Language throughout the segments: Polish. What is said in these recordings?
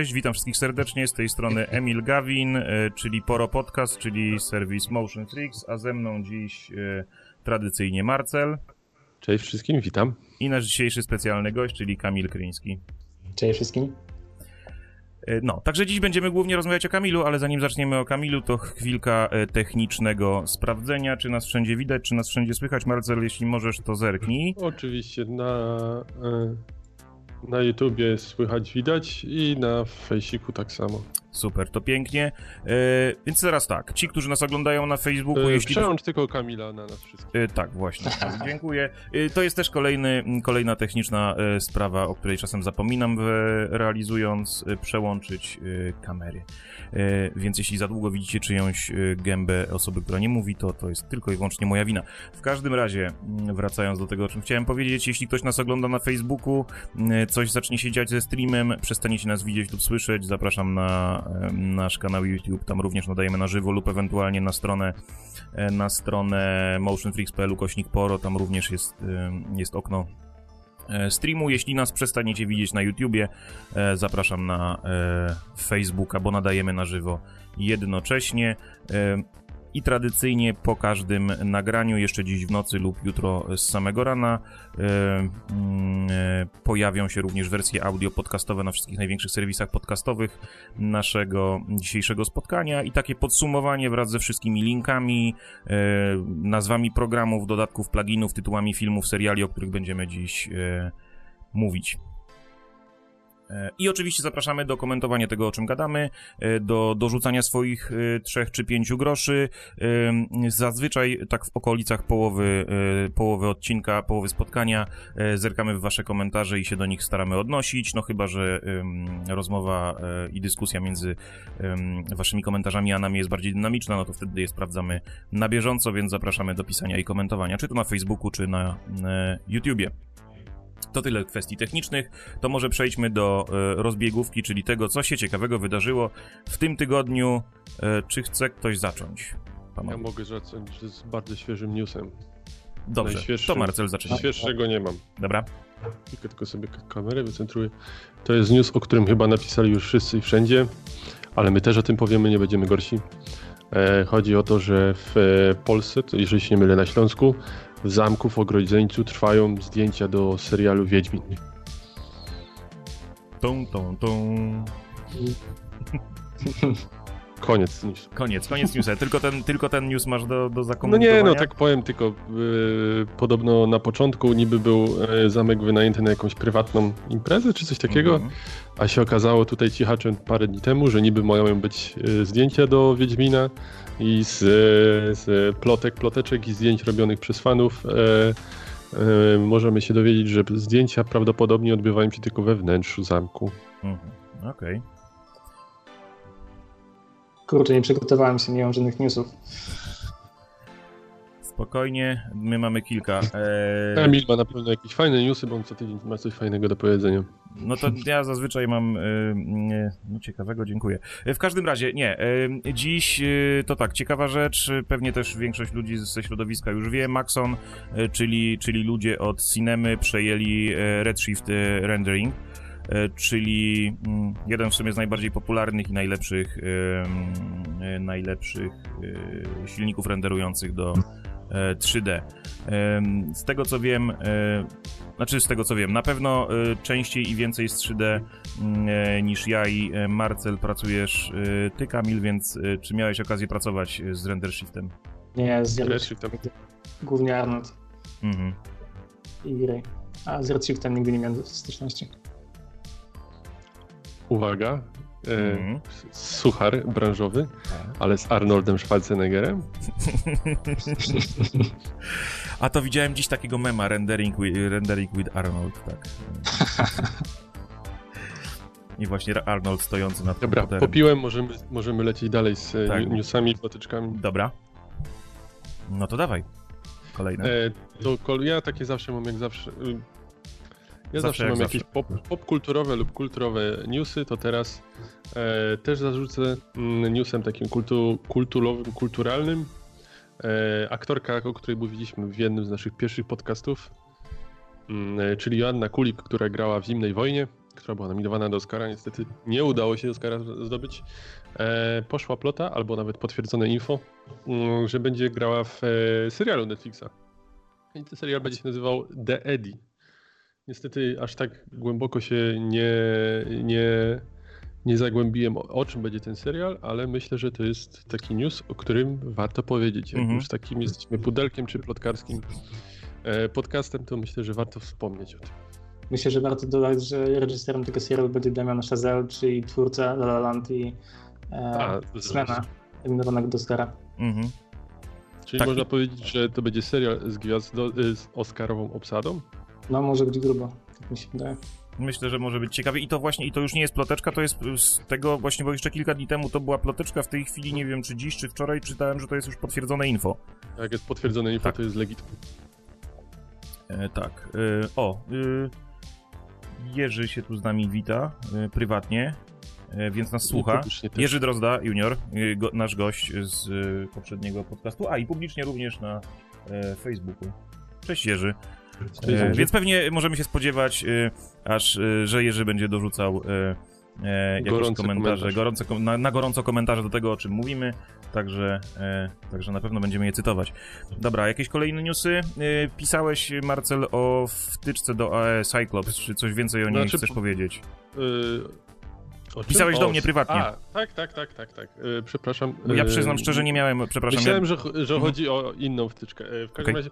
cześć, witam wszystkich serdecznie, z tej strony Emil Gawin, e, czyli Poro Podcast, czyli serwis Motion Freaks, a ze mną dziś e, tradycyjnie Marcel. Cześć wszystkim, witam. I nasz dzisiejszy specjalny gość, czyli Kamil Kryński. Cześć wszystkim. E, no, także dziś będziemy głównie rozmawiać o Kamilu, ale zanim zaczniemy o Kamilu, to chwilka technicznego sprawdzenia, czy nas wszędzie widać, czy nas wszędzie słychać. Marcel, jeśli możesz, to zerknij. Oczywiście, na na YouTubie słychać, widać i na Facebooku tak samo. Super, to pięknie. E, więc teraz tak, ci, którzy nas oglądają na Facebooku, e, jeśli... Przełącz tylko Kamila na nas wszystkich. E, tak, właśnie. Dziękuję. E, to jest też kolejny, kolejna techniczna sprawa, o której czasem zapominam, realizując, przełączyć kamery. Więc jeśli za długo widzicie czyjąś gębę osoby, która nie mówi, to to jest tylko i wyłącznie moja wina. W każdym razie, wracając do tego, o czym chciałem powiedzieć, jeśli ktoś nas ogląda na Facebooku, coś zacznie się dziać ze streamem, przestaniecie nas widzieć lub słyszeć, zapraszam na nasz kanał YouTube, tam również nadajemy na żywo lub ewentualnie na stronę e, na stronę motionfreaks.pl kośnik poro, tam również jest, jest okno e, streamu. Jeśli nas przestaniecie widzieć na YouTubie, e, zapraszam na Facebooka, bo nadajemy na żywo jednocześnie. I tradycyjnie po każdym nagraniu, jeszcze dziś w nocy lub jutro z samego rana, mm, e, pojawią się również wersje audio podcastowe na wszystkich największych serwisach podcastowych naszego dzisiejszego spotkania i takie podsumowanie wraz ze wszystkimi linkami, e, nazwami programów, dodatków, pluginów, tytułami filmów, seriali, o których będziemy dziś mówić. E, I oczywiście zapraszamy do komentowania tego, o czym gadamy, e, do dorzucania swoich e, trzech czy pięciu groszy. Zazwyczaj tak w okolicach połowy, połowy odcinka, połowy spotkania zerkamy w wasze komentarze i się do nich staramy odnosić, no chyba, że rozmowa i dyskusja między waszymi komentarzami a nami jest bardziej dynamiczna, no to wtedy je sprawdzamy na bieżąco, więc zapraszamy do pisania i komentowania, czy to na Facebooku, czy na YouTubie. To tyle kwestii technicznych. To może przejdźmy do e, rozbiegówki, czyli tego, co się ciekawego wydarzyło w tym tygodniu. E, czy chce ktoś zacząć? Panowie? Ja mogę zacząć z bardzo świeżym newsem. Dobrze, to Marcel zacznie. Świeższego nie mam. Dobra. Tylko, tylko sobie kamerę wycentruję. To jest news, o którym chyba napisali już wszyscy i wszędzie, ale my też o tym powiemy, nie będziemy gorsi. E, chodzi o to, że w Polsce, to jeżeli się nie mylę na Śląsku, w zamku w Ogrodzieńcu trwają zdjęcia do serialu Wiedźmin. Tą, tą, tą. Koniec news. Koniec, koniec newsa. Tylko ten, tylko ten news masz do, do zakomunikowania? No nie, no tak powiem, tylko yy, podobno na początku niby był yy, zamek wynajęty na jakąś prywatną imprezę czy coś takiego, mm -hmm. a się okazało tutaj cichaczem parę dni temu, że niby mają być yy, zdjęcia do Wiedźmina i z, z plotek, ploteczek i zdjęć robionych przez fanów yy, możemy się dowiedzieć, że zdjęcia prawdopodobnie odbywają się tylko we wnętrzu zamku. Mm -hmm. Okej. Okay. Kurczę, nie przygotowałem się, nie mam żadnych newsów. Spokojnie, my mamy kilka. Eee... Emil ma na pewno jakieś fajne newsy, bo on co tydzień ma coś fajnego do powiedzenia. No to ja zazwyczaj mam e, no ciekawego, dziękuję. W każdym razie, nie, e, dziś e, to tak, ciekawa rzecz, pewnie też większość ludzi ze środowiska już wie, Maxon, czyli, czyli ludzie od Cinemy przejęli Redshift Rendering E, czyli mm, jeden w sumie z najbardziej popularnych i najlepszych, e, najlepszych e, silników renderujących do 3D. Z tego co wiem, znaczy z tego co wiem, na pewno częściej i więcej z 3D mm, niż ja i Marcel pracujesz ty, Kamil, więc czy miałeś okazję pracować z RenderShiftem? Nie, z RenderShiftem. Głównie Arnold. Mhm. I Ray. A z RedShiftem nigdy nie miałem styczności uwaga, mm. suchar branżowy, tak. ale z Arnoldem Schwarzeneggerem. A to widziałem dziś takiego mema, rendering with, rendering with Arnold, tak. I właśnie Arnold stojący nad Dobra, komputerem. popiłem, możemy, możemy lecieć dalej z e, tak. newsami, ploteczkami. Dobra. No to dawaj. Kolejne. E, to ja takie zawsze mam, jak zawsze, ja zawsze, zawsze mam zawsze. jakieś pop, popkulturowe lub kulturowe newsy, to teraz e, też zarzucę mm, newsem takim kultu, kulturowym, kulturalnym. E, aktorka, o której mówiliśmy w jednym z naszych pierwszych podcastów, mm, e, czyli Joanna Kulik, która grała w Zimnej Wojnie, która była nominowana do Oscara. Niestety nie udało się Oscara zdobyć. E, poszła plota, albo nawet potwierdzone info, mm, że będzie grała w e, serialu Netflixa. I ten serial będzie się nazywał The Eddie. Niestety aż tak głęboko się nie, nie, nie zagłębiłem o, czym będzie ten serial, ale myślę, że to jest taki news, o którym warto powiedzieć. Jak mm -hmm. już takim jesteśmy pudelkiem czy plotkarskim e, podcastem, to myślę, że warto wspomnieć o tym. Myślę, że warto dodać, że reżyserem tego serialu będzie Damian Chazelle, czyli twórca La La Land i e, Smena, eliminowanego do Oscara. Mhm. Czyli tak. można powiedzieć, że to będzie serial z gwiazdo, z Oscarową obsadą? No, może być grubo, tak mi się wydaje. Myślę, że może być ciekawie i to właśnie, i to już nie jest ploteczka, to jest z tego właśnie, bo jeszcze kilka dni temu to była ploteczka, w tej chwili nie wiem, czy dziś, czy wczoraj czytałem, że to jest już potwierdzone info. Jak jest potwierdzone info, tak. to jest legit. E, tak. E, o, e, Jerzy się tu z nami wita e, prywatnie, e, więc nas słucha. Jerzy Drozda junior, e, go, nasz gość z poprzedniego podcastu, a i publicznie również na Facebooku. Cześć Jerzy. E, więc pewnie możemy się spodziewać, e, aż, e, że Jerzy będzie dorzucał e, jakieś komentarze, komentarz. gorące, na, na, gorąco komentarze do tego, o czym mówimy, także, e, także na pewno będziemy je cytować. Dobra, jakieś kolejne newsy? E, pisałeś, Marcel, o wtyczce do AE Cyclops, czy coś więcej o niej znaczy, chcesz powiedzieć? Y Pisałeś do mnie prywatnie. A, tak, tak, tak, tak, tak. E, przepraszam. Ja przyznam szczerze, nie miałem, przepraszam. Myślałem, że, że mhm. chodzi o inną wtyczkę. E, w każdym okay. razie,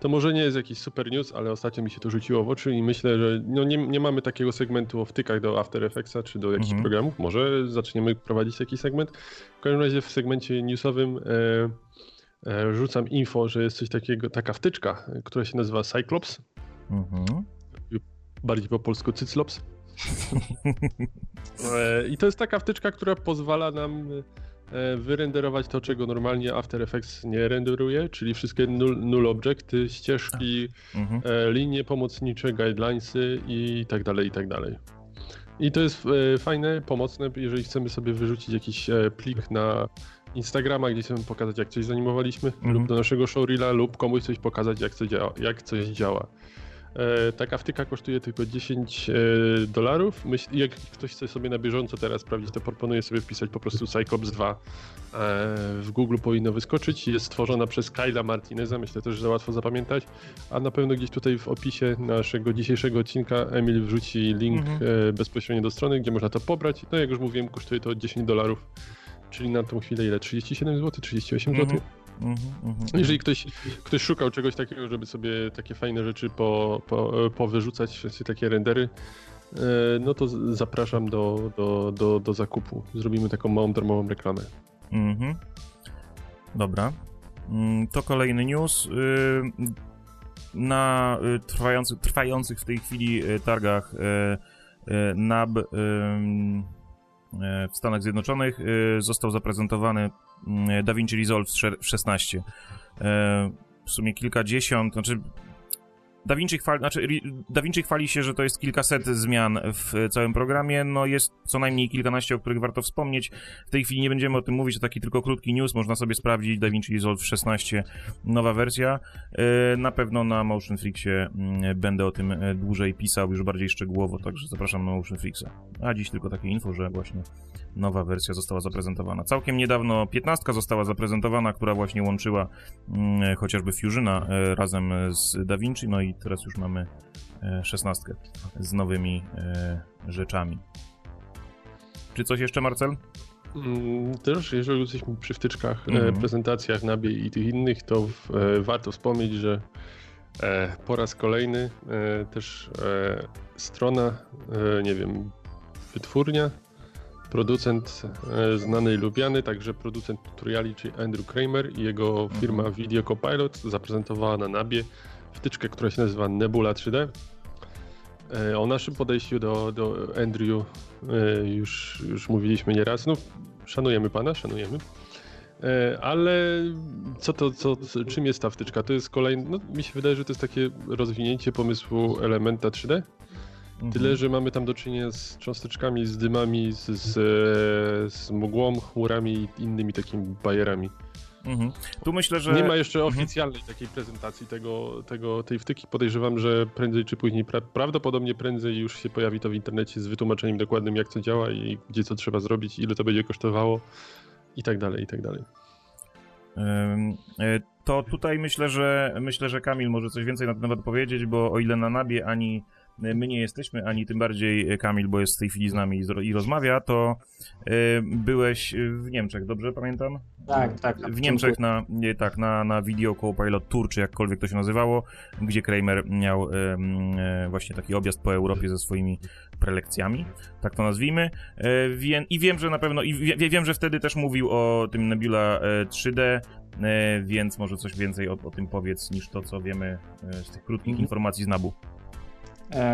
to może nie jest jakiś super news, ale ostatnio mi się to rzuciło w oczy i myślę, że no nie, nie mamy takiego segmentu o wtykach do After Effectsa czy do jakichś mhm. programów. Może zaczniemy prowadzić taki segment. W każdym razie w segmencie newsowym rzucam info, że jest coś takiego, taka wtyczka, która się nazywa Cyclops. Mhm. Bardziej po polsku Cyclops. E, I to jest taka wtyczka, która pozwala nam e, wyrenderować to, czego normalnie After Effects nie renderuje, czyli wszystkie null, null objecty, ścieżki, mhm. E, linie pomocnicze, guidelinesy i tak dalej, i tak dalej. I to jest fajne, pomocne, jeżeli chcemy sobie wyrzucić jakiś plik na Instagrama, gdzie chcemy pokazać, jak coś zanimowaliśmy, mhm. lub do naszego showreela, lub komuś coś pokazać, jak działa. Jak coś działa. E, taka wtyka kosztuje tylko 10 e, dolarów. Jak ktoś chce sobie na bieżąco teraz sprawdzić, to proponuję sobie wpisać po prostu Cyclops 2 e, w Google powinno wyskoczyć. Jest stworzona przez Kyla Martineza, myślę też, że łatwo zapamiętać. A na pewno gdzieś tutaj w opisie naszego dzisiejszego odcinka Emil wrzuci link mhm. bezpośrednio do strony, gdzie można to pobrać. No jak już mówiłem, kosztuje to 10 dolarów, czyli na tą chwilę ile? 37 zł, 38 zł? Mhm. -hmm, Jeżeli ktoś, ktoś szukał czegoś takiego, żeby sobie takie fajne rzeczy po, po, powyrzucać, w sensie takie rendery, e, no to zapraszam do, do, do, do zakupu. Zrobimy taką małą darmową reklamę. Mhm. Dobra. Mm, to kolejny news. Y, na y, trwających, trwających w tej chwili y, targach NAB w Stanach Zjednoczonych został zaprezentowany DaVinci Resolve 16. E, w sumie kilkadziesiąt, znaczy DaVinci chwali, znaczy, DaVinci chwali się, że to jest kilkaset zmian w całym programie, no jest co najmniej kilkanaście, o których warto wspomnieć. W tej chwili nie będziemy o tym mówić, to taki tylko krótki news, można sobie sprawdzić DaVinci Resolve 16, nowa wersja. E, na pewno na Motion Freaksie mm, będę o tym e, dłużej pisał, już bardziej szczegółowo, także zapraszam na Motion Freaksa. A dziś tylko takie info, że właśnie nowa wersja została zaprezentowana. Całkiem niedawno 15 została zaprezentowana, która właśnie łączyła mm, chociażby Fusiona e, razem z DaVinci, no i teraz już mamy e, 16 z nowymi e, rzeczami. Czy coś jeszcze, Marcel? Mm, też, jeżeli jesteśmy przy wtyczkach, mm -hmm. prezentacjach Nabie i tych innych, to w, e, warto wspomnieć, że e, po raz kolejny e, też strona, nie wiem, wytwórnia producent e, znany i lubiany, także producent tutoriali, czyli Andrew Kramer i jego firma. Video Copilot zaprezentowała na Nabie wtyczkę, która się nazywa Nebula 3D. E, o naszym podejściu do, do Andrew e, już, już mówiliśmy nieraz. No, szanujemy pana, szanujemy. Ale co to, co, czym jest ta wtyczka? To jest kolejny, no mi się wydaje, że to jest takie rozwinięcie pomysłu elementa 3D, Mhm. Tyle, że mamy tam do czynienia z cząsteczkami, z dymami, z, z, z mgłą, chmurami i innymi takimi bajerami. Mhm. Tu myślę, że... Nie ma jeszcze mhm. oficjalnej mhm. takiej prezentacji tego, tego, tej wtyki. Podejrzewam, że prędzej czy później, pra prawdopodobnie prędzej już się pojawi to w internecie z wytłumaczeniem dokładnym, jak to działa i gdzie co trzeba zrobić, ile to będzie kosztowało i tak dalej, i tak dalej. E, to tutaj myślę, że myślę, że Kamil może coś więcej na ten temat powiedzieć, bo o ile na Nabie ani my nie jesteśmy, ani tym bardziej Kamil, bo jest w tej chwili z nami i rozmawia, to e, byłeś w Niemczech, dobrze pamiętam? Tak, tak. W Niemczech na, tak, na, na Video Co-Pilot Tour, czy jakkolwiek to się nazywało, gdzie Kramer miał e, właśnie taki objazd po Europie ze swoimi prelekcjami, tak to nazwijmy. E, I wiem, że na pewno, i wie, wiem, że wtedy też mówił o tym Nebula 3D, e, więc może coś więcej o, o, tym powiedz niż to, co wiemy e, z tych krótkich mhm. informacji z Nabu.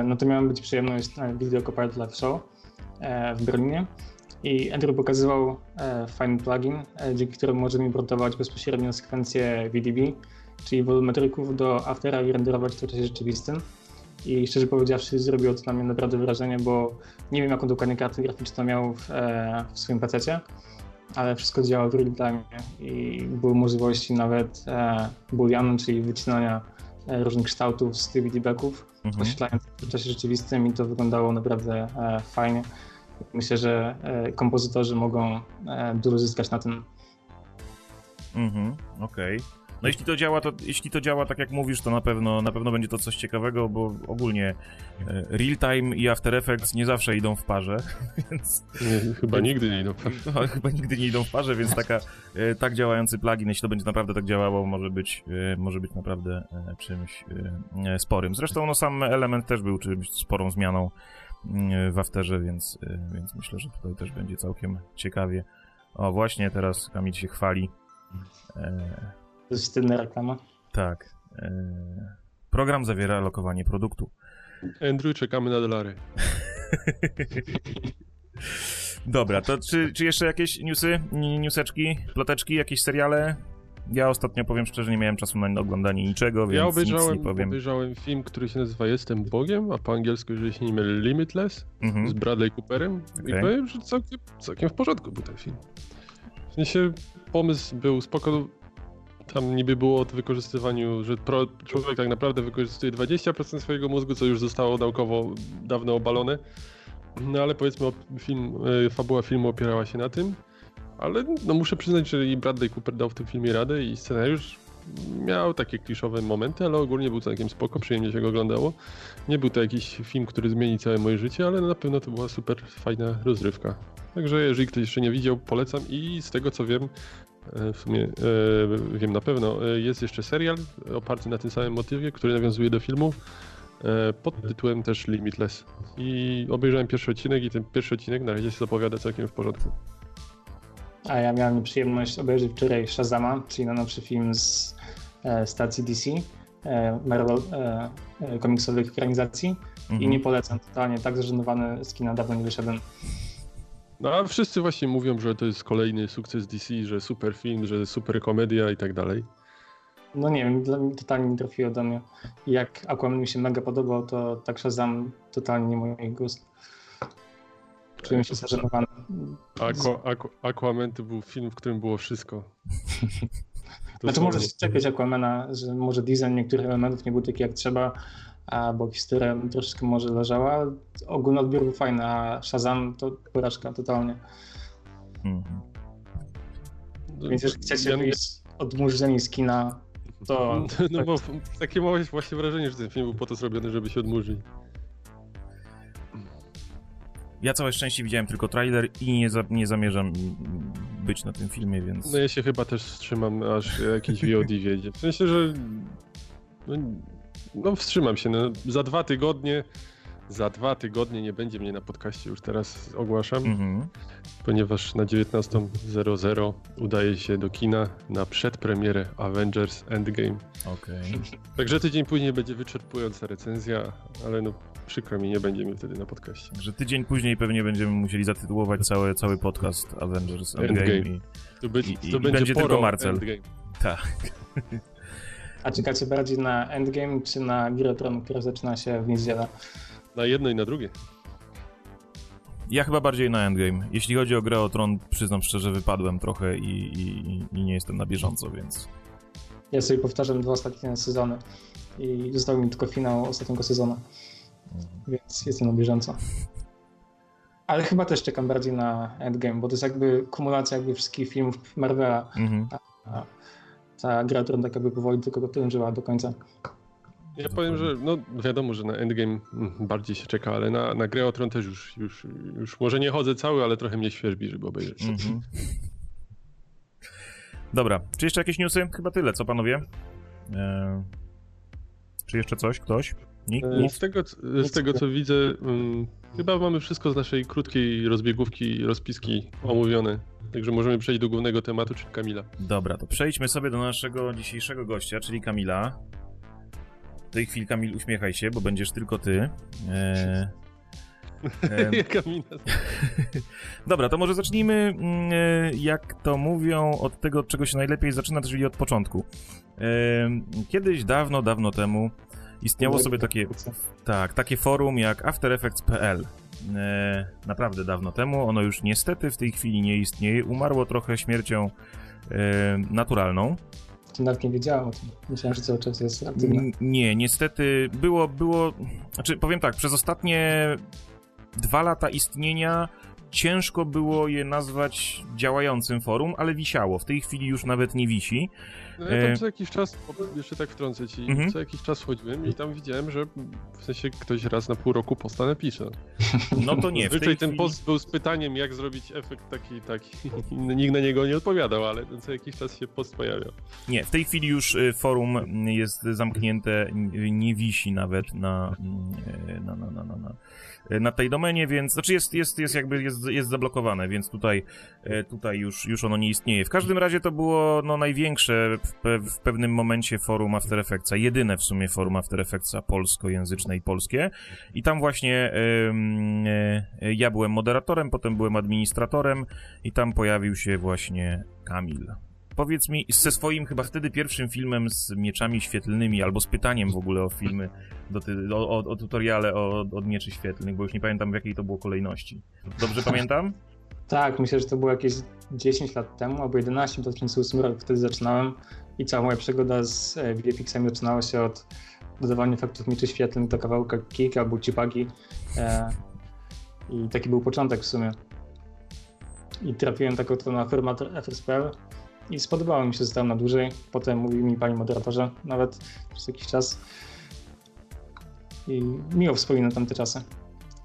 No to miałem być przyjemność na Video Copilot Live Show w Berlinie. I Andrew pokazywał fajny plugin, dzięki któremu możemy importować bezpośrednio sekwencję VDB, czyli wolumetryków do Aftera i renderować to w czasie rzeczywistym. I szczerze powiedziawszy zrobiło to na mnie naprawdę wrażenie, bo nie wiem jaką dokładnie kartę graficzną miał w, e, w swoim pececie, ale wszystko działało w real time i były możliwości nawet e, booleanu, czyli wycinania e, różnych kształtów z tych feedbacków, mhm. oświetlając w czasie rzeczywistym i to wyglądało naprawdę e, fajnie. Myślę, że e, kompozytorzy mogą e, dużo zyskać na tym. Mhm, okej. Okay. No jeśli to działa, to jeśli to działa tak jak mówisz, to na pewno na pewno będzie to coś ciekawego, bo ogólnie e, real time i After Effects nie zawsze idą w parze, więc nie, chyba więc, nigdy nie idą w parze. No, chyba nigdy nie idą w parze, więc taka e, tak działający plugin, jeśli to będzie naprawdę tak działało, może być e, może być naprawdę czymś sporym. Zresztą no sam element też był czymś sporą zmianą w Afterze, więc więc myślę, że tutaj też będzie całkiem ciekawie. O, właśnie teraz Kamil się chwali. To jest wstydna reklama. Tak. E, program zawiera lokowanie produktu. Andrew, czekamy na dolary. Dobra, to czy, czy jeszcze jakieś newsy, newseczki, ploteczki, jakieś seriale? Ja ostatnio, powiem szczerze, nie miałem czasu na oglądanie niczego, więc ja obejrzałem, nic nie powiem. obejrzałem film, który się nazywa Jestem Bogiem, a po angielsku, jeżeli się nie mylę, Limitless, mhm. z Bradley Cooperem. Okay. I powiem, że całkiem, całkiem w porządku był ten film. W sensie pomysł był spoko, tam niby było o wykorzystywaniu, że pro, człowiek tak naprawdę wykorzystuje 20% swojego mózgu, co już zostało naukowo dawno obalone. No ale powiedzmy, film, e, fabuła filmu opierała się na tym. Ale no muszę przyznać, że i Bradley Cooper dał w tym filmie radę i scenariusz miał takie kliszowe momenty, ale ogólnie był całkiem spoko, przyjemnie się go oglądało. Nie był to jakiś film, który zmieni całe moje życie, ale na pewno to była super fajna rozrywka. Także jeżeli ktoś jeszcze nie widział, polecam i z tego co wiem, w sumie e, wiem na pewno, e, jest jeszcze serial oparty na tym samym motywie, który nawiązuje do filmu pod tytułem też Limitless. I obejrzałem pierwszy odcinek i ten pierwszy odcinek na razie się zapowiada całkiem w porządku. A ja miałem przyjemność obejrzeć wczoraj Shazama, czyli najnowszy film z stacji DC, Marvel komiksowych ekranizacji mhm. i nie polecam totalnie, tak zażenowany z kina dawno nie wyszedłem. No a wszyscy właśnie mówią, że to jest kolejny sukces DC, że super film, że super komedia i tak dalej. No nie wiem, totalnie nie trafiło do mnie. Jak Aquaman mi się mega podobał, to tak Shazam totalnie nie mój gust. Czułem się zażenowany. Aqu Aqu Aquaman to był film, w którym było wszystko. znaczy może się czepiać Aquamana, że może design niektórych elementów nie był taki jak trzeba, bo historia troszeczkę może leżała. Ogólny odbiór był fajny, a Shazam to porażka totalnie. Mhm. Więc jeżeli chcecie ja... wyjść odmurzeni z kina, to... No bo takie małe właśnie wrażenie, że ten film był po to zrobiony, żeby się odmurzyć. Ja całe szczęście widziałem tylko trailer i nie, za, nie zamierzam być na tym filmie, więc... No ja się chyba też wstrzymam, aż jakiś VOD wiedzie. W sensie, że... No, no wstrzymam się. No, za dwa tygodnie za dwa tygodnie nie będzie mnie na podcaście, już teraz ogłaszam, mm-hmm. ponieważ na 19.00 udaje się do kina na przedpremierę Avengers Endgame. Okay. Także tydzień później będzie wyczerpująca recenzja, ale no przykro mi, nie będzie mnie wtedy na podcaście. Że tydzień później pewnie będziemy musieli zatytułować cały, cały podcast Avengers Endgame, Endgame. I, to, i, to i będzie, będzie tylko Marcel. Endgame. Tak. A czekacie bardziej na Endgame czy na Girotron, która zaczyna się w niedzielę? Na jedno i na drugie. Ja chyba bardziej na Endgame. Jeśli chodzi o grę o Tron, przyznam szczerze, wypadłem trochę i, i, i nie jestem na bieżąco, więc... Ja sobie powtarzam dwa ostatnie sezony i został mi tylko finał ostatniego sezonu, więc jestem na bieżąco. Ale chyba też czekam bardziej na Endgame, bo to jest jakby kumulacja jakby wszystkich filmów Marvela. Mhm. A, ta gra Tron tak jakby powoli tylko dążyła do końca. Ja powiem, że no wiadomo, że na Endgame mm, bardziej się czeka, ale na, na grę o Tron też już, już, już może nie chodzę cały, ale trochę mnie świeżbi, żeby obejrzeć. Mhm. Dobra, czy jeszcze jakieś newsy? Chyba tyle, co panowie? Eee, czy jeszcze coś? Ktoś? Nikt? Eee, z tego, z tego co widzę, um, chyba mamy wszystko z naszej krótkiej rozbiegówki, rozpiski omówione. Także możemy przejść do głównego tematu, czyli Kamila. Dobra, to przejdźmy sobie do naszego dzisiejszego gościa, czyli Kamila. W tej chwili, Kamil, uśmiechaj się, bo będziesz tylko ty. Eee, Dobra, to może zacznijmy, mm, e, jak to mówią, od tego, od czego się najlepiej zaczyna, czyli od początku. Kiedyś, dawno, dawno temu istniało sobie takie, tak, takie forum jak AfterEffects.pl. E, naprawdę dawno temu. Ono już niestety w tej chwili nie istnieje. Umarło trochę śmiercią naturalną. To nawet nie wiedziałem o tym. Myślałem, że cały czas jest aktywne. Nie, niestety było, było, znaczy powiem tak, przez ostatnie dwa lata istnienia ciężko było je nazwać działającym forum, ale wisiało. W tej chwili już nawet nie wisi. No ja tam e, co jakiś czas, jeszcze tak wtrącę ci, mhm. co jakiś czas wchodziłem i tam widziałem, że w sensie ktoś raz na pół roku posta napisze. No to nie. Zwyczaj ten chwili... post był z pytaniem, jak zrobić efekt taki taki. Nikt na niego nie odpowiadał, ale co jakiś czas się post pojawia. Nie, w tej chwili już y, forum jest zamknięte, nie wisi nawet na, na, na, na, na E, na tej domenie, więc znaczy jest, jest, jest jakby jest, jest zablokowane, więc tutaj, e, tutaj już, już ono nie istnieje. W każdym razie to było no, największe w, pe w pewnym momencie forum After Effectsa, jedyne w sumie forum After Effectsa polskojęzyczne i polskie. I tam właśnie e, ja byłem moderatorem, potem byłem administratorem i tam pojawił się właśnie Kamil. Powiedz mi, ze swoim chyba wtedy pierwszym filmem z mieczami świetlnymi, albo z pytaniem w ogóle o filmy, do ty, o, o, o tutoriale od mieczy świetlnych, bo już nie pamiętam w jakiej to było kolejności. Dobrze pamiętam? Tak, myślę, że to było jakieś 10 lat temu, albo 11, 2008 rok wtedy zaczynałem i cała moja przygoda z e, VFX-em zaczynała się od dodawania efektów mieczy świetlnych do kawałka Kik albo Cipagi e, i taki był początek w sumie. I trafiłem tak oto na format FSPL i spodobało mi się, zostałem na dłużej. Potem mówił mi pani moderatorze, nawet przez jakiś czas. I miło wspominam tamte czasy.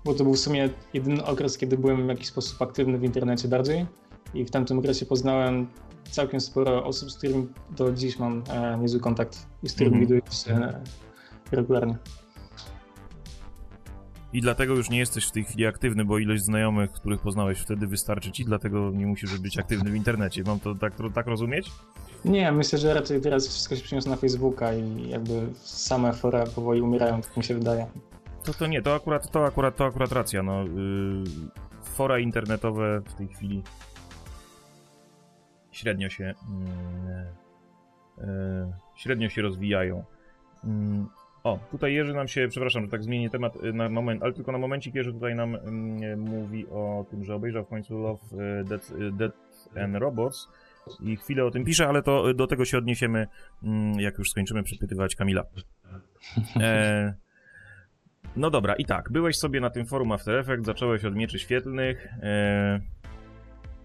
Bo to był w sumie jedyny okres, kiedy byłem w jakiś sposób aktywny w internecie bardziej. I w tamtym okresie poznałem całkiem sporo osób, z którymi do dziś mam e, niezły kontakt i z którymi mm -hmm. widuję się e, regularnie. I dlatego już nie jesteś w tej chwili aktywny, bo ilość znajomych, których poznałeś wtedy wystarczy ci, dlatego nie musisz być aktywny w internecie. Mam to tak, tak rozumieć? Nie, myślę, że raczej teraz wszystko się przeniosło na Facebooka i jakby same fora powoli umierają, tak mi się wydaje. To, to nie, to akurat, to akurat, to akurat racja, no. Yy, fora internetowe w tej chwili średnio się yy, yy, średnio się rozwijają. Mm, o, tutaj Jerzy nam się, przepraszam, że tak zmienię temat y, na moment, ale tylko na momencik Jerzy tutaj nam mm, mówi o tym, że obejrzał w końcu Love, y, Dead, y, and Robots i chwilę o tym pisze, ale to do tego się odniesiemy, jak już skończymy przepytywać Kamila. E, no dobra, i tak, byłeś sobie na tym forum After Effects, zacząłeś od mieczy świetlnych. E,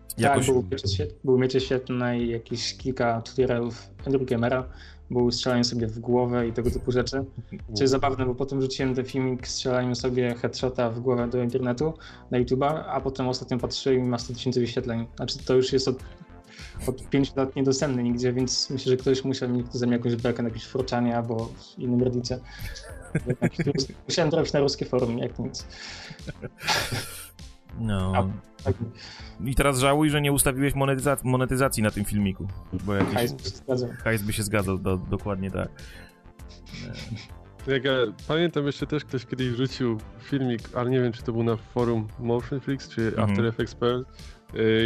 tak, jakoś... Tak, był miecze, świetlne, był miecze świetlne i jakieś kilka tutorialów Andrew Gamera bo strzelałem sobie w głowę i tego typu rzeczy. Co jest zabawne, bo potem rzuciłem ten filmik strzelaniem sobie headshota w głowę do internetu, na YouTube'a, a potem ostatnio patrzyłem i ma 100 tysięcy wyświetleń. Znaczy to już jest od, od 5 lat niedostępny nigdzie, więc myślę, że ktoś musiał mieć ze mnie jakąś bekę na jakimś forczanie albo w innym reddicie. Musiałem trafić na ruskie forum, jak nic. No. A, tak. I teraz żałuj, że nie ustawiłeś monetyzac monetyzacji na tym filmiku. Bo jakiś... Hajs by się zgadzał. Hajs by się zgadzał, do, dokładnie tak. Jak ja pamiętam jeszcze też ktoś kiedyś wrzucił filmik, ale nie wiem czy to był na forum Motionflix czy -hmm. After Effects.pl,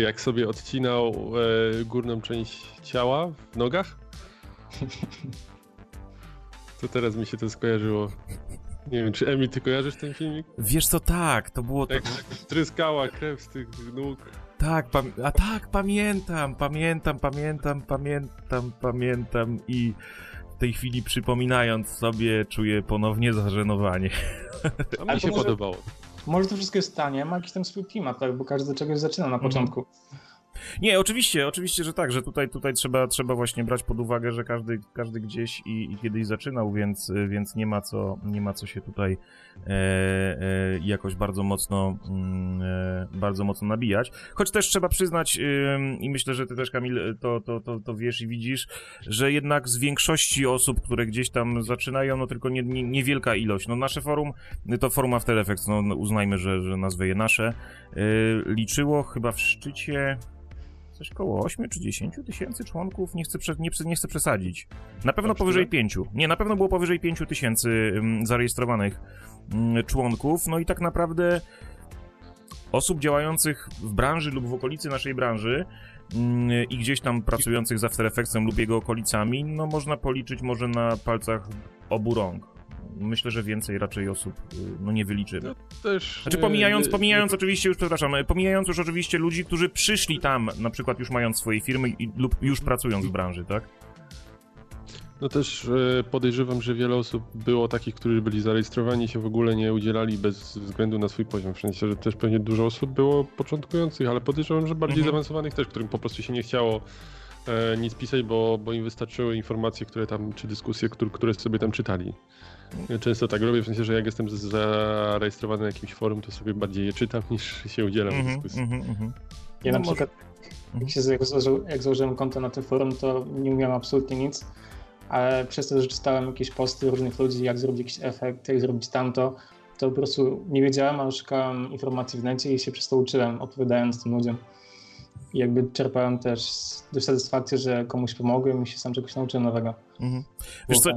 jak sobie odcinał e, górną część ciała w nogach. To teraz mi się to skojarzyło. Nie wiem, czy Emi, ty kojarzysz ten filmik? Wiesz co, tak, to było... Tak, tak tryskała krew z tych nóg. Tak, a tak, pamiętam, pamiętam, pamiętam, pamiętam, pamiętam i w tej chwili przypominając sobie czuję ponownie zażenowanie. A mi się może, podobało. Może to wszystko jest tanie, ma jakiś tam swój klimat, tak, bo każdy czegoś zaczyna na mhm. początku. Nie, oczywiście, oczywiście, że tak, że tutaj, tutaj trzeba, trzeba właśnie brać pod uwagę, że każdy, każdy gdzieś i, i kiedyś zaczynał, więc, więc nie, ma co, nie ma co się tutaj e, e, jakoś bardzo mocno, mm, e, bardzo mocno nabijać. Choć też trzeba przyznać, i myślę, że ty też, Kamil, to, to, to, to wiesz i widzisz, że jednak z większości osób, które gdzieś tam zaczynają, no tylko nie, nie, niewielka ilość. No nasze forum, to forum After Effects, no uznajmy, że, że nazwę je nasze, e, liczyło chyba w szczycie coś koło 8 czy 10 tysięcy członków, nie chcę, nie, nie chcę przesadzić. Na pewno tak, powyżej 5. Nie, na pewno było powyżej 5 tysięcy zarejestrowanych członków, no i tak naprawdę osób działających w branży lub w okolicy naszej branży i gdzieś tam pracujących z After Effectsem lub jego okolicami, no można policzyć może na palcach obu rąk myślę, że więcej raczej osób y, no, nie wyliczymy. No, też, znaczy pomijając, pomijając nie... oczywiście, już przepraszam, pomijając już oczywiście ludzi, którzy przyszli tam, na przykład już mając swoje firmy i, lub już pracując w branży, tak? No też podejrzewam, że wiele osób było takich, którzy byli zarejestrowani i się w ogóle nie udzielali bez względu na swój poziom. W sensie, że też pewnie dużo osób było początkujących, ale podejrzewam, że bardziej mhm. zaawansowanych też, którym po prostu się nie chciało e, nic pisać, bo, bo im wystarczyły informacje, które tam, czy dyskusje, które, które sobie tam czytali. Często tak robię, w sensie, że jak jestem zarejestrowany na jakimś forum, to sobie bardziej je czytam niż się udzielam mm -hmm, w dyskusji. Mm -hmm. Ja na no przykład, jak, się, jak, jak założyłem konto na tym forum, to nie umiałem absolutnie nic, ale przez to, że czytałem jakieś posty różnych ludzi, jak zrobić jakiś efekt, jak zrobić tamto, to po prostu nie wiedziałem, ale szukałem informacji w necie i się przez to uczyłem, odpowiadając tym ludziom i jakby czerpałem też dość satysfakcję, że komuś pomogłem i się sam czegoś nauczyłem nowego. Mhm. Wiesz co,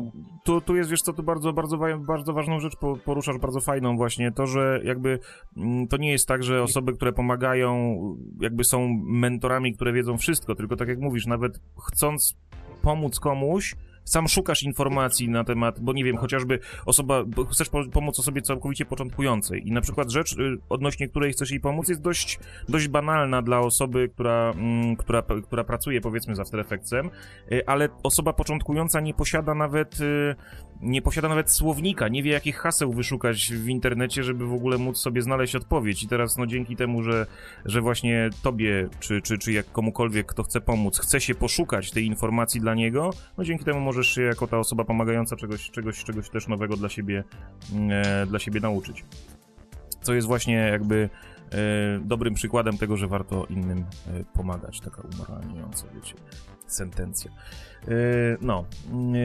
tu, tu jest, wiesz co, tu bardzo, bardzo, bardzo ważną rzecz poruszasz, bardzo fajną właśnie, to, że jakby mm, to nie jest tak, że osoby, które pomagają, jakby są mentorami, które wiedzą wszystko, tylko tak jak mówisz, nawet chcąc pomóc komuś, sam szukasz informacji na temat, bo nie wiem, chociażby osoba, chcesz pomóc osobie całkowicie początkującej i na przykład rzecz, y, odnośnie której chcesz jej pomóc, jest dość, dość banalna dla osoby, która, mm, która, która pracuje powiedzmy z After Effectsem, y, ale osoba początkująca nie posiada nawet y, nie posiada nawet słownika, nie wie jakich haseł wyszukać w internecie, żeby w ogóle móc sobie znaleźć odpowiedź. I teraz, no dzięki temu, że, że właśnie tobie, czy, czy, czy jak komukolwiek, kto chce pomóc, chce się poszukać tej informacji dla niego, no dzięki temu możesz się jako ta osoba pomagająca czegoś, czegoś, czegoś też nowego dla siebie, e, dla siebie nauczyć. Co jest właśnie jakby e, dobrym przykładem tego, że warto innym e, pomagać. Taka umoralniająca, wiecie, sentencja. E, no,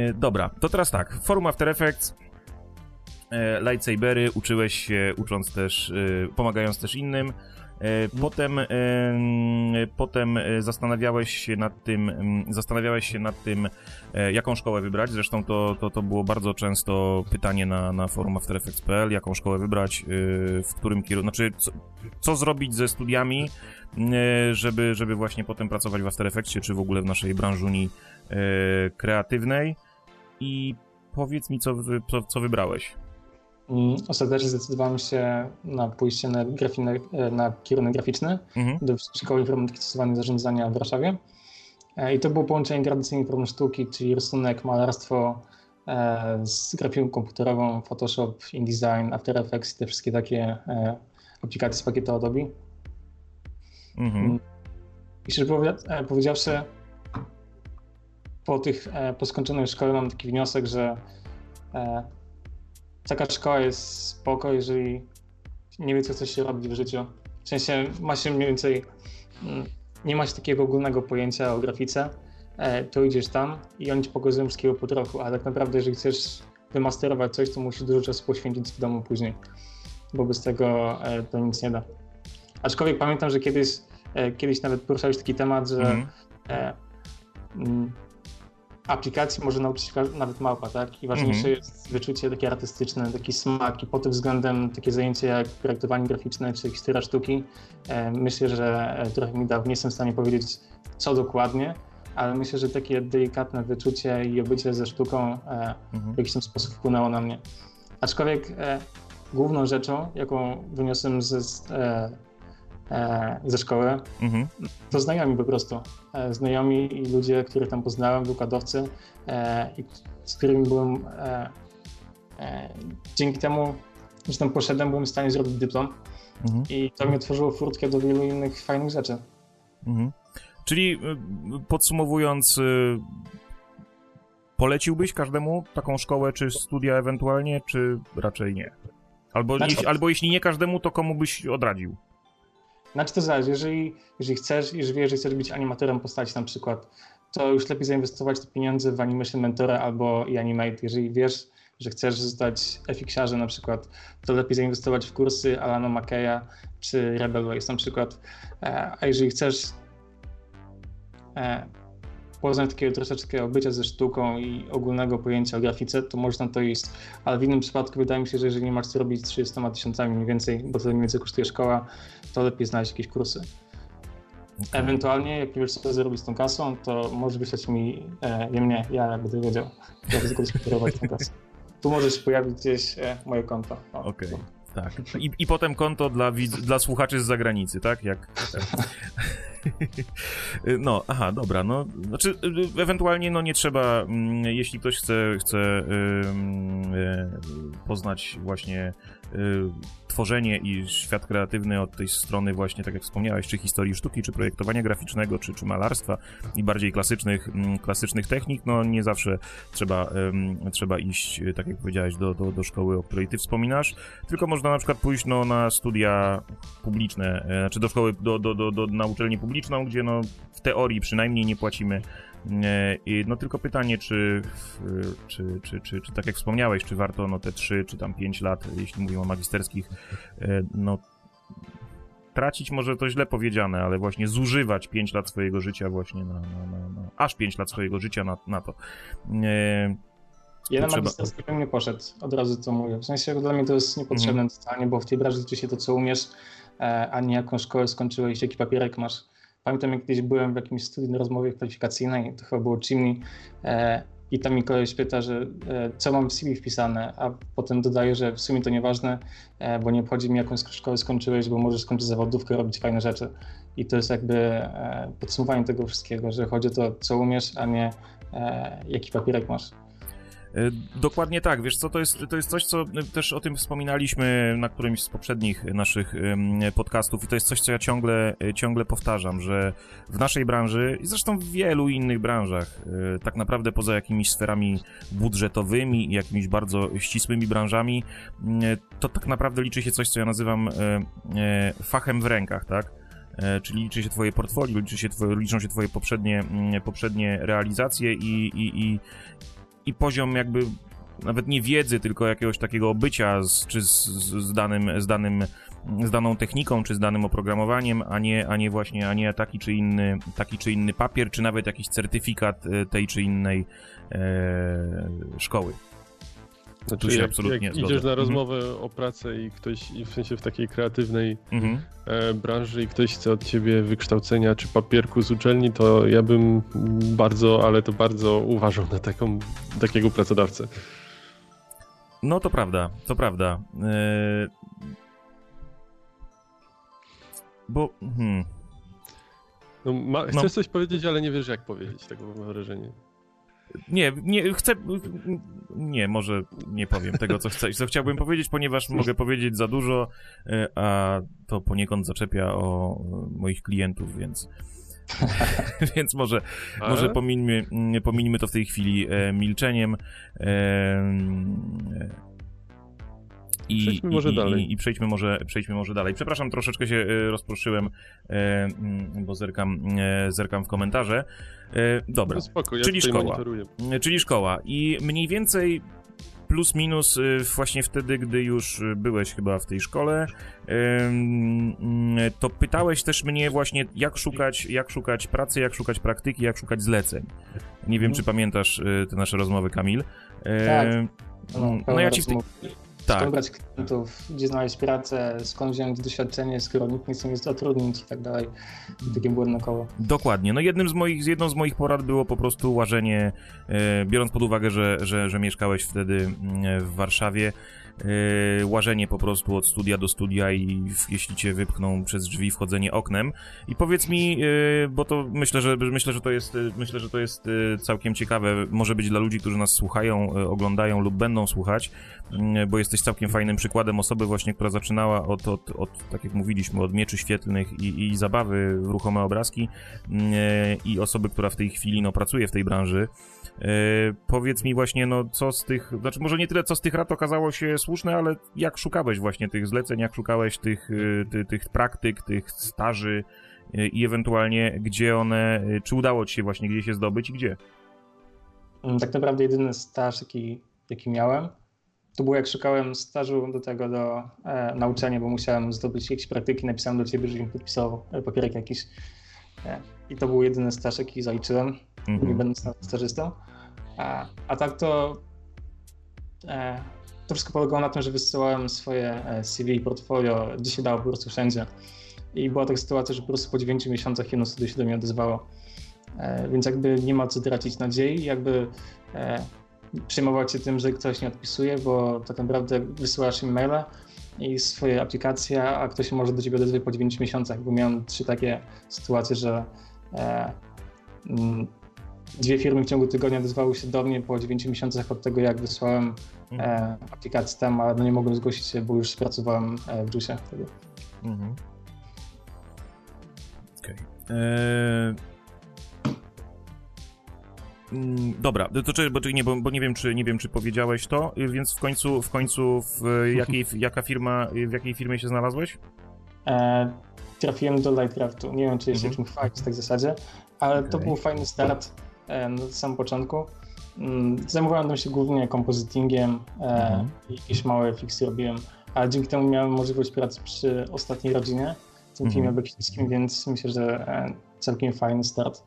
e, dobra, to teraz tak. Forum After Effects, e, lightsabery, uczyłeś się, ucząc też, pomagając też innym. Potem, potem zastanawiałeś się nad tym, zastanawiałeś się nad tym, jaką szkołę wybrać. Zresztą to, to, to było bardzo często pytanie na, na forum AfterEffects.pl, jaką szkołę wybrać, w którym kierunku, znaczy co, co zrobić ze studiami, żeby, żeby właśnie potem pracować w After Effectsie, czy w ogóle w naszej branżuni e, kreatywnej. I powiedz mi, co, co, co wybrałeś. Mm, ostatecznie zdecydowałem się na pójście na, e, na kierunek graficzny mhm. do Szkoły Informatyki Stosowanej Zarządzania w Warszawie. E, I to było połączenie tradycyjnych form sztuki, czyli rysunek, malarstwo z grafiką komputerową, Photoshop, InDesign, After Effects, te wszystkie takie aplikacje z pakietu Adobe. Mhm. Mm. I szczerze e, powiedziawszy, po, tych, e, po skończonej szkole mam taki wniosek, że e, taka szkoła jest spoko, jeżeli nie wie, co chce się robić w życiu. W sensie ma się mniej więcej, mm, nie ma się takiego ogólnego pojęcia o grafice, to idziesz tam i oni ci pokazują wszystkiego po trochu, a tak naprawdę, jeżeli chcesz wymasterować coś, to musisz dużo czasu poświęcić w domu później, bo bez tego to nic nie da. Aczkolwiek pamiętam, że kiedyś, e, kiedyś nawet poruszałeś taki temat, że mm. Aplikacji może nauczyć się nawet małpa, tak? I ważniejsze mm. jest wyczucie takie artystyczne, taki smak i pod tym względem takie zajęcie jak projektowanie graficzne czy historia sztuki. E, myślę, że e, trochę mi dał, nie jestem w stanie powiedzieć co dokładnie, ale myślę, że takie delikatne wyczucie i obycie ze sztuką e, mm. w jakiś tam sposób wpłynęło na mnie. Aczkolwiek e, główną rzeczą, jaką wyniosłem ze, e, e, ze szkoły, mhm. to znajomi po prostu. E, znajomi i ludzie, których tam poznałem, wykładowcy, e, z którymi byłem e, dzięki temu, że tam poszedłem, byłem w stanie zrobić dyplom. Mhm. I to mi otworzyło furtkę do wielu innych fajnych rzeczy. Mhm. Czyli podsumowując, poleciłbyś każdemu taką szkołę czy studia ewentualnie, czy raczej nie? Albo, znaczy, jeśli, albo jeśli nie każdemu, to komu byś odradził? Znaczy to zależy, jeżeli, jeżeli chcesz, jeżeli że chcesz być animatorem postaci na przykład, to już lepiej zainwestować te pieniądze w Animation Mentora albo i Animate. Jeżeli wiesz, że chcesz zostać efiksiarzem na przykład, to lepiej zainwestować w kursy Alana McKeya czy Rebelways na przykład. E, a jeżeli chcesz e, poznać takiego troszeczkę obycia ze sztuką i ogólnego pojęcia o grafice, to można to iść. Ale w innym przypadku wydaje mi się, że jeżeli nie masz co robić z 30 tysiącami mniej więcej, bo to mniej więcej kosztuje szkoła, to lepiej znaleźć jakieś kursy. Okay. Ewentualnie, jak nie wiesz, co zrobić z tą kasą, to możesz wysłać mi, e, nie mnie, ja będę wiedział, jak zagospodarować tą kasę. Tu możesz pojawić gdzieś e, moje konto. Okej. Okay. Tak. I, I potem konto dla, dla słuchaczy z zagranicy, tak? Jak... No, aha, dobra, no, znaczy, ewentualnie, no, nie trzeba, mm, jeśli ktoś chce, chce yy, poznać właśnie yy, tworzenie i świat kreatywny od tej strony właśnie, tak jak wspomniałeś, czy historii sztuki, czy projektowania graficznego, czy, czy malarstwa i bardziej klasycznych, mm, klasycznych technik, no nie zawsze trzeba, trzeba iść, tak jak powiedziałeś, do, do, do szkoły, o której ty wspominasz, tylko można na przykład pójść no, na studia publiczne, e, znaczy do szkoły, do, do, do, do, na uczelnię publiczną, gdzie no w teorii przynajmniej nie płacimy e, no tylko pytanie, czy, czy, czy, czy, czy tak jak wspomniałeś, czy warto no te 3 czy tam 5 lat, jeśli mówimy o magisterskich, e, no tracić może to źle powiedziane, ale właśnie zużywać 5 lat swojego życia właśnie na, na, na, na aż 5 lat swojego życia na, na to. E, ja na magisterski bym nie poszedł, od razu to mówię. W sensie dla mnie to jest niepotrzebne mm. totalnie, bo w tej branży liczy się to, co umiesz, e, a nie jaką szkołę skończyłeś, jaki papierek masz. Pamiętam, jak kiedyś byłem w jakimś studium na rozmowie kwalifikacyjnej, to chyba było Chimney, e, i tam mi koleś pyta, że e, co mam w CV wpisane, a potem dodaję, że w sumie to nieważne, e, bo nie obchodzi mi jaką szkołę skończyłeś, bo możesz skończyć zawodówkę, robić fajne rzeczy. I to jest jakby e, podsumowanie tego wszystkiego, że chodzi o to, co umiesz, a nie jaki papierek masz. E, dokładnie tak, wiesz co, to jest, to jest coś, co też o tym wspominaliśmy na którymś z poprzednich naszych podcastów i to jest coś, co ja ciągle, e, ciągle powtarzam, że w naszej branży i zresztą w wielu innych branżach, e, tak naprawdę poza jakimiś sferami budżetowymi i jakimiś bardzo ścisłymi branżami, to tak naprawdę liczy się coś, co ja nazywam fachem w rękach, tak? czyli liczy się twoje portfolio, liczy się twoje, liczą się twoje poprzednie, poprzednie realizacje i, i, i, i poziom jakby nawet nie wiedzy, tylko jakiegoś takiego bycia z, czy z, z, danym, z, danym, z daną techniką, czy z danym oprogramowaniem, a nie, a nie właśnie, a nie taki czy inny, taki czy inny papier, czy nawet jakiś certyfikat e, tej czy innej e, szkoły. Znaczy, tu się jak, absolutnie jak idziesz na mhm. rozmowę mhm. o pracę i ktoś, i w sensie w takiej kreatywnej mhm. e, branży i ktoś chce od ciebie wykształcenia czy papierku z uczelni, to ja bym bardzo, ale to bardzo uważał na taką, takiego pracodawcę. No to prawda, to prawda. E... Bo... Hmm. No, ma, chcesz no. coś powiedzieć, ale nie wiesz jak powiedzieć, tego mam wrażenie. Nie, nie, chcę. Nie, może nie powiem tego, co, chcę, co chciałbym powiedzieć, ponieważ mogę powiedzieć za dużo, e, a to poniekąd zaczepia o moich klientów, więc. więc może, może pomińmy, pomińmy to w tej chwili e, milczeniem. E, i, przejdźmy może i, dalej. I, I, przejdźmy, może, przejdźmy może dalej. Przepraszam, troszeczkę się e, rozproszyłem, e, bo zerkam, e, zerkam w komentarze. Dobra, no spoko, ja czyli szkoła. Czyli szkoła. I mniej więcej plus minus właśnie wtedy, gdy już byłeś chyba w tej szkole, to pytałeś też mnie właśnie, jak szukać, jak szukać pracy, jak szukać praktyki, jak szukać zleceń. Nie wiem, mhm. czy pamiętasz te nasze rozmowy, Kamil. Tak. No, no ja ci w tej tak. skąd brać klientów, gdzie znaleźć pracę, skąd wziąć doświadczenie, skoro nikt nie chce mnie zatrudnić i tak dalej. Takie błędne koło. Dokładnie. No jednym z moich, jedną z moich porad było po prostu łażenie, e, biorąc pod uwagę, że, że, że mieszkałeś wtedy mm, w Warszawie, yy, łażenie po prostu od studia do studia i w, jeśli cię wypchną przez drzwi, wchodzenie oknem. I powiedz mi, yy, bo to myślę, że myślę, że to jest yy, myślę, że to jest yy, całkiem ciekawe, może być dla ludzi, którzy nas słuchają, yy, oglądają lub będą słuchać, yy, bo jesteś całkiem fajnym przykładem osoby właśnie, która zaczynała od, od, od tak jak mówiliśmy, od mieczy świetlnych i, i zabawy w ruchome obrazki i osoby, która w tej chwili no, pracuje w tej branży. Yy, powiedz mi właśnie, no co z tych, znaczy może nie tyle co z tych rad okazało się słuszne, ale jak szukałeś właśnie tych zleceń, jak szukałeś tych, yy, ty, tych praktyk, tych staży yy, i ewentualnie gdzie one, czy udało ci się właśnie gdzieś je zdobyć i gdzie? Mm, tak naprawdę jedyny staż, jaki, jaki miałem, to było jak szukałem stażu do tego, do e, nauczania, bo musiałem zdobyć jakieś praktyki, napisałem do ciebie, żebym podpisał papierek jakiś. E, I to był jedyny staż, jaki zaliczyłem, mm-hmm. nie będąc stażystą. A, a tak to e, to wszystko polegało na tym, że wysyłałem swoje e, CV i portfolio, gdzie się dało po prostu wszędzie. I była taka sytuacja, że po prostu po 9 miesiącach jedno studio się do mnie odezwało. E, więc jakby nie ma co tracić nadziei, jakby e, przejmować się tym, że ktoś nie odpisuje, bo tak naprawdę wysyłasz im maile i swoje aplikacje, a ktoś może do ciebie odezwać po 9 miesiącach, bo miałem trzy takie sytuacje, że e, mm, dwie firmy w ciągu tygodnia odezwały się do mnie po 9 miesiącach od tego, jak wysłałem mhm. e, aplikację tam, ale no nie mogłem zgłosić się, bo już pracowałem e, w JUSie wtedy. Mhm. Okej. Okay. E, dobra, to czekaj, bo, nie, bo, bo, nie wiem, czy nie wiem, czy powiedziałeś to, więc w końcu, w końcu w jakiej, jaka firma, w jakiej firmie się znalazłeś? E, trafiłem do Lightcraftu. Nie wiem, czy jest mhm. czym chwalić tak w zasadzie, ale okay. to był fajny start E, na samym początku. Mm, zajmowałem się głównie kompozytingiem e, mhm. jakieś małe fixy robiłem, a dzięki temu miałem możliwość pracy przy ostatniej rodzinie, w tym mhm. filmie beksińskim, więc myślę, że e, całkiem fajny start,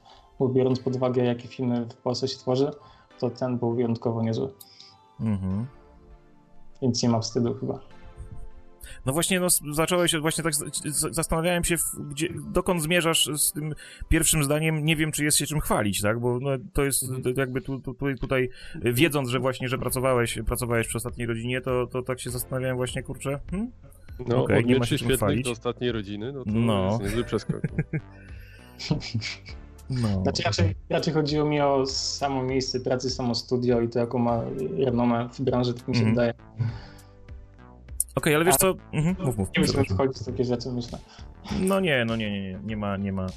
biorąc pod uwagę, jakie filmy w Polsce się tworzy, to ten był wyjątkowo niezły. Mhm. Więc nie ma wstydu chyba. No właśnie, no, zacząłeś, właśnie tak zastanawiałem się, gdzie, dokąd zmierzasz z tym pierwszym zdaniem, nie wiem, czy jest się czym chwalić, tak, bo no, to jest mhm. jakby tu, tu, tutaj, wiedząc, że właśnie, że pracowałeś, pracowałeś przy ostatniej rodzinie, to, to tak się zastanawiałem właśnie, kurczę, hmm? No, okay, nie ma się czym chwalić. do ostatniej rodziny, no to no. jest niezły przeskok. No. Znaczy raczej, raczej chodziło mi o samo miejsce pracy, samo studio i to, jaką ma renomę w branży, tak mi się mm. wydaje okay, ale wiesz co... Mhm, mów, mów. Nie musimy wchodzić w takie rzeczy, myślę. No nie, no nie, nie, nie, nie ma, nie ma,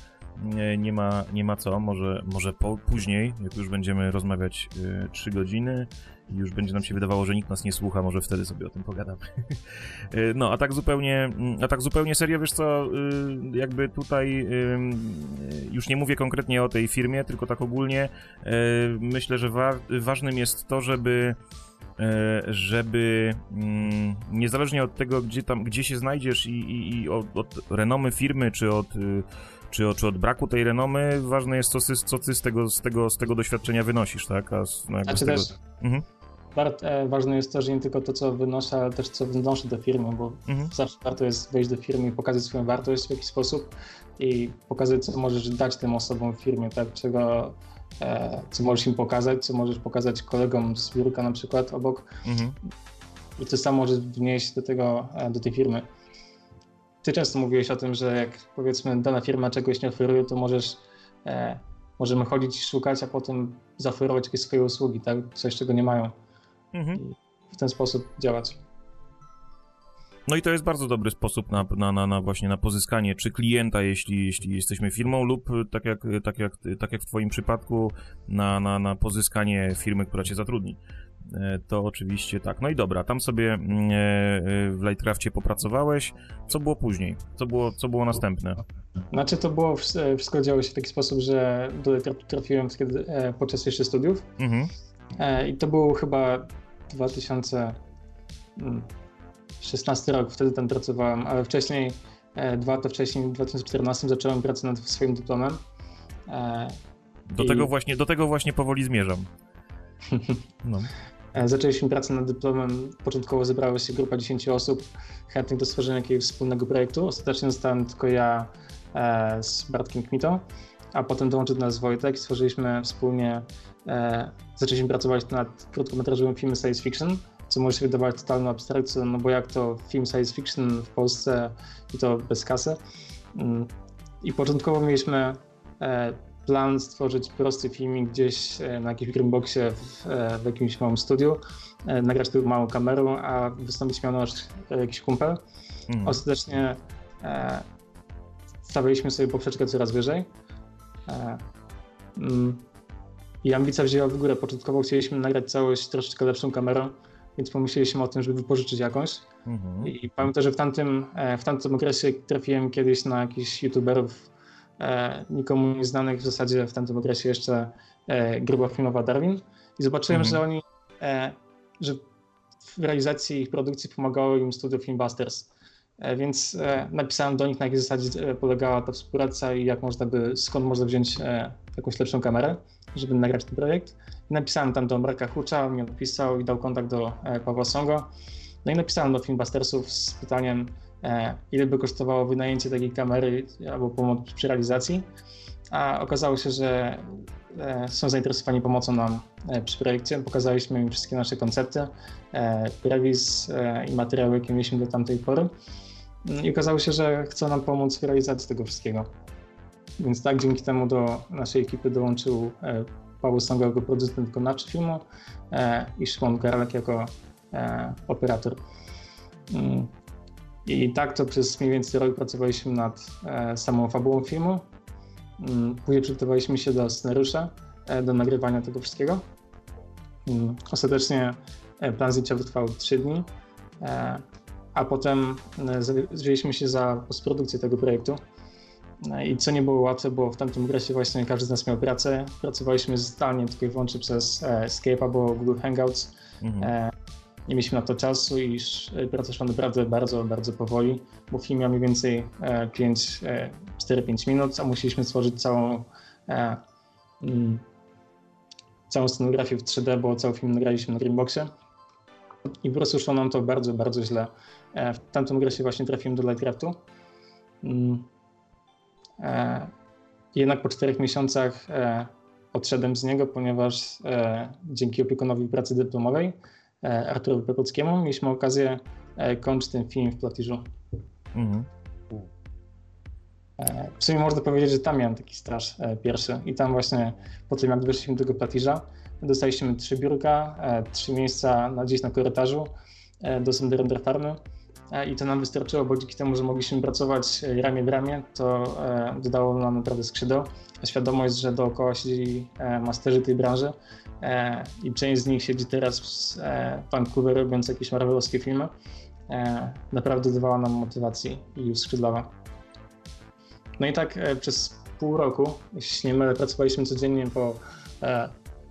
nie, nie ma, nie ma co, może, może po, później, jak już będziemy rozmawiać y, 3 godziny już będzie nam się wydawało, że nikt nas nie słucha, może wtedy sobie o tym pogadamy. Y, no, a tak zupełnie, a tak zupełnie serio, wiesz co, y, jakby tutaj y, już nie mówię konkretnie o tej firmie, tylko tak ogólnie myślę, że wa ważnym jest to, żeby żeby mm, niezależnie od tego, gdzie tam, gdzie się znajdziesz i, i, i od, od, renomy firmy, czy od, czy, czy od braku tej renomy, ważne jest, co ty, co ty z, tego, z, tego, z tego doświadczenia wynosisz, tak? A no znaczy z tego... też mhm. Ważne jest to, że nie tylko to, co wynoszę, ale też co wnoszę do firmy, bo mhm. zawsze warto jest wejść do firmy i pokazać swoją wartość w jakiś sposób i pokazać, co możesz dać tym osobom w firmie, tak? Czego E, co możesz im pokazać, co możesz pokazać kolegom z biurka na przykład obok mhm. i to samo możesz wnieść do tego, e, do tej firmy. Ty często mówiłeś o tym, że jak powiedzmy dana firma czegoś nie oferuje, to możesz, e, możemy chodzić i szukać, a potem zaoferować jakieś swoje usługi, tak? Coś, czego nie mają. Mhm. I w ten sposób działać. No i to jest bardzo dobry sposób na, na, na, na, właśnie na pozyskanie czy klienta, jeśli, jeśli jesteśmy firmą, lub tak jak, tak jak, tak jak w Twoim przypadku, na, na, na pozyskanie firmy, która Cię zatrudni. E, to oczywiście tak. No i dobra, tam sobie mm, e, e, w Lightcraftie popracowałeś. Co było później? Co było, co było następne? Znaczy to było, wszystko działo się w taki sposób, że do Lightcraftu trafiłem podczas jeszcze studiów. Mhm. I to był chyba 2000 16 rok, wtedy tam pracowałem, ale wcześniej, e, dwa lata wcześniej, w 2014 zacząłem pracę nad swoim dyplomem. E, do, I... tego właśnie, do tego właśnie powoli zmierzam. No. E, zaczęliśmy pracę nad dyplomem. Początkowo zebrała się grupa 10 osób chętnych do stworzenia jakiegoś wspólnego projektu. Ostatecznie zostałem tylko ja z Bartkiem Kmitą, a potem dołączył do nas Wojtek i stworzyliśmy wspólnie, zaczęliśmy pracować nad krótkometrażowym filmem science fiction co może się wydawać totalną abstrakcją, no bo jak to film science fiction w Polsce i to bez kasy. Mm, I początkowo mieliśmy plan stworzyć prosty filmik gdzieś na jakimś greenboxie w, w jakimś małym studiu, nagrać to małą kamerą, a wystąpić miał nasz jakiś kumpel. Mm. Ostatecznie e, stawialiśmy sobie poprzeczkę coraz wyżej. I ambicja wzięła w górę. Początkowo chcieliśmy nagrać całość troszeczkę lepszą kamerą, więc pomyśleliśmy o tym, żeby wypożyczyć jakąś. Mm-hmm. I pamiętam, że w tamtym, e, w tamtym okresie trafiłem kiedyś na jakichś youtuberów e, nikomu nieznanych w zasadzie w tamtym okresie jeszcze e, grupa filmowa Darwin i zobaczyłem, mm-hmm. że oni, że w realizacji ich produkcji pomagało im studio Filmbusters. Więc napisałem do nich, na jakiej zasadzie polegała ta współpraca i jak można by, skąd można wziąć jakąś lepszą kamerę, żeby nagrać ten projekt. Napisałem tam do Marka Hucza, mi odpisał i dał kontakt do Pawła Songo. No i napisałem do Filmbustersów z pytaniem, ile by kosztowało wynajęcie takiej kamery albo pomoc przy realizacji. A okazało się, że są zainteresowani pomocą nam przy projekcie. Pokazaliśmy im wszystkie nasze koncepty, previs i materiały, jakie mieliśmy do tamtej pory. I okazało się, że chce nam pomóc w realizacji tego wszystkiego. Więc tak, dzięki temu do naszej ekipy dołączył e, Paweł Stąga jako producent wykonawczy filmu e, i Szymon Garlek jako e, operator. Mm. I tak to przez mniej więcej rok pracowaliśmy nad samą fabułą filmu. Mm. Później przygotowaliśmy się do scenariusza, do nagrywania tego wszystkiego. Mm. Ostatecznie plan zdjęcia trwał 3 dni a potem wzięliśmy się za postprodukcję tego projektu. E, I co nie było łatwe, bo w tamtym okresie właśnie każdy z nas miał pracę. Pracowaliśmy zdalnie tylko i wyłącznie przez e, Skype albo Google Hangouts. Mhm. Nie mieliśmy na to czasu i praca szła naprawdę bardzo, bardzo powoli, bo film miał mniej więcej 4-5 minut, a musieliśmy stworzyć całą, mm, całą scenografię w 3D, bo cały film nagraliśmy na Dreamboxie. I po prostu szło nam to bardzo, bardzo źle. E, w tamtym okresie właśnie trafiłem do Lightcraftu. E, jednak po czterech miesiącach e, odszedłem z niego, ponieważ dzięki opiekunowi pracy dyplomowej, Arturowi Pepockiemu, mieliśmy okazję kończyć ten film w Platiżu. Mhm. W sumie można powiedzieć, że tam miałem taki straż pierwszy i tam właśnie po tym jak weszliśmy do tego Platiża, dostaliśmy trzy biurka, trzy miejsca na, gdzieś na korytarzu, dostęp do render farmy E, i to nam wystarczyło, bo dzięki temu, że mogliśmy pracować e, ramię w ramię, to e, dodało nam naprawdę skrzydeł. Świadomość, że dookoła siedzi masterzy tej branży i część z nich siedzi teraz w Vancouver robiąc jakieś marvelowskie filmy, naprawdę dawała nam motywacji i uskrzydlała. No i tak przez pół roku, jeśli nie mylę, pracowaliśmy codziennie po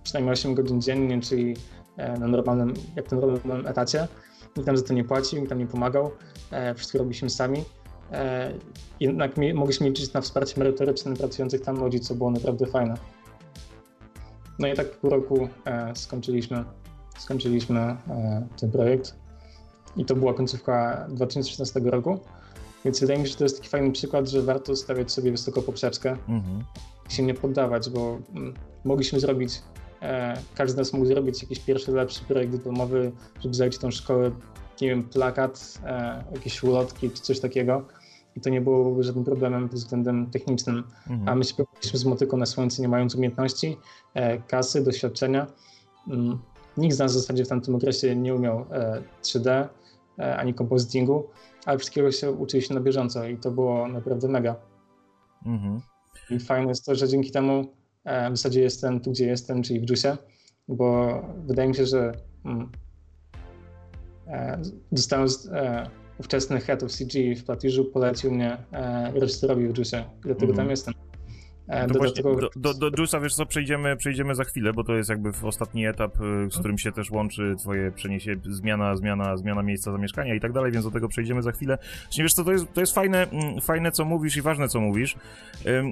przynajmniej 8 godzin dziennie, czyli na normalnym, jak na normalnym etacie nikt nam za to nie płacił, nikt nam nie pomagał, e, wszystko robiliśmy sami. E, jednak mogliśmy liczyć na wsparcie merytoryczne pracujących tam ludzi, co było naprawdę fajne. No i tak pół roku e, skończyliśmy, skończyliśmy ten projekt i to była końcówka 2016 roku. Więc wydaje mi się, że to jest taki fajny przykład, że warto stawiać sobie wysoko poprzeczkę mhm. i się nie poddawać, bo mm, mogliśmy zrobić każdy z nas mógł zrobić jakiś pierwszy, lepszy projekt dyplomowy, żeby zająć tą szkołę, nie wiem, plakat, e, jakieś ulotki czy coś takiego. I to nie było żadnym problemem pod względem technicznym. Mhm. A my się próbowaliśmy z motyką na słońcu, nie mając umiejętności, e, kasy, doświadczenia. Mm, nikt z nas w zasadzie w tamtym okresie nie umiał 3D ani kompozytingu, ale wszystkiego się uczyliśmy na bieżąco i to było naprawdę mega. Mhm. I fajne jest to, że dzięki temu E, w zasadzie jestem tu, gdzie jestem, czyli w JUSie, bo wydaje mi się, że mm, e, dostając e, ówczesny head of CG w Platiżu polecił mnie reżyserowi w JUSie, dlatego mm. tam jestem. E, no właśnie, do, do, do wiesz co, przejdziemy, przejdziemy za chwilę, bo to jest jakby ostatni etap, y, z którym się też łączy twoje przeniesie, zmiana, zmiana, zmiana miejsca zamieszkania i tak dalej, więc do tego przejdziemy za chwilę. Czyli wiesz co, to jest, to jest fajne, mm, fajne co mówisz i ważne co mówisz, y,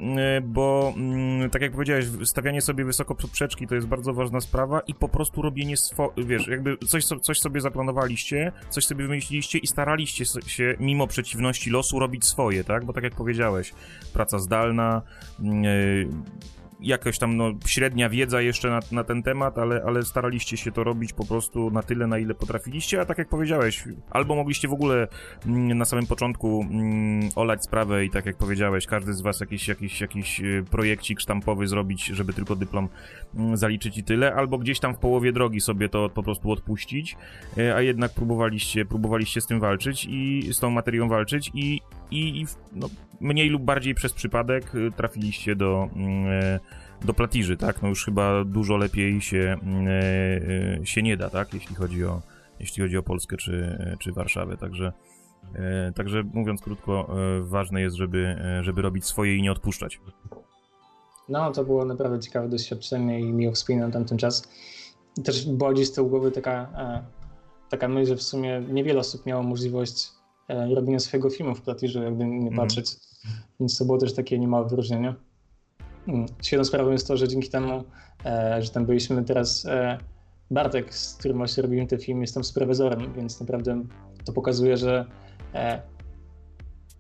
bo mm, tak jak powiedziałeś, stawianie sobie wysoko poprzeczki to jest bardzo ważna sprawa i po prostu robienie swo... wiesz, jakby coś, coś sobie zaplanowaliście, coś sobie wymyśliliście i staraliście się mimo przeciwności losu robić swoje, tak? Bo tak jak powiedziałeś, praca zdalna, mm, jakaś tam no, średnia wiedza jeszcze na, na ten temat, ale, ale staraliście się to robić po prostu na tyle, na ile potrafiliście, a tak jak powiedziałeś, albo mogliście w ogóle mm, na samym początku mm, olać sprawę i tak jak powiedziałeś, każdy z was jakiś, jakiś, jakiś y, projekcik sztampowy zrobić, żeby tylko dyplom mm, zaliczyć i tyle, albo gdzieś tam w połowie drogi sobie to po prostu odpuścić, y, a jednak próbowaliście, próbowaliście z tym walczyć i z tą materią walczyć i, i, no, mniej lub bardziej przez przypadek y, trafiliście do, mm, do platiży, tak? No już chyba dużo lepiej się, mm, się nie da, tak? Jeśli chodzi o, jeśli chodzi o Polskę czy, czy Warszawę, także Także mówiąc krótko, ważne jest, żeby, żeby robić swoje i nie odpuszczać. No, to było naprawdę ciekawe doświadczenie i miło wspominam tamten czas. Też gdzieś z tyłu głowy taka, taka myśl, że w sumie niewiele osób miało możliwość E, robienia swojego filmu w Platiży, jakby nie mhm. patrzeć. Mm. Więc to było też takie niemałe wyróżnienie. Mm. Świetną sprawą jest to, że dzięki temu, e, że tam byliśmy teraz, e, Bartek, z którym właśnie robimy ten film, jest tam superwizorem, więc naprawdę to pokazuje, że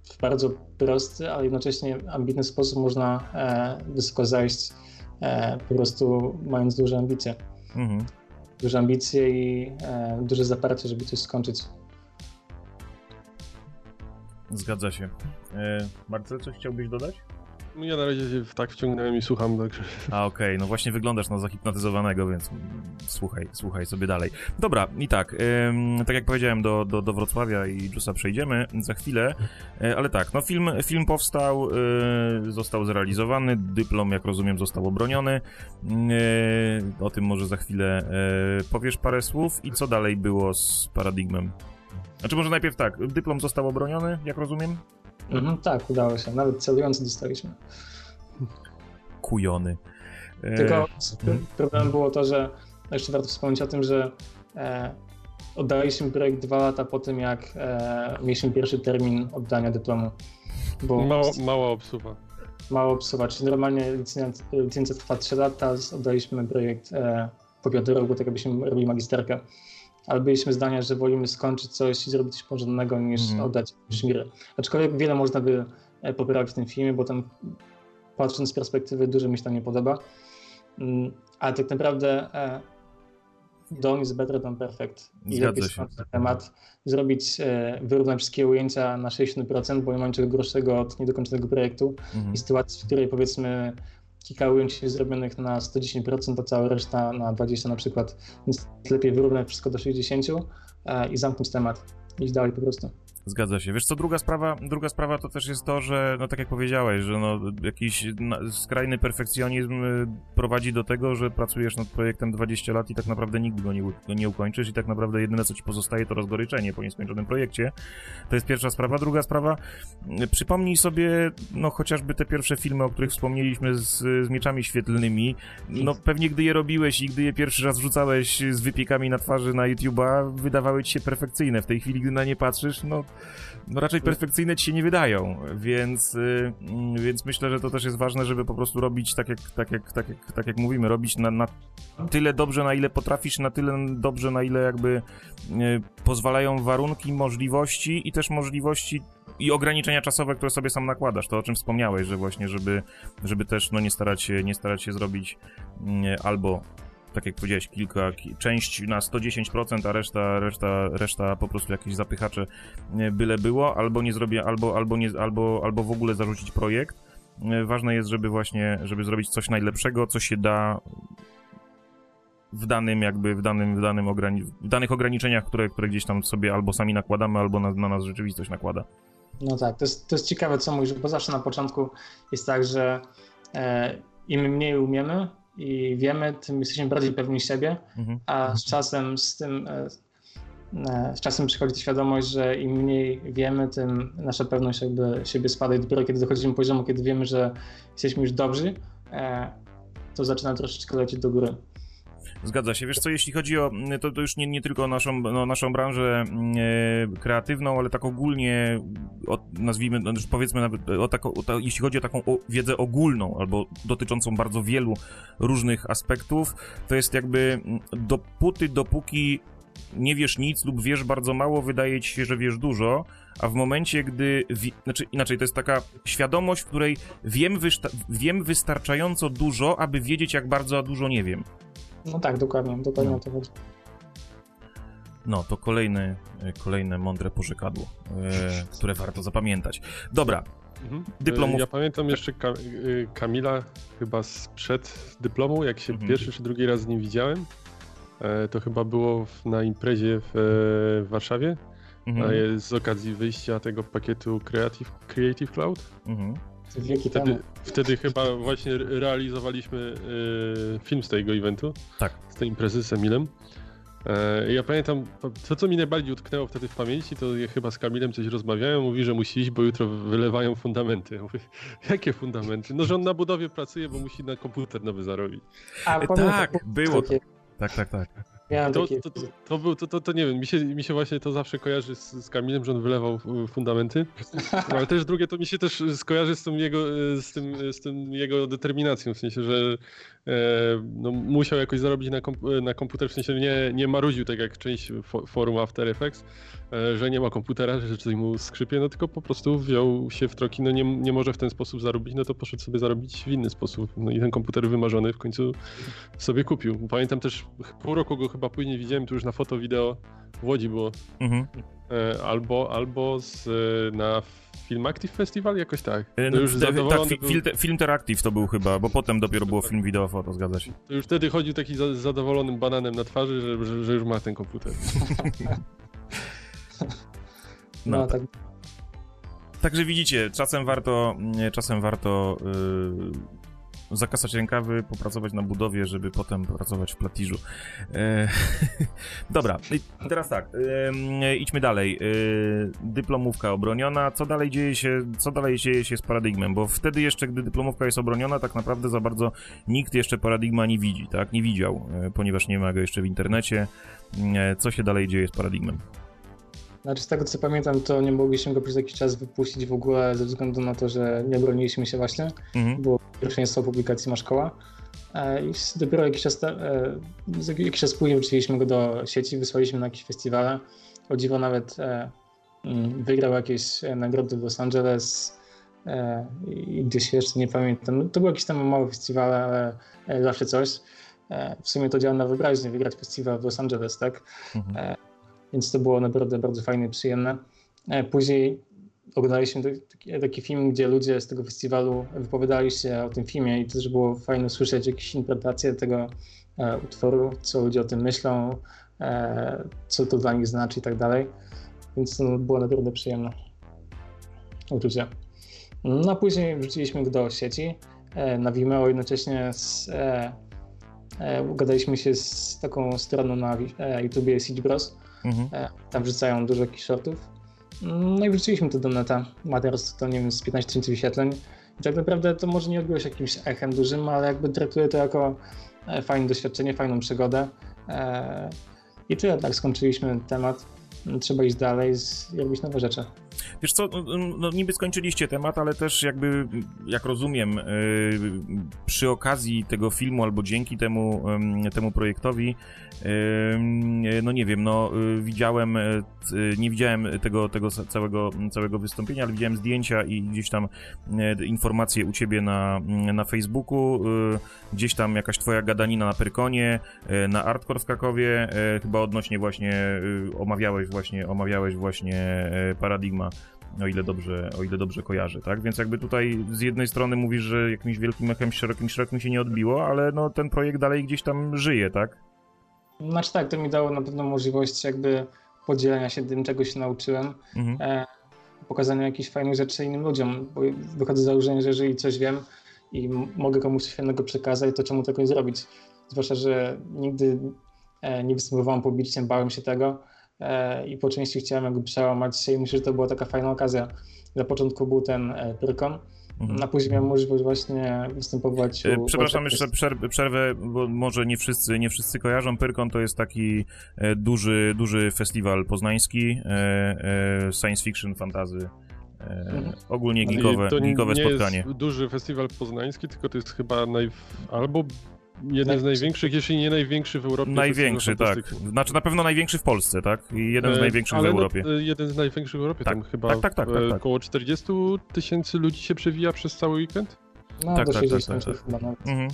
w bardzo prosty, ale jednocześnie ambitny sposób można wysoko zajść, po prostu mając duże ambicje. Mm -hmm. Duże ambicje i duże zaparcie, żeby coś skończyć. Zgadza się. E, Marcel, coś chciałbyś dodać? Ja na razie się tak wciągnąłem i słucham, także... A okej, okay. no właśnie wyglądasz na zahipnotyzowanego, więc słuchaj, słuchaj sobie dalej. Dobra, i tak, ym, tak jak powiedziałem, do, do, do Wrocławia i Jusa przejdziemy za chwilę, y, ale tak, no film, film powstał, y, został zrealizowany, dyplom, jak rozumiem, został obroniony, y, o tym może za chwilę powiesz parę słów i co dalej było z Paradigmem? Znaczy może najpierw tak, dyplom został obroniony, jak rozumiem? Mhm, tak, udało się. Nawet celujący dostaliśmy. Kujony. E, Tylko e... problemem było to, że jeszcze warto wspomnieć o tym, że e, oddaliśmy projekt dwa lata po tym, jak e, mieliśmy pierwszy termin oddania dyplomu. Bo mało, mało obsuwa. Mało obsuwa, czyli normalnie licencja, licencja trwa 3 lata, oddaliśmy projekt e, po piąty roku, tak jakbyśmy robili magisterkę ale byliśmy zdania, że wolimy skończyć coś i zrobić coś porządnego niż mm. oddać Szmirę. Aczkolwiek wiele można by e, poprawić w tym filmie, bo tam patrząc z perspektywy dużo mi się tam nie podoba. Mm, ale tak naprawdę e, Dawn is better than perfect. I lepiej się. na temat zrobić, e, wyrównać wszystkie ujęcia na 60%, bo nie mam czego gorszego od niedokończonego projektu mm. i sytuacji, w której powiedzmy kilka ujęć zrobionych na 110%, a cała reszta na 20% na przykład. Więc lepiej wyrównać wszystko do 60% e, i zamknąć temat. Iść dalej po prostu. Zgadza się. Wiesz co, druga sprawa, druga sprawa to też jest to, że, no tak jak powiedziałeś, że no, jakiś skrajny perfekcjonizm y, prowadzi do tego, że pracujesz nad projektem 20 lat i tak naprawdę nigdy go nie, go nie ukończysz i tak naprawdę jedyne, co ci pozostaje, to rozgoryczenie po nieskończonym projekcie. To jest pierwsza sprawa. Druga sprawa, y, przypomnij sobie, no chociażby te pierwsze filmy, o których wspomnieliśmy z, z mieczami świetlnymi, no pewnie gdy je robiłeś i gdy je pierwszy raz rzucałeś z wypiekami na twarzy na YouTube'a, wydawały ci się perfekcyjne. W tej chwili, gdy na nie patrzysz, no no raczej perfekcyjne ci się nie wydają, więc, y, mm, więc myślę, że to też jest ważne, żeby po prostu robić tak jak, tak jak, tak jak, tak jak mówimy, robić na, na tyle dobrze, na ile potrafisz, na tyle dobrze, na ile jakby y, pozwalają warunki, możliwości i też możliwości i ograniczenia czasowe, które sobie sam nakładasz. To o czym wspomniałeś, że właśnie, żeby, żeby też no, nie, starać się, nie starać się zrobić mm, albo tak jak powiedziałeś, kilka, część na 110%, a reszta, reszta, reszta po prostu jakieś zapychacze byle było, albo nie zrobię, albo, albo, nie, albo, albo w ogóle zarzucić projekt. Ważne jest, żeby właśnie, żeby zrobić coś najlepszego, co się da w danym jakby, w danym, w danym ograni w danych ograniczeniach, które, które gdzieś tam sobie albo sami nakładamy, albo na, na nas rzeczywistość nakłada. No tak, to jest, to jest ciekawe, co mówisz, bo zawsze na początku jest tak, że e, im mniej umiemy, i wiemy, tym jesteśmy bardziej pewni siebie, mhm. a z czasem z tym e, e, z czasem przychodzi świadomość, że im mniej wiemy, tym nasza pewność jakby siebie spada i dopiero kiedy dochodzimy do poziomu, kiedy wiemy, że jesteśmy już dobrzy, e, to zaczyna troszeczkę lecieć do góry. Zgadza się. Wiesz co, jeśli chodzi o, to, to już nie, nie tylko o naszą, no, naszą branżę e, kreatywną, ale tak ogólnie, o, nazwijmy, no, powiedzmy nawet, o tako, o ta, jeśli chodzi o taką wiedzę ogólną, albo dotyczącą bardzo wielu różnych aspektów, to jest jakby dopóty, dopóki nie wiesz nic lub wiesz bardzo mało, wydaje ci się, że wiesz dużo, a w momencie, gdy. Wi- znaczy, inaczej, to jest taka świadomość, w której wiem, wysta- wiem wystarczająco dużo, aby wiedzieć, jak bardzo dużo nie wiem. No tak, dokładnie, dokładnie No. o to chodzi. No, to kolejny, e, kolejne mądre pożykadło, e, które warto zapamiętać. Dobra, Mhm. Dyplomów- Ja pamiętam jeszcze Ka- Kamila chyba sprzed dyplomu, jak się Mhm. pierwszy czy drugi raz z nim widziałem. E, To chyba było w, na imprezie w, e, w Warszawie, mhm, e, z okazji wyjścia tego pakietu Creative, Creative Cloud. mhm. Wieki temu. Wtedy, wtedy chyba właśnie re- realizowaliśmy e, film z tego eventu, Tak. z tej imprezy z Emilem. E, Ja pamiętam, to co mi najbardziej utknęło wtedy w pamięci, to ja chyba z Kamilem coś rozmawiałem, mówi, że musi iść, bo jutro wylewają fundamenty. Ja mówię, jakie fundamenty? No, że on na budowie pracuje, bo musi na komputer nowy zarobić. A, E, tak, było takie, Tak, tak, tak. Miałem To, takie... to, to, to, był, to, to, to nie wiem, mi się, mi się właśnie to zawsze kojarzy z, z Kamilem, że on wylewał y, fundamenty, ale też drugie to mi się też skojarzy z tym jego, y, z tym, z tym jego determinacją, w sensie, że e, no, musiał jakoś zarobić na, komp na komputer, w sensie nie, nie marudził tak jak część fo forum After Effects, e, że nie ma komputera, że coś mu skrzypie, no tylko po prostu wziął się w troki, no nie, nie może w ten sposób zarobić, no to poszedł sobie zarobić w inny sposób, no i ten komputer wymarzony w końcu sobie kupił. Pamiętam też, pół roku go chyba później widziałem, tu już na foto, wideo w Łodzi było, Mhm. e, albo, albo z, e, na Film Active Festival, jakoś tak. E, To no, już tak, był, film, film Interactive to był chyba, bo potem dopiero było film wideo foto, zgadza się. to już wtedy chodził taki za, zadowolonym bananem na twarzy, że, że, że już ma ten komputer. No, No, tak. Także widzicie, czasem warto, mm, czasem warto yy, zakasać rękawy, popracować na budowie, żeby potem pracować w platiżu. E, dobra, teraz tak, yy, idźmy dalej. Yy, dyplomówka obroniona, co dalej dzieje się, co dalej dzieje się z Paradigmem, bo wtedy jeszcze, gdy dyplomówka jest obroniona, tak naprawdę za bardzo nikt jeszcze Paradigma nie widzi, tak, nie widział, yy, ponieważ nie ma go jeszcze w internecie. Yy, co się dalej dzieje z Paradigmem? Znaczy z tego co pamiętam, to nie mogliśmy go przez jakiś czas wypuścić w ogóle ze względu na to, że nie broniliśmy się właśnie. Mhm. Było pierwszeństwo publikacji ma szkoła. E, I dopiero jakiś czas, e, jakiś czas później wrzuciliśmy go do sieci, wysłaliśmy na jakieś festiwale. O dziwo nawet e, mm, wygrał jakieś nagrody w Los Angeles i gdzieś jeszcze, nie pamiętam. No, to były jakieś tam małe festiwale, ale zawsze coś. W sumie to działa na wyobraźnię, wygrać festiwal w Los Angeles, tak? Mhm. Więc to było naprawdę bardzo fajne i przyjemne. E, Później oglądaliśmy taki, taki film, gdzie ludzie z tego festiwalu wypowiadali się o tym filmie i też było fajne słyszeć jakieś interpretacje tego e, utworu, co ludzie o tym myślą, e, co to dla nich znaczy i tak dalej. Więc to było naprawdę przyjemne uczucie. No a później wrzuciliśmy go do sieci e, na Vimeo jednocześnie z, e, e, ugadaliśmy się z taką stroną na e, YouTubie Siege Bros. Mhm. E, Tam wrzucają dużo jakichś shortów. No i wrzuciliśmy to do neta. Ma teraz to nie wiem z 15 tysięcy wyświetleń. I tak naprawdę to może nie odbiło się jakimś echem dużym, ale jakby traktuję to jako e, fajne doświadczenie, fajną przygodę. E, I tyle, tak skończyliśmy temat. Trzeba iść dalej i robić nowe rzeczy. Wiesz co, no, no niby skończyliście temat, ale też jakby, jak rozumiem, yy, przy okazji tego filmu albo dzięki temu, temu projektowi, no nie wiem, no y, widziałem, y, t- nie widziałem tego, tego całego, całego wystąpienia, ale widziałem zdjęcia i gdzieś tam y, informacje u ciebie na, na Facebooku, y, gdzieś tam jakaś twoja gadanina na Pyrkonie, y, na Artcore w Krakowie, y, chyba odnośnie właśnie, y, omawiałeś właśnie, omawiałeś właśnie y, O ile dobrze, o ile dobrze kojarzę, tak? Więc jakby tutaj z jednej strony mówisz, że jakimś wielkim echem szerokim szerokim się nie odbiło, ale no ten projekt dalej gdzieś tam żyje, tak? Znaczy tak, to mi dało na pewno możliwość jakby podzielenia się tym, czego się nauczyłem, Mhm. e, pokazania jakichś fajnych rzeczy innym ludziom, bo wychodzę z założenia, że jeżeli coś wiem i mogę komuś coś fajnego przekazać, to czemu tego nie zrobić? Zwłaszcza, że nigdy e, nie występowałem publicznie, bałem się tego i po części chciałem jakby przełamać się i myślę, że to była taka fajna okazja. Na początku był ten e, Pyrkon, Mhm. a później miałem możliwość właśnie występować E, u- Przepraszam u- jeszcze przerwę, przerwę, bo może nie wszyscy, nie wszyscy kojarzą. Pyrkon to jest taki e, duży, duży festiwal poznański, e, e, science fiction, fantazy, e, Mhm. ogólnie geekowe, to geekowe nie spotkanie. jest duży festiwal poznański, tylko to jest chyba naj... albo jeden z największych, jeśli nie największy w Europie. Największy, tak. Znaczy na pewno największy w Polsce, tak? I jeden z e, największych w no, Europie. No, jeden z największych w Europie, tak. tam chyba tak, tak, tak, tak, tak. około 40 tysięcy ludzi się przewija przez cały weekend? No, tak, do tak, 60 tak, tak, chyba nawet. Mhm.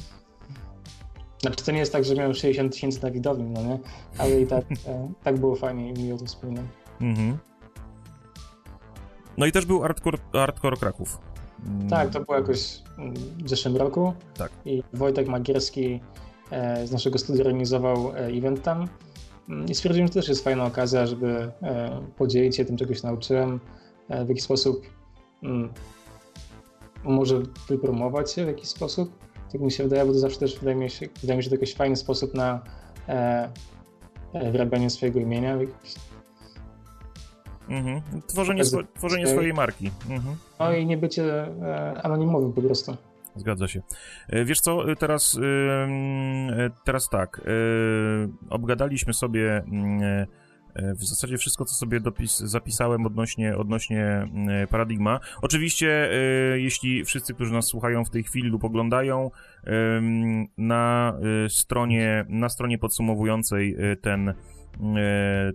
Znaczy to nie jest tak, że miałem 60 tysięcy na widowni, no nie? Ale i tak, e, tak było fajnie i miło to wspominam. Mhm. No i też był Hardcore, hardcore Kraków. Mm. Tak, to było jakoś w zeszłym roku. Tak. I Wojtek Magierski e, z naszego studia organizował e, event tam. Mm, I stwierdziłem, że to też jest fajna okazja, żeby podzielić się tym, czego się nauczyłem, w jakiś sposób mm, może wypromować się w jakiś sposób tak mi się wydaje, bo to zawsze też wydaje mi się, wydaje mi się to jakiś fajny sposób na e, e, wyrabianie swojego imienia. Mhm. Tworzenie, swo tworzenie swojej marki. Mhm. No i nie bycie e, anonimowym po prostu. Zgadza się. E, wiesz co, e, teraz, teraz tak, obgadaliśmy sobie mm, E, w zasadzie wszystko, co sobie dopis, zapisałem odnośnie, odnośnie mm, Paradigma. Oczywiście, e, jeśli wszyscy, którzy nas słuchają w tej chwili lub oglądają, na e, stronie, na stronie podsumowującej ten E,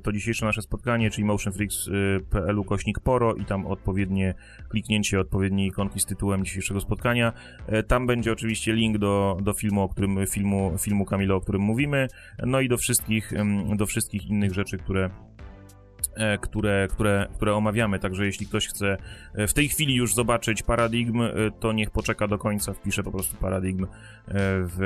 to dzisiejsze nasze spotkanie, czyli motionfreaks.pl kośnik poro i tam odpowiednie kliknięcie odpowiedniej ikonki z tytułem dzisiejszego spotkania. E, tam będzie oczywiście link do, do filmu, o którym, filmu, filmu Kamila, o którym mówimy, no i do wszystkich, do wszystkich innych rzeczy, które E, które, które, które omawiamy. Także jeśli ktoś chce e, w tej chwili już zobaczyć Paradigm, e, to niech poczeka do końca, wpisze po prostu Paradigm w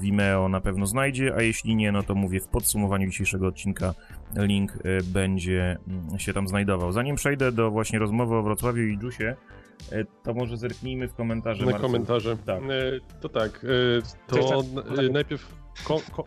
Vimeo na pewno znajdzie, a jeśli nie, no to mówię w podsumowaniu dzisiejszego odcinka link będzie mm, się tam znajdował. Zanim przejdę do właśnie rozmowy o Wrocławiu i Jusie, to może zerknijmy w komentarze. Na komentarze. Tak. To tak, to najpierw Kom, kom,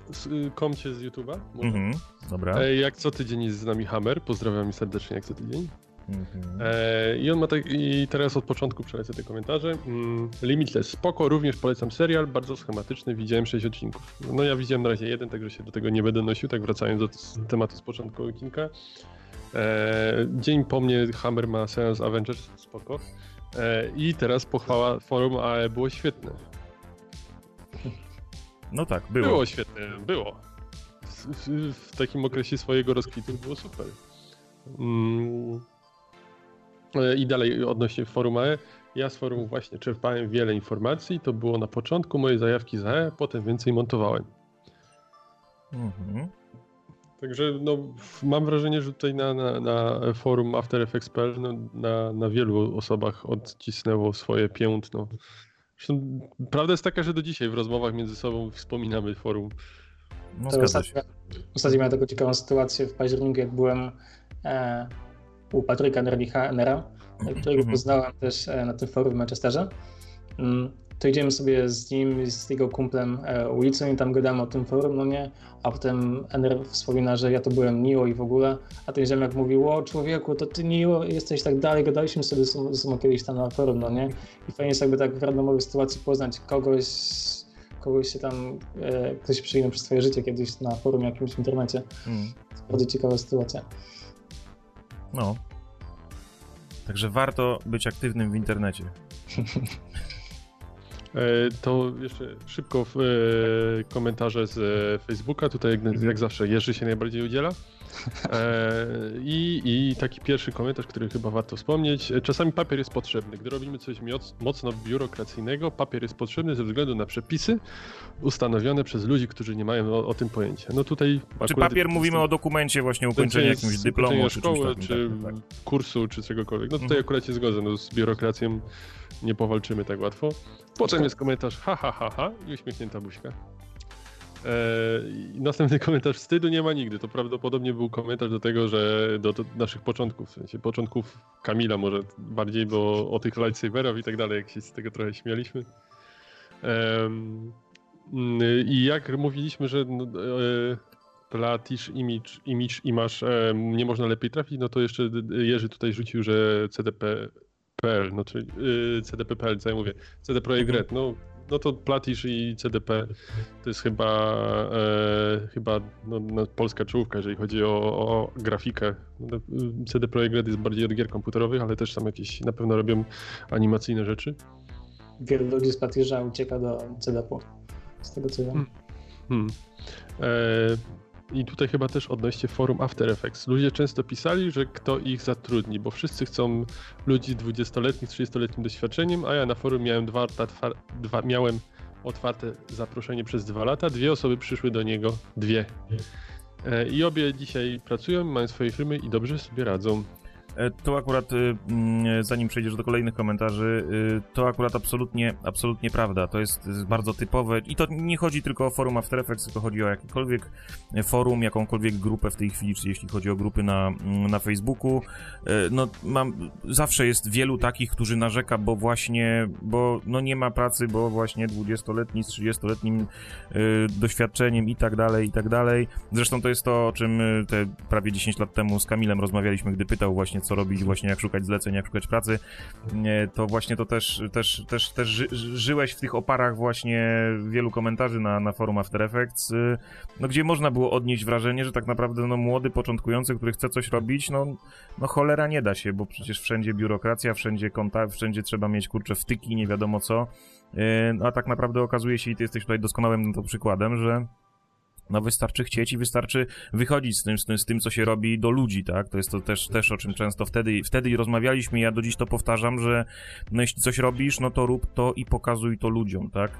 komcie z YouTube'a. Mhm, dobra. E, jak co tydzień jest z nami Hammer. Pozdrawiam serdecznie jak co tydzień. Mhm. E, I on ma tak, i teraz od początku przelecę te komentarze. Mm, Limitless, spoko, również polecam serial, bardzo schematyczny, widziałem 6 odcinków. No ja widziałem na razie jeden, także się do tego nie będę nosił, tak wracając do tematu z początku odcinka. E, dzień po mnie Hammer ma seans Avengers, spoko. E, I teraz pochwała forum AE było świetne. No tak, było. Było świetnie, było. W, w, w takim okresie swojego rozkwitu było super. Mm. E, I dalej odnośnie forum AE. Ja z forum właśnie czerpałem wiele informacji. To było na początku mojej zajawki z AE, potem więcej montowałem. Mhm. Także no, mam wrażenie, że tutaj na, na, na forum After Effects.pl no, na, na wielu osobach odcisnęło swoje piętno. Zresztą prawda jest taka, że do dzisiaj w rozmowach między sobą wspominamy forum. No, to ostatnio, ostatnio miałem taką ciekawą sytuację w październiku, jak byłem e, u Patryka Nerwicha-Nera, którego mhm. poznałem też e, na tym forum w Manchesterze. To idziemy sobie z nim, z jego kumplem e, ulicą i tam gadamy o tym forum, no nie, a potem Ener wspomina, że ja to byłem Niło i w ogóle, a ten ziemek mówił, o człowieku, to ty Niło jesteś tak dalej, gadaliśmy sobie ze sobą kiedyś tam na forum, no nie, i fajnie jest jakby tak w randomowej sytuacji poznać kogoś, kogoś się tam, e, ktoś przyjdzie przez twoje życie kiedyś na forum jakimś w internecie. Mm. Bardzo ciekawa sytuacja. No. Także warto być aktywnym w internecie. E, to jeszcze szybko w, e, komentarze z e, Facebooka. Tutaj jak, jak zawsze Jerzy się najbardziej udziela. I, I taki pierwszy komentarz, który chyba warto wspomnieć. Czasami papier jest potrzebny. Gdy robimy coś mocno biurokracyjnego, papier jest potrzebny ze względu na przepisy ustanowione przez ludzi, którzy nie mają o, o tym pojęcia. No tutaj Czy papier mówimy o dokumencie właśnie ukończenia jakimś dyplomu, czy szkoły, czy tak, tak. kursu, czy czegokolwiek. No tutaj mhm. akurat się zgodzę, no z biurokracją nie powalczymy tak łatwo. Potem jest komentarz ha, ha, ha, ha i uśmiechnięta buźka. Eee, następny komentarz wstydu nie ma nigdy. To prawdopodobnie był komentarz do tego, że do, do naszych początków, w sensie początków Kamila może bardziej, bo o tych lightsaberów i tak dalej, jak się z tego trochę śmialiśmy. Eee, I jak mówiliśmy, że no, e, platisz, image, image i masz e, nie można lepiej trafić, no to jeszcze Jerzy tutaj rzucił, że CDP.pl, no czyli y, CDP.pl, co ja mówię, CD Projekt. Red, no no to Platisz i CDP to jest chyba, e, chyba no, no, polska czołówka, jeżeli chodzi o, o grafikę. No, CD Projekt Red jest bardziej od gier komputerowych, ale też tam jakieś na pewno robią animacyjne rzeczy. Wielu ludzi z Platisza ucieka do CDP. z tego co wiem. Hmm. Hmm. E, I tutaj chyba też odnośnie forum After Effects. Ludzie często pisali, że kto ich zatrudni, bo wszyscy chcą ludzi 20-letnich, 30-letnim doświadczeniem, a ja na forum miałem dwa, dwa, miałem otwarte zaproszenie przez dwa lata. Dwie osoby przyszły do niego, dwie. E, I obie dzisiaj pracują, mają swoje firmy i dobrze sobie radzą. E, to akurat, y, mm, zanim przejdziesz do kolejnych komentarzy, y, to akurat absolutnie, absolutnie prawda. To jest bardzo typowe i to nie chodzi tylko o forum After Effects, tylko chodzi o jakiekolwiek forum, jakąkolwiek grupę w tej chwili, czy jeśli chodzi o grupy na, mm, na Facebooku. E, no, mam, zawsze jest wielu takich, którzy narzeka, bo właśnie, bo no nie ma pracy, bo właśnie 20-letni z 30-letnim y, doświadczeniem i tak dalej, i tak dalej. Zresztą to jest to, o czym te prawie 10 lat temu z Kamilem rozmawialiśmy, gdy pytał właśnie co robić, właśnie jak szukać zleceń, jak szukać pracy, to właśnie to też, też, też, też ży, żyłeś w tych oparach właśnie wielu komentarzy na, na forum After Effects, y, no gdzie można było odnieść wrażenie, że tak naprawdę no młody, początkujący, który chce coś robić, no, no cholera nie da się, bo przecież wszędzie biurokracja, wszędzie kontakt, wszędzie trzeba mieć kurcze wtyki, nie wiadomo co, y, no a tak naprawdę okazuje się i ty jesteś tutaj doskonałym na to przykładem, że no wystarczy chcieć i wystarczy wychodzić z tym, z tym, z tym, co się robi do ludzi, tak? To jest to też, też o czym często wtedy, wtedy rozmawialiśmy, ja do dziś to powtarzam, że no jeśli coś robisz, no to rób to i pokazuj to ludziom, tak?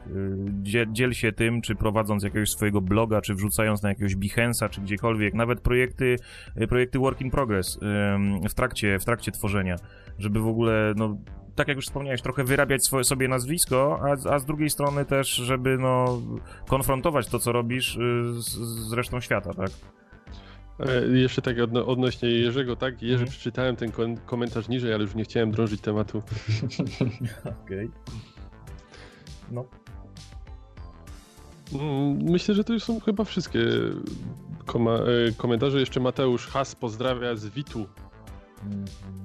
Y, dziel się tym, czy prowadząc jakiegoś swojego bloga, czy wrzucając na jakiegoś Behance'a, czy gdziekolwiek, nawet projekty, y, projekty work in progress w trakcie, w trakcie tworzenia, żeby w ogóle, no tak jak już wspomniałeś, trochę wyrabiać swoje, sobie nazwisko, a, a z drugiej strony też, żeby no, konfrontować to, co robisz y, z, z resztą świata, tak? E, jeszcze tak odno odnośnie Jerzego, tak? Jerzy, hmm. przeczytałem ten komentarz niżej, ale już nie chciałem drążyć tematu. Okej. Okay. No. Mm, myślę, że to już są chyba wszystkie e, komentarze. Jeszcze Mateusz Has pozdrawia z Witu. Mm -hmm.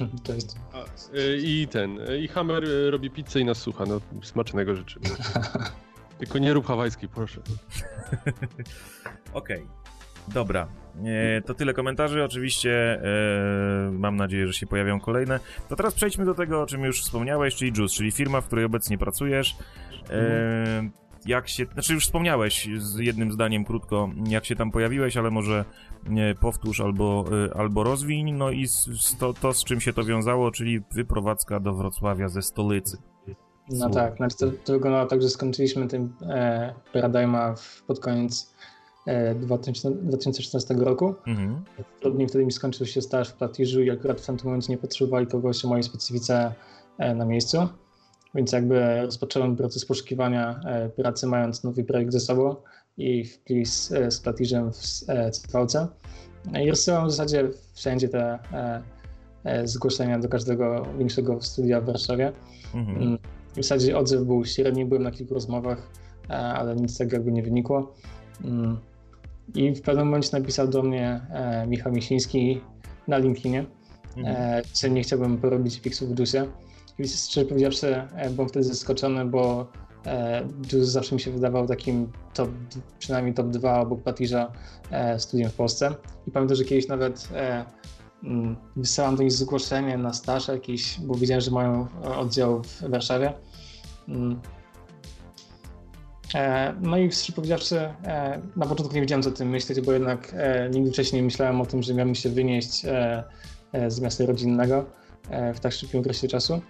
To jest... A, y, I ten, y, i Hammer y, robi pizzę i nas słucha, no smacznego rzeczy. Tylko nie rób hawajskiej, proszę. Okej. Okay. Dobra, e, to tyle komentarzy. Oczywiście e, mam nadzieję, że się pojawią kolejne. To teraz przejdźmy do tego, o czym już wspomniałeś, czyli Juice, czyli firma, w której obecnie pracujesz. E, jak się, znaczy już wspomniałeś z jednym zdaniem krótko, jak się tam pojawiłeś, ale może nie, powtórz albo, y, albo rozwiń, no i z, to, to, z czym się to wiązało, czyli wyprowadzka do Wrocławia ze stolicy. No tak, znaczy to, to wyglądało tak, że skończyliśmy tym e, Paradigma w, pod koniec e, 2016 roku. Mhm. W grudniu wtedy mi skończył się staż w Platiżu i akurat w tamtym momencie nie potrzebowali kogoś o mojej specyfice e, na miejscu. Więc jakby rozpocząłem proces poszukiwania e, pracy, mając nowy projekt ze sobą i wpis e, z Platiżem w e, CVC. I rozsyłam w zasadzie wszędzie te zgłoszenia do każdego większego studia w Warszawie. Mhm. Mm, w zasadzie odzew był średni, byłem na kilku rozmowach, ale nic tego jakby nie wynikło. Mm. I w pewnym momencie napisał do mnie Michał Misiński na LinkedInie, mhm. czy nie chciałbym porobić fiksów w Juice. Szczerze powiedziawszy, e, byłem wtedy zaskoczony, bo e, Juice zawsze mi się wydawał takim top, przynajmniej top 2 obok Patirza e, studiem w Polsce. I pamiętam, że kiedyś nawet mm, wysyłam do nich zgłoszenie na staż jakiś, bo widziałem, że mają oddział w Warszawie. Mm. No i szczerze powiedziawszy, na początku nie wiedziałem co o tym myśleć, bo jednak nigdy wcześniej nie myślałem o tym, że miałbym się wynieść z miasta rodzinnego w tak szybkim okresie czasu.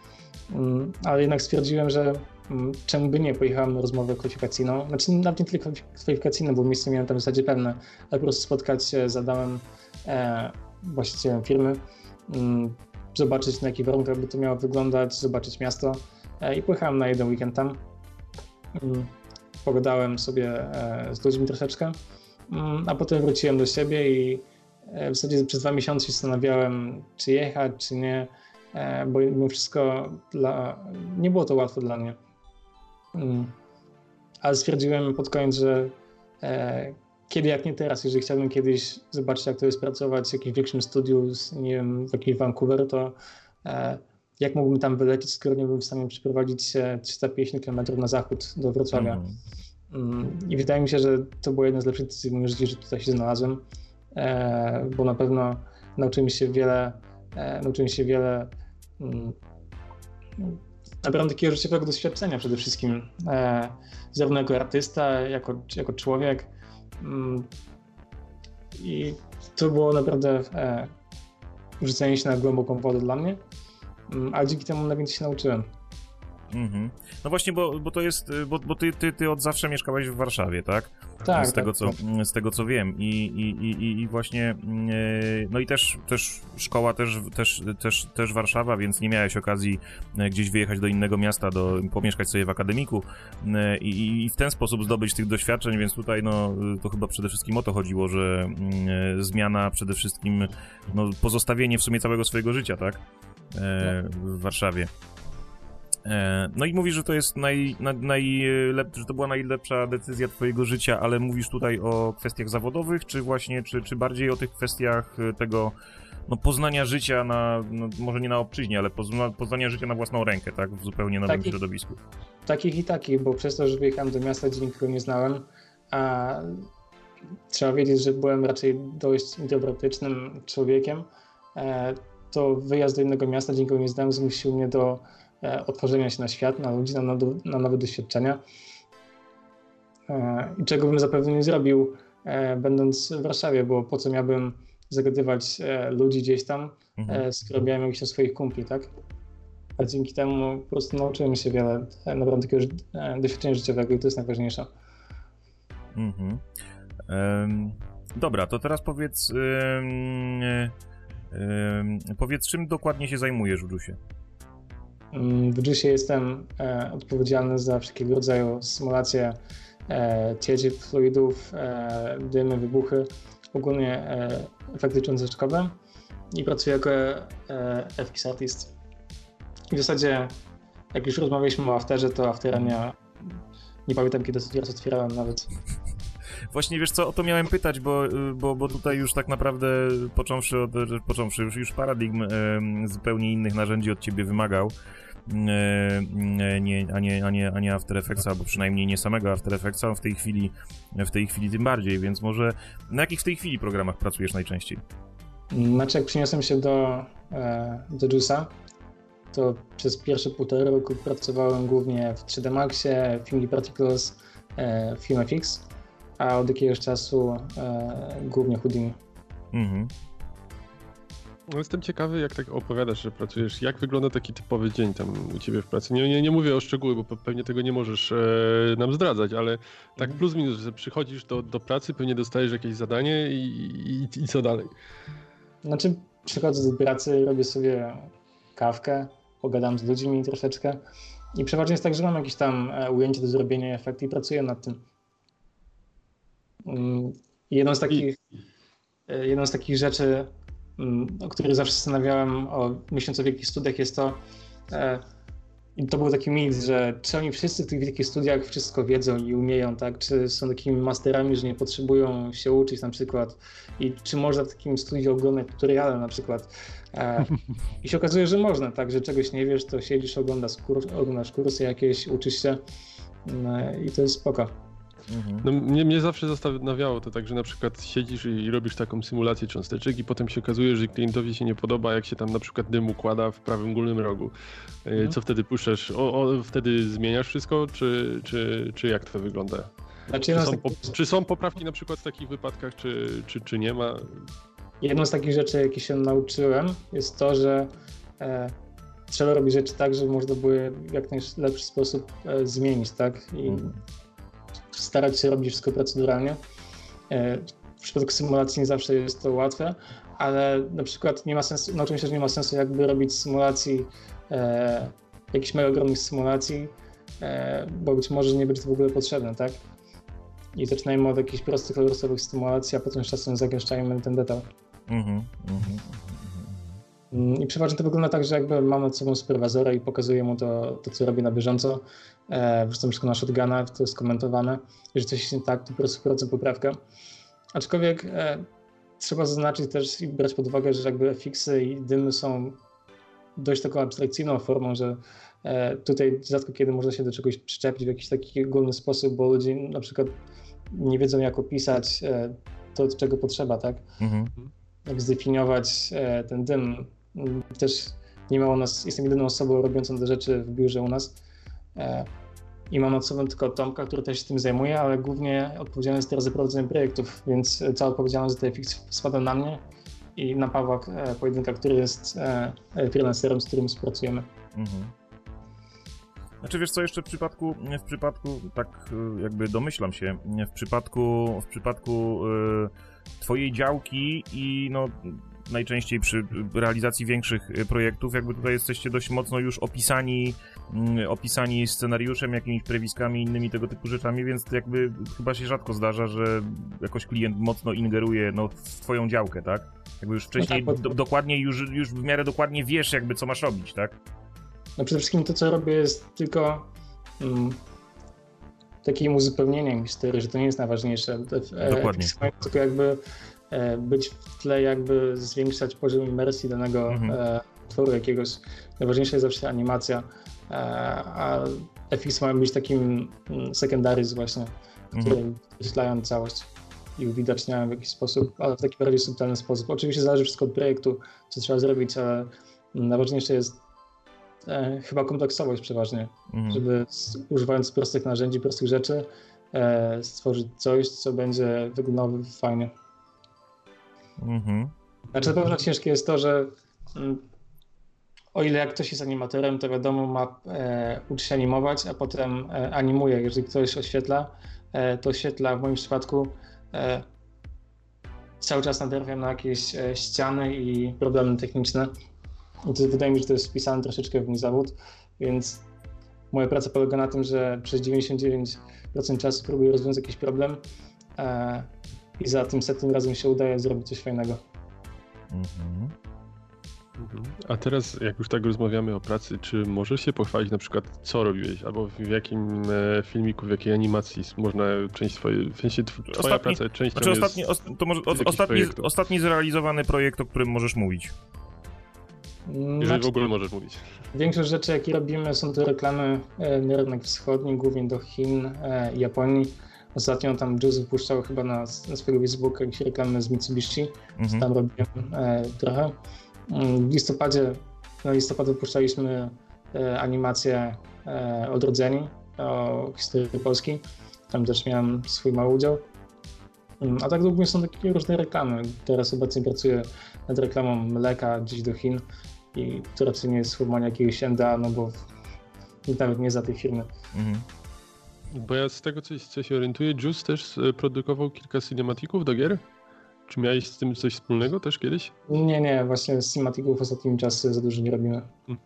Mm, ale jednak stwierdziłem, że mm, czemu by nie, pojechałem na rozmowę kwalifikacyjną, znaczy nawet nie tylko kwalifikacyjną, bo miejsce miałem tam w zasadzie pewne, ale po prostu spotkać się z Adamem, e, właścicielem firmy, mm, zobaczyć na jakich warunkach by to miało wyglądać, zobaczyć miasto e, i pojechałem na jeden weekend tam. Pogadałem sobie e, z ludźmi troszeczkę, a potem wróciłem do siebie i e, w zasadzie przez dwa miesiące się zastanawiałem, czy jechać, czy nie. E, bo mimo wszystko dla, nie było to łatwe dla mnie. Mm. Ale stwierdziłem pod koniec, że e, kiedy jak nie teraz, jeżeli chciałbym kiedyś zobaczyć, jak to jest pracować w jakimś większym studiu, nie wiem, w jakimś Vancouver, to e, jak mógłbym tam wylecieć, skoro nie byłem w stanie przeprowadzić się 350 km na zachód do Wrocławia. Mm. I wydaje mi się, że to była jedna z lepszych decyzji w moim życiu, że tutaj się znalazłem, bo na pewno nauczyłem się wiele, nauczyłem się wiele nabrałem takiego życiowego doświadczenia przede wszystkim, e, zarówno jako artysta, jako, jako człowiek. Mm, I to było naprawdę e, rzucenie się na głęboką wodę dla mnie, mm, ale dzięki temu na więcej się nauczyłem. Mhm. No właśnie, bo, bo to jest, bo, bo ty, ty, ty od zawsze mieszkałeś w Warszawie, tak? Tak. Z tego, tak, co, tak. z tego co wiem. I, i, i, i właśnie, e, no i też, też szkoła, też, też, też, też Warszawa, więc nie miałeś okazji gdzieś wyjechać do innego miasta, do, pomieszkać sobie w akademiku i, i w ten sposób zdobyć tych doświadczeń, więc tutaj no, to chyba przede wszystkim o to chodziło, że zmiana przede wszystkim, no, pozostawienie w sumie całego swojego życia, tak? W Warszawie. E, no i mówisz, że to jest naj, naj, że to była najlepsza decyzja twojego życia, ale mówisz tutaj o kwestiach zawodowych, czy właśnie, czy, czy bardziej o tych kwestiach e, tego no, poznania życia na, no, może nie na obczyźnie, ale pozna, poznania życia na własną rękę, tak, w zupełnie nowym takich, środowisku. Takich i takich, bo przez to, że wyjechałem do miasta, gdzie nikogo nie znałem, a trzeba wiedzieć, że byłem raczej dość introwertycznym człowiekiem, e, to wyjazd do innego miasta, gdzie nikogo nie znałem, zmusił mnie do otworzenia się na świat, na ludzi, na, na nowe doświadczenia. E, I czego bym zapewne nie zrobił, e, będąc w Warszawie, bo po co miałbym zagadywać ludzi gdzieś tam, mhm. skoro miałem jakichś swoich kumpli, tak? A dzięki temu po prostu nauczyłem się wiele naprawdę takiego doświadczenia życiowego i to jest najważniejsze. Mhm. Um, dobra, to teraz powiedz, um, um, powiedz, czym dokładnie się zajmujesz, Udusie? Mm, w JISie jestem e, odpowiedzialny za wszelkiego rodzaju symulacje e, cieci, fluidów, e, dymy, wybuchy, ogólnie efekty cząsteczkowe i pracuję jako FX Artist. W zasadzie, jak już rozmawialiśmy o Afterze, to Aftera nie, nie pamiętam kiedy raz otwierałem nawet. Właśnie wiesz co, o to miałem pytać, bo, bo, bo tutaj już tak naprawdę począwszy od, począwszy już, już paradigm zupełnie innych narzędzi od ciebie wymagał. E, nie, a, nie, a, nie, a nie After Effects, albo przynajmniej nie samego After Effectsa, w tej chwili w tej chwili tym bardziej, więc może na jakich w tej chwili programach pracujesz najczęściej? Znaczy jak przyniosłem się do, e, do Juice'a, to przez pierwsze półtora roku pracowałem głównie w 3D Maxie, Filmly Particles, e, FilmFX, a od jakiegoś czasu głównie Houdini. Mhm. No jestem ciekawy, jak tak opowiadasz, że pracujesz. Jak wygląda taki typowy dzień tam u ciebie w pracy? Nie, nie, nie mówię o szczegółach, bo pewnie tego nie możesz e, nam zdradzać, ale tak mhm. plus minus, że przychodzisz do, do pracy, pewnie dostajesz jakieś zadanie i, i, i co dalej? Znaczy, przychodzę do pracy, robię sobie kawkę, pogadam z ludźmi troszeczkę i przeważnie jest tak, że mam jakieś tam e, ujęcie do zrobienia, efekty i pracuję nad tym. Mm, jedną z takich, I... E, jedną z takich rzeczy, o których zawsze zastanawiałem, o, myśląc o wielkich studiach, jest to, e, i to był taki mit, że czy oni wszyscy w tych wielkich studiach wszystko wiedzą i umieją, tak? Czy są takimi masterami, że nie potrzebują się uczyć na przykład i czy można w takim studiu oglądać tutoriale na przykład. E, I się okazuje, że można, tak? Że czegoś nie wiesz, to siedzisz, oglądasz, kurs, oglądasz kursy jakieś, uczysz się mm, i to jest spoko. Mhm. No, mnie, mnie zawsze zastanawiało to tak, że na przykład siedzisz i robisz taką symulację cząsteczek i potem się okazuje, że klientowi się nie podoba, jak się tam na przykład dym układa w prawym górnym rogu. E, mhm. Co wtedy puszczasz? O, o, wtedy zmieniasz wszystko, czy, czy, czy jak to wygląda? Znaczy, czy, są, po, czy są poprawki na przykład w takich wypadkach, czy, czy, czy nie ma? Jedną z takich rzeczy, jakie się nauczyłem, jest to, że e, trzeba robić rzeczy tak, żeby można było je w jak najlepszy sposób e, zmienić, tak? I mhm starać się robić wszystko proceduralnie. E, w przypadku symulacji nie zawsze jest to łatwe, ale na przykład nie ma sensu, się, że nie ma sensu jakby robić symulacji, e, jakichś mega ogromnych symulacji, e, bo być może nie będzie to w ogóle potrzebne, tak? I zaczynajmy od jakichś prostych, losowych symulacji, a potem z czasem zagęszczajmy ten detal. Mm-hmm, mm-hmm. Mm, I przeważnie to wygląda tak, że jakby mam nad sobą superwazora i pokazuję mu to, to co robi na bieżąco. E, wrzucam wszystko na shotguna, to jest komentowane. Jeżeli coś jest nie tak, to po prostu wprowadzę poprawkę. Aczkolwiek e, trzeba zaznaczyć też i brać pod uwagę, że jakby fixy i dymy są dość taką abstrakcyjną formą, że e, tutaj rzadko kiedy można się do czegoś przyczepić w jakiś taki ogólny sposób, bo ludzie na przykład nie wiedzą jak opisać e, to, czego potrzeba, tak? Mhm. Jak zdefiniować e, ten dym, też nie ma u nas, jestem jedyną osobą robiącą te rzeczy w biurze u nas. I mam nad sobą tylko Tomka, który też się tym zajmuje, ale głównie odpowiedzialny jest teraz za prowadzenie projektów, więc cała odpowiedzialność za tej fikcji spada na mnie i na Pawła Pojedynka, który jest freelancerem, z którym współpracujemy. Mhm. Znaczy wiesz co, jeszcze w przypadku, w przypadku, tak jakby domyślam się, w przypadku, w przypadku twojej działki i no najczęściej przy realizacji większych y, projektów, jakby tutaj jesteście dość mocno już opisani, mm, opisani scenariuszem, jakimiś prewiskami, innymi tego typu rzeczami, więc jakby chyba się rzadko zdarza, że jakoś klient mocno ingeruje no, w twoją działkę, tak? Jakby już wcześniej no tak, bo... do, dokładnie, już, już w miarę dokładnie wiesz jakby co masz robić, tak? No przede wszystkim to, co robię, jest tylko um, takim uzupełnieniem historii, że to nie jest najważniejsze. E, Dokładnie. Tylko jakby e, być w tle, jakby zwiększać poziom imersji danego mhm. e, tworu jakiegoś. Najważniejsza jest zawsze animacja, e, a FX mają być takim mm, secondaries właśnie, które mhm. całość i uwidaczniają w jakiś sposób, ale w taki bardziej subtelny sposób. Oczywiście zależy wszystko od projektu, co trzeba zrobić, ale najważniejsze jest e, chyba kompleksowość przeważnie, mhm. żeby z, używając prostych narzędzi, prostych rzeczy e, stworzyć coś, co będzie wyglądało fajnie. Mhm. Znaczy na pewno ciężkie jest to, że mm, o ile jak ktoś jest animatorem, to wiadomo ma e, się animować, a potem e, animuje. Jeżeli ktoś oświetla, e, to oświetla w moim przypadku e, cały czas natrafiam na jakieś e, ściany i problemy techniczne to wydaje mi się, że to jest wpisane troszeczkę w mój zawód, więc moja praca polega na tym, że przez 99% czasu próbuję rozwiązać jakiś problem e, i za tym setnym razem się udaje zrobić coś fajnego. Mhm. mhm. A teraz, jak już tak rozmawiamy o pracy, czy możesz się pochwalić na przykład, co robiłeś, albo w jakim e, filmiku, w jakiej animacji można część twojej, w sensie twoja ostatni, praca częścią znaczy ostatni, jest to może, ostatni, ostatni zrealizowany projekt, o którym możesz mówić. Jeżeli znaczy, w ogóle możesz mówić. Większość rzeczy, jakie robimy, są to reklamy e, na rynek wschodni, głównie do Chin e, i Japonii. Ostatnio tam Juice wypuszczał chyba na, na swojego Facebooka jakieś reklamy z Mitsubishi, mhm. tam robiłem e, trochę. Mm, w listopadzie, na listopad wypuszczaliśmy e, animację e, Odrodzeni o historii Polski. Tam też miałem swój mały udział. Mm, a tak głównie są takie różne reklamy. Teraz obecnie pracuję nad reklamą mleka gdzieś do Chin i to raczej nie jest formowanie jakiegoś NDA, no bo nawet nie za tej firmy. Mhm. Bo ja z tego, co, co się orientuję, Juice też e, produkował kilka cinematików do gier? Czy miałeś z tym coś wspólnego też kiedyś? Nie, nie, właśnie z cinematików ostatnim czasem za dużo nie robimy. Mhm.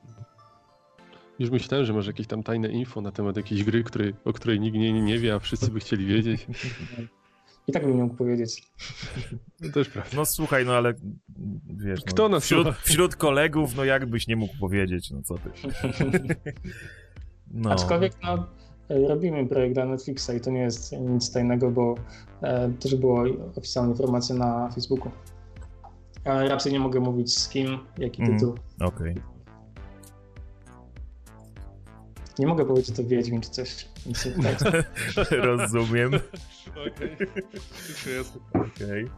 Już myślałem, że masz jakieś tam tajne info na temat jakiejś gry, której, o której nikt nie, nie wie, a wszyscy by chcieli wiedzieć. I tak bym mógł powiedzieć. To też prawda. No słuchaj, no ale wiesz, no, Kto nas wśród, wśród kolegów, no jakbyś nie mógł powiedzieć, no co ty. No. Aczkolwiek no, robimy projekt dla Netflixa i to nie jest nic tajnego, bo e, też była oficjalna informacja na Facebooku. Ale raczej nie mogę mówić z kim, jaki mm, tytuł. Okej. Okay. Nie mogę powiedzieć, że to Wiedźmin czy coś. Rozumiem. Okej. Okay. okay.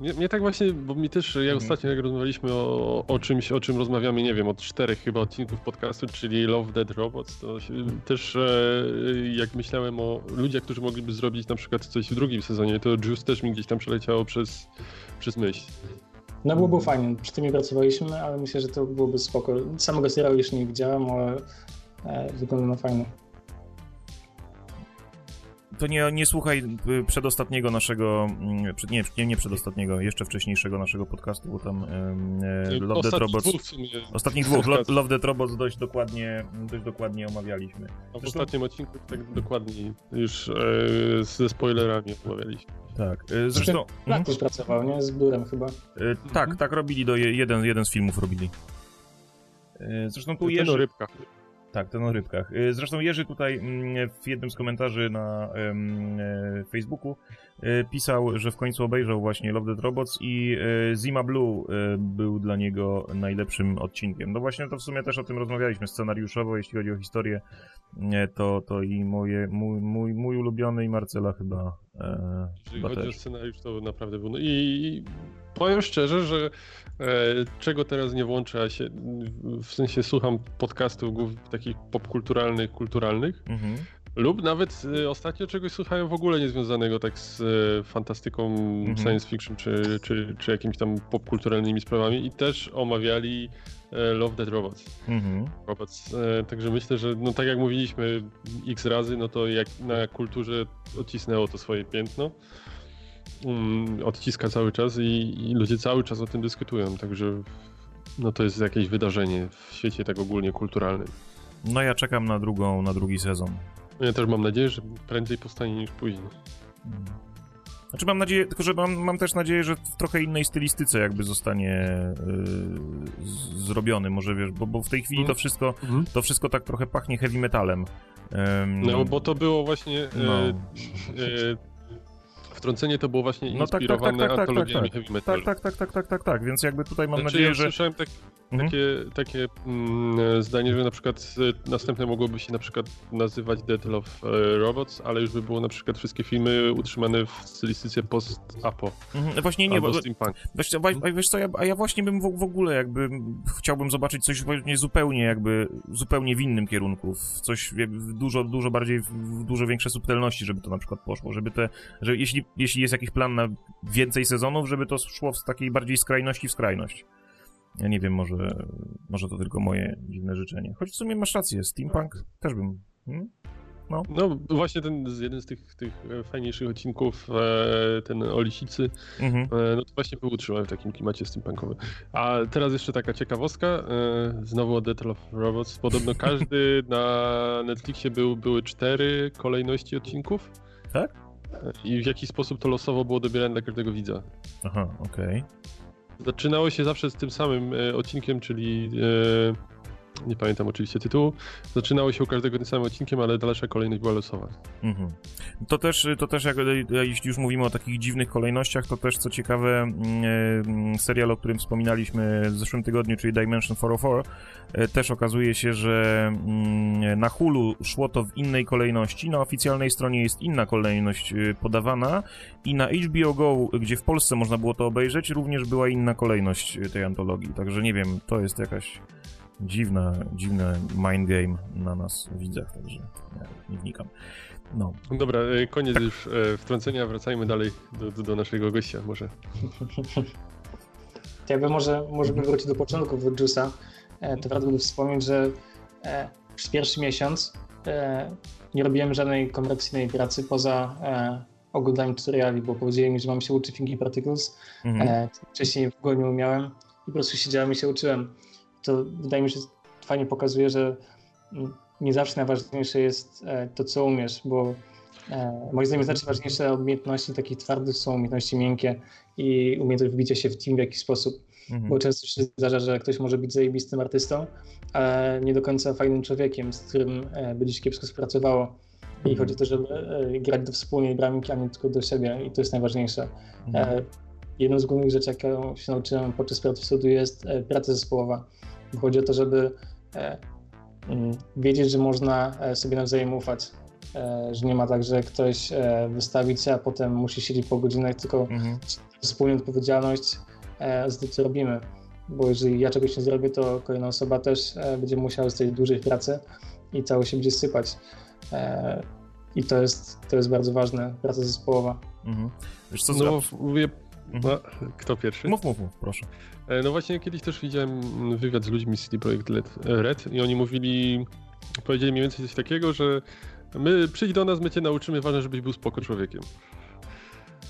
Mnie, mnie, tak właśnie, bo mi też, jak mhm. ostatnio jak rozmawialiśmy o, o czymś, o czym rozmawiamy, nie wiem, od czterech chyba odcinków podcastu, czyli Love Dead Robots, to się, też e, jak myślałem o ludziach, którzy mogliby zrobić na przykład coś w drugim sezonie, to Juice też mi gdzieś tam przeleciało przez, przez myśl. No byłoby fajnie, przy tym nie pracowaliśmy, ale myślę, że to byłoby spoko. Samego serialu jeszcze nie widziałem, ale e, wygląda na fajnie. To nie, nie słuchaj y, przedostatniego naszego, mm, nie, nie, nie przedostatniego, jeszcze wcześniejszego naszego podcastu, bo tam e, Love Dead Robots... Dwóch ostatnich dwóch, Lo, Love Dead Robots dość dokładnie, dość dokładnie omawialiśmy. A w Zresztą... ostatnim odcinku tak dokładnie już e, ze spoilerami omawialiśmy. Tak, e, zresztą... Tak też pracował, nie? Z Blurem chyba. E, tak, mhm. tak, robili, do je, jeden, jeden z filmów robili. E, zresztą tu Jerzy... o rybkach. Tak, ten o rybkach. Y, zresztą Jerzy tutaj mm, w jednym z komentarzy na e, Facebooku pisał, że w końcu obejrzał właśnie Love Dead Robots i y, Zima Blue był dla niego najlepszym odcinkiem. No właśnie to w sumie też o tym rozmawialiśmy scenariuszowo, jeśli chodzi o historię, to, to i moje, mój, mój, mój ulubiony i Marcela chyba E, Jeżeli chodzi też. o scenariusz, to naprawdę był. No i powiem szczerze, że e, czego teraz nie włącza się, w sensie słucham podcastów takich popkulturalnych, kulturalnych, mhm. Lub nawet e, ostatnio czegoś słuchałem w ogóle niezwiązanego tak z e, fantastyką, mhm. science fiction, czy, czy, czy jakimiś tam popkulturalnymi sprawami i też omawiali e, Love Dead Robots. Mhm. Robots. Także myślę, że no tak jak mówiliśmy x razy, no to jak na kulturze odcisnęło to swoje piętno um, odciska cały czas i, i, ludzie cały czas o tym dyskutują, także no to jest jakieś wydarzenie w świecie tak ogólnie kulturalnym. No ja czekam na drugą, na drugi sezon. Ja też mam nadzieję, że prędzej powstanie niż później. Znaczy mam nadzieję, tylko że mam, mam też nadzieję, że w trochę innej stylistyce jakby zostanie yy, z, zrobiony, może wiesz, bo, bo w tej chwili to mhm. wszystko, mm. to wszystko tak trochę pachnie heavy metalem. no bo to było właśnie no. Yy, yy, Wtrącenie to było właśnie inspirowane no, tak, tak, tak, antologiami heavy metal. Tak, tak, tak, tak, tak, tak, tak, więc jakby tutaj mam znaczy, nadzieję, ja że... słyszałem tak, mhm. takie, takie mm, zdanie, że na przykład następne mogłoby się na przykład nazywać Dead Love Robots, ale już by było na przykład wszystkie filmy utrzymane w stylistyce post-apo. Mhm, właśnie nie, bo... Wiesz, mhm. wiesz co, ja, a ja właśnie bym w, w ogóle jakby chciałbym zobaczyć coś zupełnie jakby, zupełnie w innym kierunku, coś dużo, dużo bardziej, w dużo większe subtelności, żeby to na przykład poszło, żeby te, że jeśli jeśli jest jakiś plan na więcej sezonów, żeby to szło z takiej bardziej skrajności w skrajność. Ja nie wiem, może, może to tylko moje dziwne życzenie. Choć w sumie masz rację, steampunk też bym... Hmm? No. no właśnie ten jeden z tych, tych fajniejszych odcinków, e, ten o lisicy, mhm. E, no to właśnie był utrzymany w takim klimacie steampunkowym. A teraz jeszcze taka ciekawostka, e, znowu o Death of Robots. Podobno każdy na Netflixie był, były cztery kolejności odcinków. Tak? I w jaki sposób to losowo było dobierane dla każdego widza. Aha, okej. Okay. Zaczynało się zawsze z tym samym e, odcinkiem, czyli e, nie pamiętam oczywiście tytułu. Zaczynało się u każdego tym samym odcinkiem, ale dalsza kolejność była losowa. Mhm. To też, to też jak, jeśli już mówimy o takich dziwnych kolejnościach, to też co ciekawe mm, mm, serial, o którym wspominaliśmy w zeszłym tygodniu, czyli Dimension 404, e, też okazuje się, że mm, na Hulu szło to w innej kolejności, na oficjalnej stronie jest inna kolejność e, podawana i na HBO Go, gdzie w Polsce można było to obejrzeć, również była inna kolejność tej antologii, także nie wiem, to jest jakaś dziwna, dziwne mind game na nas widzach, także nie, nie wnikam. No. Dobra, e, koniec tak. już e, wtrącenia, wracajmy dalej do, do, do naszego gościa może. Ja bym może, może bym wrócić do początku Juice'a. E, to warto by wspomnieć, że przez pierwszy miesiąc nie robiłem żadnej komercyjnej pracy poza oglądaniem tutoriali, bo powiedzieli mi, że mam się uczyć Thinking Particles. Mhm. Wcześniej w ogóle nie umiałem i po prostu siedziałem i się uczyłem to wydaje mi się, że fajnie pokazuje, że nie zawsze najważniejsze jest e, to, co umiesz, bo e, moim zdaniem znacznie ważniejsze umiejętności takich twardych są umiejętności miękkie i umiejętność wbicia się w team w jakiś sposób. Mhm. Bo często się zdarza, że ktoś może być zajebistym artystą, ale nie do końca fajnym człowiekiem, z którym e, będzie się kiepsko współpracowało. I chodzi o to, żeby grać do wspólnej bramki, a nie tylko do siebie i to jest najważniejsze. Mhm. Jedną z głównych rzeczy, jaką się nauczyłem podczas pracy w studiu jest praca zespołowa Chodzi o to, żeby e, mm, wiedzieć, że można e, sobie nawzajem ufać. E, że nie ma tak, że ktoś wystawi cię, a potem musi siedzieć po godzinach, tylko mhm. wspólnie odpowiedzialność za to, co robimy. Bo jeżeli ja czegoś nie zrobię, to kolejna osoba też będzie musiała zostać dłużej w pracy i cało się będzie sypać. I to jest, to jest bardzo ważne, praca zespołowa. Mhm. Wiesz co, no, mówię, Mhm. No, kto pierwszy? Mów, mów, mów, proszę. E, no właśnie kiedyś też widziałem wywiad z ludźmi z CD Projekt Red i oni mówili, powiedzieli mniej więcej coś takiego, że my przyjdź do nas, my cię nauczymy, ważne, żebyś był spoko człowiekiem.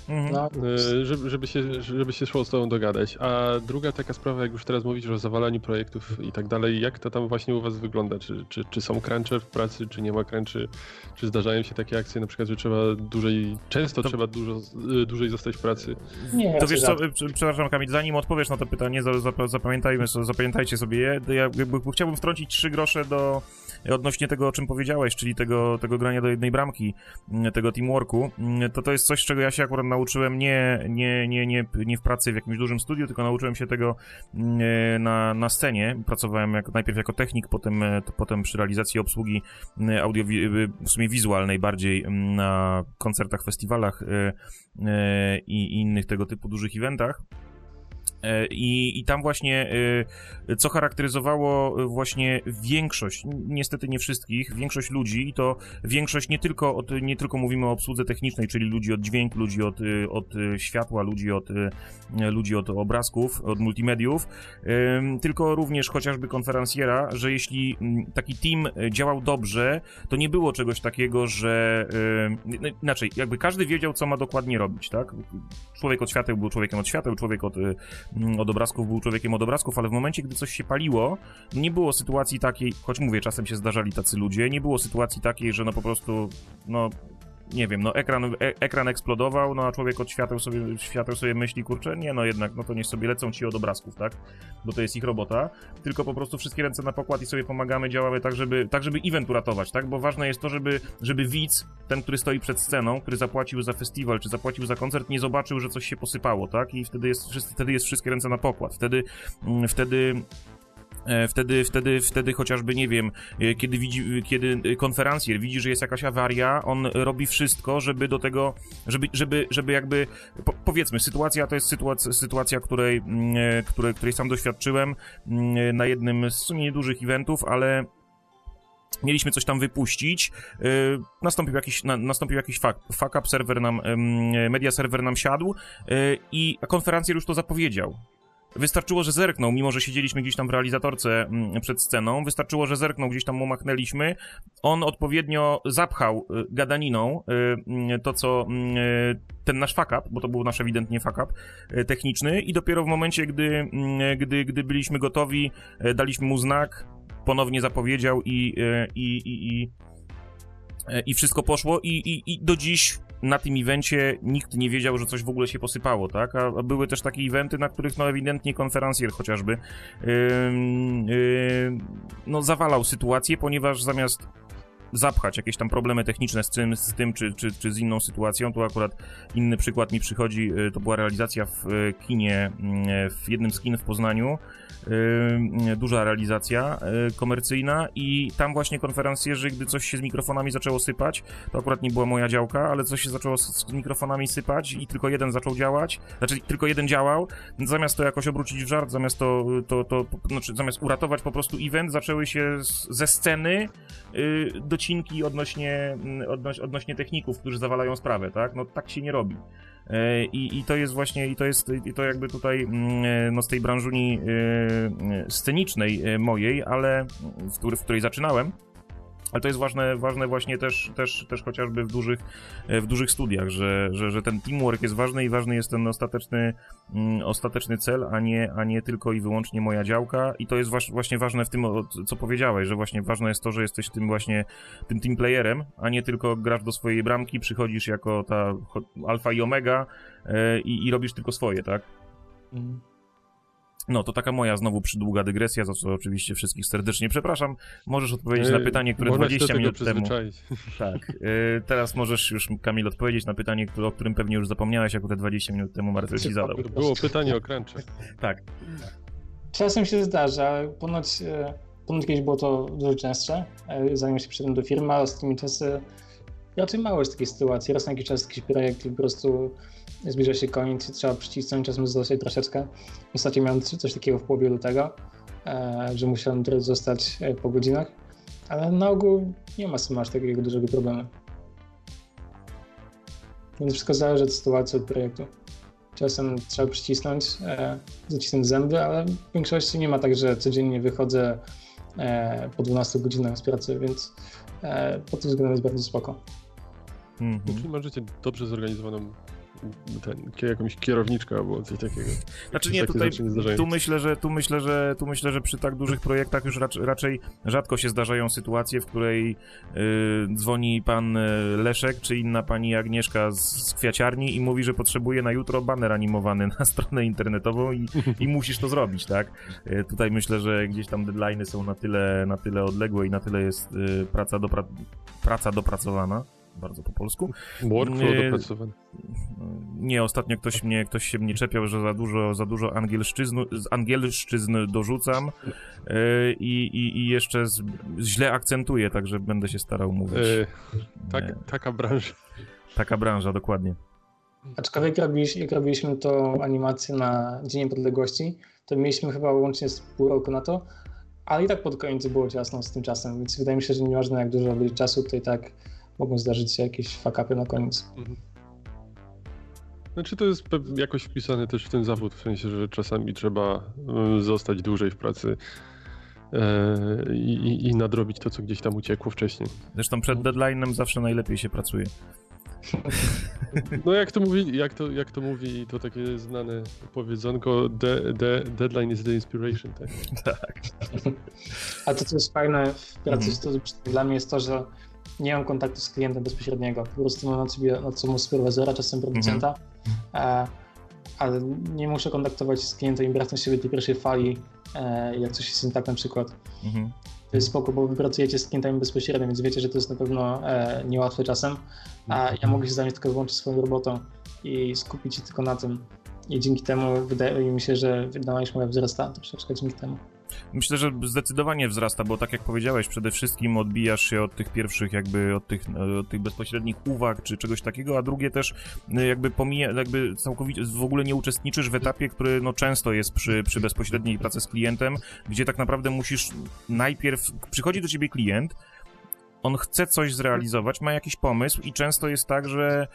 Mhm. No. E, żeby, żeby, się, żeby się szło z tobą dogadać. A druga taka sprawa, jak już teraz mówisz o zawalaniu projektów i tak dalej, jak to tam właśnie u was wygląda? Czy, czy, czy są crunche w pracy, czy nie ma crunchy? Czy zdarzają się takie akcje na przykład, że trzeba dłużej, często to... trzeba dużo, e, dłużej zostać w pracy? Nie, to wiesz co, przepraszam Kamil, zanim odpowiesz na to pytanie, zapamiętajmy, zapamiętajcie sobie je. Ja chciałbym wtrącić trzy grosze do odnośnie tego, o czym powiedziałeś, czyli tego, tego grania do jednej bramki, tego teamworku. To to jest coś, czego ja się akurat nauczyłem nie, nie, nie, nie, nie w pracy w jakimś dużym studiu, tylko nauczyłem się tego mm, na, na scenie. Pracowałem jako, najpierw jako technik, potem, potem przy realizacji obsługi audio, w sumie wizualnej bardziej na koncertach, festiwalach i innych tego typu dużych eventach. E, I, I tam właśnie, e, co charakteryzowało właśnie większość, niestety nie wszystkich, większość ludzi, i to większość nie tylko, od, nie tylko mówimy o obsłudze technicznej, czyli ludzi od dźwięku, ludzi od, od światła, ludzi od, ludzi od obrazków, od multimediów, tylko również chociażby konferencjera, że jeśli taki team działał dobrze, to nie było czegoś takiego, że inaczej, jakby każdy wiedział, co ma dokładnie robić, tak? Człowiek od świateł był człowiekiem od świateł, człowiek od od obrazków był człowiekiem od obrazków, ale w momencie, gdy coś się paliło, nie było sytuacji takiej, choć mówię, czasem się zdarzali tacy ludzie, nie było sytuacji takiej, że no po prostu, no nie wiem, no ekran, e, ekran eksplodował, no a człowiek od świateł sobie, świateł sobie myśli, kurczę, nie no jednak, no to niech sobie lecą ci od obrazków, tak? Bo to jest ich robota, tylko po prostu wszystkie ręce na pokład i sobie pomagamy, działamy tak, żeby, tak, żeby event uratować, tak? Bo ważne jest to, żeby, żeby widz, ten, który stoi przed sceną, który zapłacił za festiwal, czy zapłacił za koncert, nie zobaczył, że coś się posypało, tak? I wtedy jest, wtedy jest wszystkie ręce na pokład, wtedy, mm, wtedy wtedy, wtedy, wtedy chociażby, nie wiem, e, kiedy, widzi, kiedy konferencjer widzi, że jest jakaś awaria, on robi wszystko, żeby do tego, żeby, żeby, żeby jakby, po, powiedzmy, sytuacja to jest sytuacja, sytuacja której, mm, e, której, której sam doświadczyłem mm, na jednym z sumie niedużych eventów, ale mieliśmy coś tam wypuścić, nastąpił jakiś, na, nastąpił jakiś fuck, fuck up, serwer nam, media serwer nam siadł i konferencjer już to zapowiedział. Wystarczyło, że zerknął, mimo że siedzieliśmy gdzieś tam w realizatorce mm, przed sceną, wystarczyło, że zerknął, gdzieś tam mu machnęliśmy, on odpowiednio zapchał y, gadaniną y, mm, to, co y, ten nasz fuck up, bo to był nasz ewidentnie fuck up techniczny i dopiero w momencie, gdy, mm, gdy, gdy byliśmy gotowi, daliśmy mu znak, ponownie zapowiedział i, i, i, i, i wszystko poszło i, i, i do dziś na tym evencie nikt nie wiedział, że coś w ogóle się posypało, tak? A były też takie eventy, na których no ewidentnie konferencjer chociażby yy, yy, no zawalał sytuację, ponieważ zamiast zapchać jakieś tam problemy techniczne z tym, z tym czy, czy, czy z inną sytuacją. Tu akurat inny przykład mi przychodzi, y, to była realizacja w y, kinie, y, w jednym z kin w Poznaniu, duża realizacja komercyjna i tam właśnie konferencjerzy, gdy coś się z mikrofonami zaczęło sypać, to akurat nie była moja działka, ale coś się zaczęło z, mikrofonami sypać i tylko jeden zaczął działać, znaczy tylko jeden działał, zamiast to jakoś obrócić w żart, zamiast to, to, to, znaczy zamiast uratować po prostu event, zaczęły się ze sceny docinki odnośnie, odnoś, odnośnie techników, którzy zawalają sprawę, tak? No tak się nie robi. E, I, I to jest właśnie, i to jest, i to jakby tutaj mm, no, z tej branżuni e, scenicznej e, mojej, ale w, w której zaczynałem, ale to jest ważne, ważne właśnie też, też, też chociażby w dużych, w dużych studiach, że, że, że ten teamwork jest ważny i ważny jest ten ostateczny, mm, ostateczny cel, a nie, a nie tylko i wyłącznie moja działka. I to jest właśnie ważne w tym, co powiedziałeś, że właśnie ważne jest to, że jesteś tym właśnie tym teamplayerem, a nie tylko grasz do swojej bramki, przychodzisz jako ta alfa i omega e, i, robisz tylko swoje, tak? Mhm. No, to taka moja znowu przydługa dygresja, za co oczywiście wszystkich serdecznie przepraszam. Możesz odpowiedzieć na pytanie, które 20 minut temu... Tak. Y, teraz możesz już, Kamil, odpowiedzieć na pytanie, o którym pewnie już zapomniałeś, jako te 20 minut temu Marcel ci zadał. Było pytanie o crunch. tak. Czasem się zdarza, ponoć, e, ponoć kiedyś było to dużo częstsze, e, zanim się przyszedłem do firmy, ale z tymi czasy raczej mało jest takiej sytuacji. Raz na jakiś czas jakiś projekt po prostu zbliża się koniec i trzeba przycisnąć, czasem zostać troszeczkę. Ostatnio miałem coś takiego w połowie lutego, e, że musiałem teraz zostać e, po godzinach, ale na ogół nie ma sama aż takiego dużego problemu. Więc wszystko zależy od sytuacji, od projektu. Czasem trzeba przycisnąć, e, zacisnąć zęby, ale w większości nie ma tak, że codziennie wychodzę po 12 godzinach z pracy, więc pod tym względem jest bardzo spoko. -hmm. Czyli możecie dobrze zorganizowaną ten, jakąś kierowniczkę albo coś takiego. Znaczy nie, tutaj, tu myślę, że, tu myślę, że, tu myślę, że przy tak dużych projektach już raczej, raczej rzadko się zdarzają sytuacje, w której y, dzwoni pan y, Leszek czy inna pani Agnieszka z, z kwiaciarni i mówi, że potrzebuje na jutro baner animowany na stronę internetową i, i musisz to zrobić, tak? Y, tutaj myślę, że gdzieś tam deadlines są na tyle, na tyle odległe i na tyle jest praca, dopra praca dopracowana bardzo po polsku. Workflow dopracowany. Nie, ostatnio ktoś mnie, ktoś się mnie czepiał, że za dużo, za dużo angielszczyzn, angielszczyzn dorzucam yy, i, i jeszcze z, źle akcentuję, także będę się starał mówić. Yy, tak, taka branża. Taka branża, dokładnie. Aczkolwiek jak robiliśmy, jak robiliśmy tą animację na Dzień Niepodległości, to mieliśmy chyba łącznie z pół roku na to, ale i tak pod koniec było ciasno z tym czasem, więc wydaje mi się, że nieważne jak dużo będzie czasu, to i tak mogą zdarzyć się jakieś fakapy na koniec. Mhm. Znaczy to jest jakoś wpisane też w ten zawód, w sensie, że czasami trzeba zostać dłużej w pracy e, i, i nadrobić to, co gdzieś tam uciekło wcześniej. Zresztą przed deadline'em zawsze najlepiej się pracuje. No jak to mówi, jak to, jak to mówi to takie znane powiedzonko de, de, deadline is the inspiration, tak? tak. A to co jest fajne w pracy mm. to, dla mnie jest to, że nie mam kontaktu z klientem bezpośredniego. Po prostu mam na sobie na sobą superwizora, czasem producenta, e, ale nie muszę kontaktować z klientem i brać na siebie tej pierwszej fali, e, jak coś jest nie tak na przykład. Mm to jest spoko, bo wy pracujecie z klientami bezpośrednio, więc wiecie, że to jest na pewno e, niełatwe czasem, a ja mogę się zająć tylko wyłącznie swoją robotą i skupić się tylko na tym. I dzięki temu wydaje mi się, że wydajność moja wzrasta troszeczkę dzięki temu. Myślę, że zdecydowanie wzrasta, bo tak jak powiedziałeś, przede wszystkim odbijasz się od tych pierwszych jakby, od tych, od tych bezpośrednich uwag czy czegoś takiego, a drugie też y, jakby pomija, jakby całkowicie w ogóle nie uczestniczysz w etapie, który no często jest przy, przy bezpośredniej pracy z klientem, gdzie tak naprawdę musisz najpierw, przychodzi do ciebie klient, on chce coś zrealizować, ma jakiś pomysł i często jest tak, że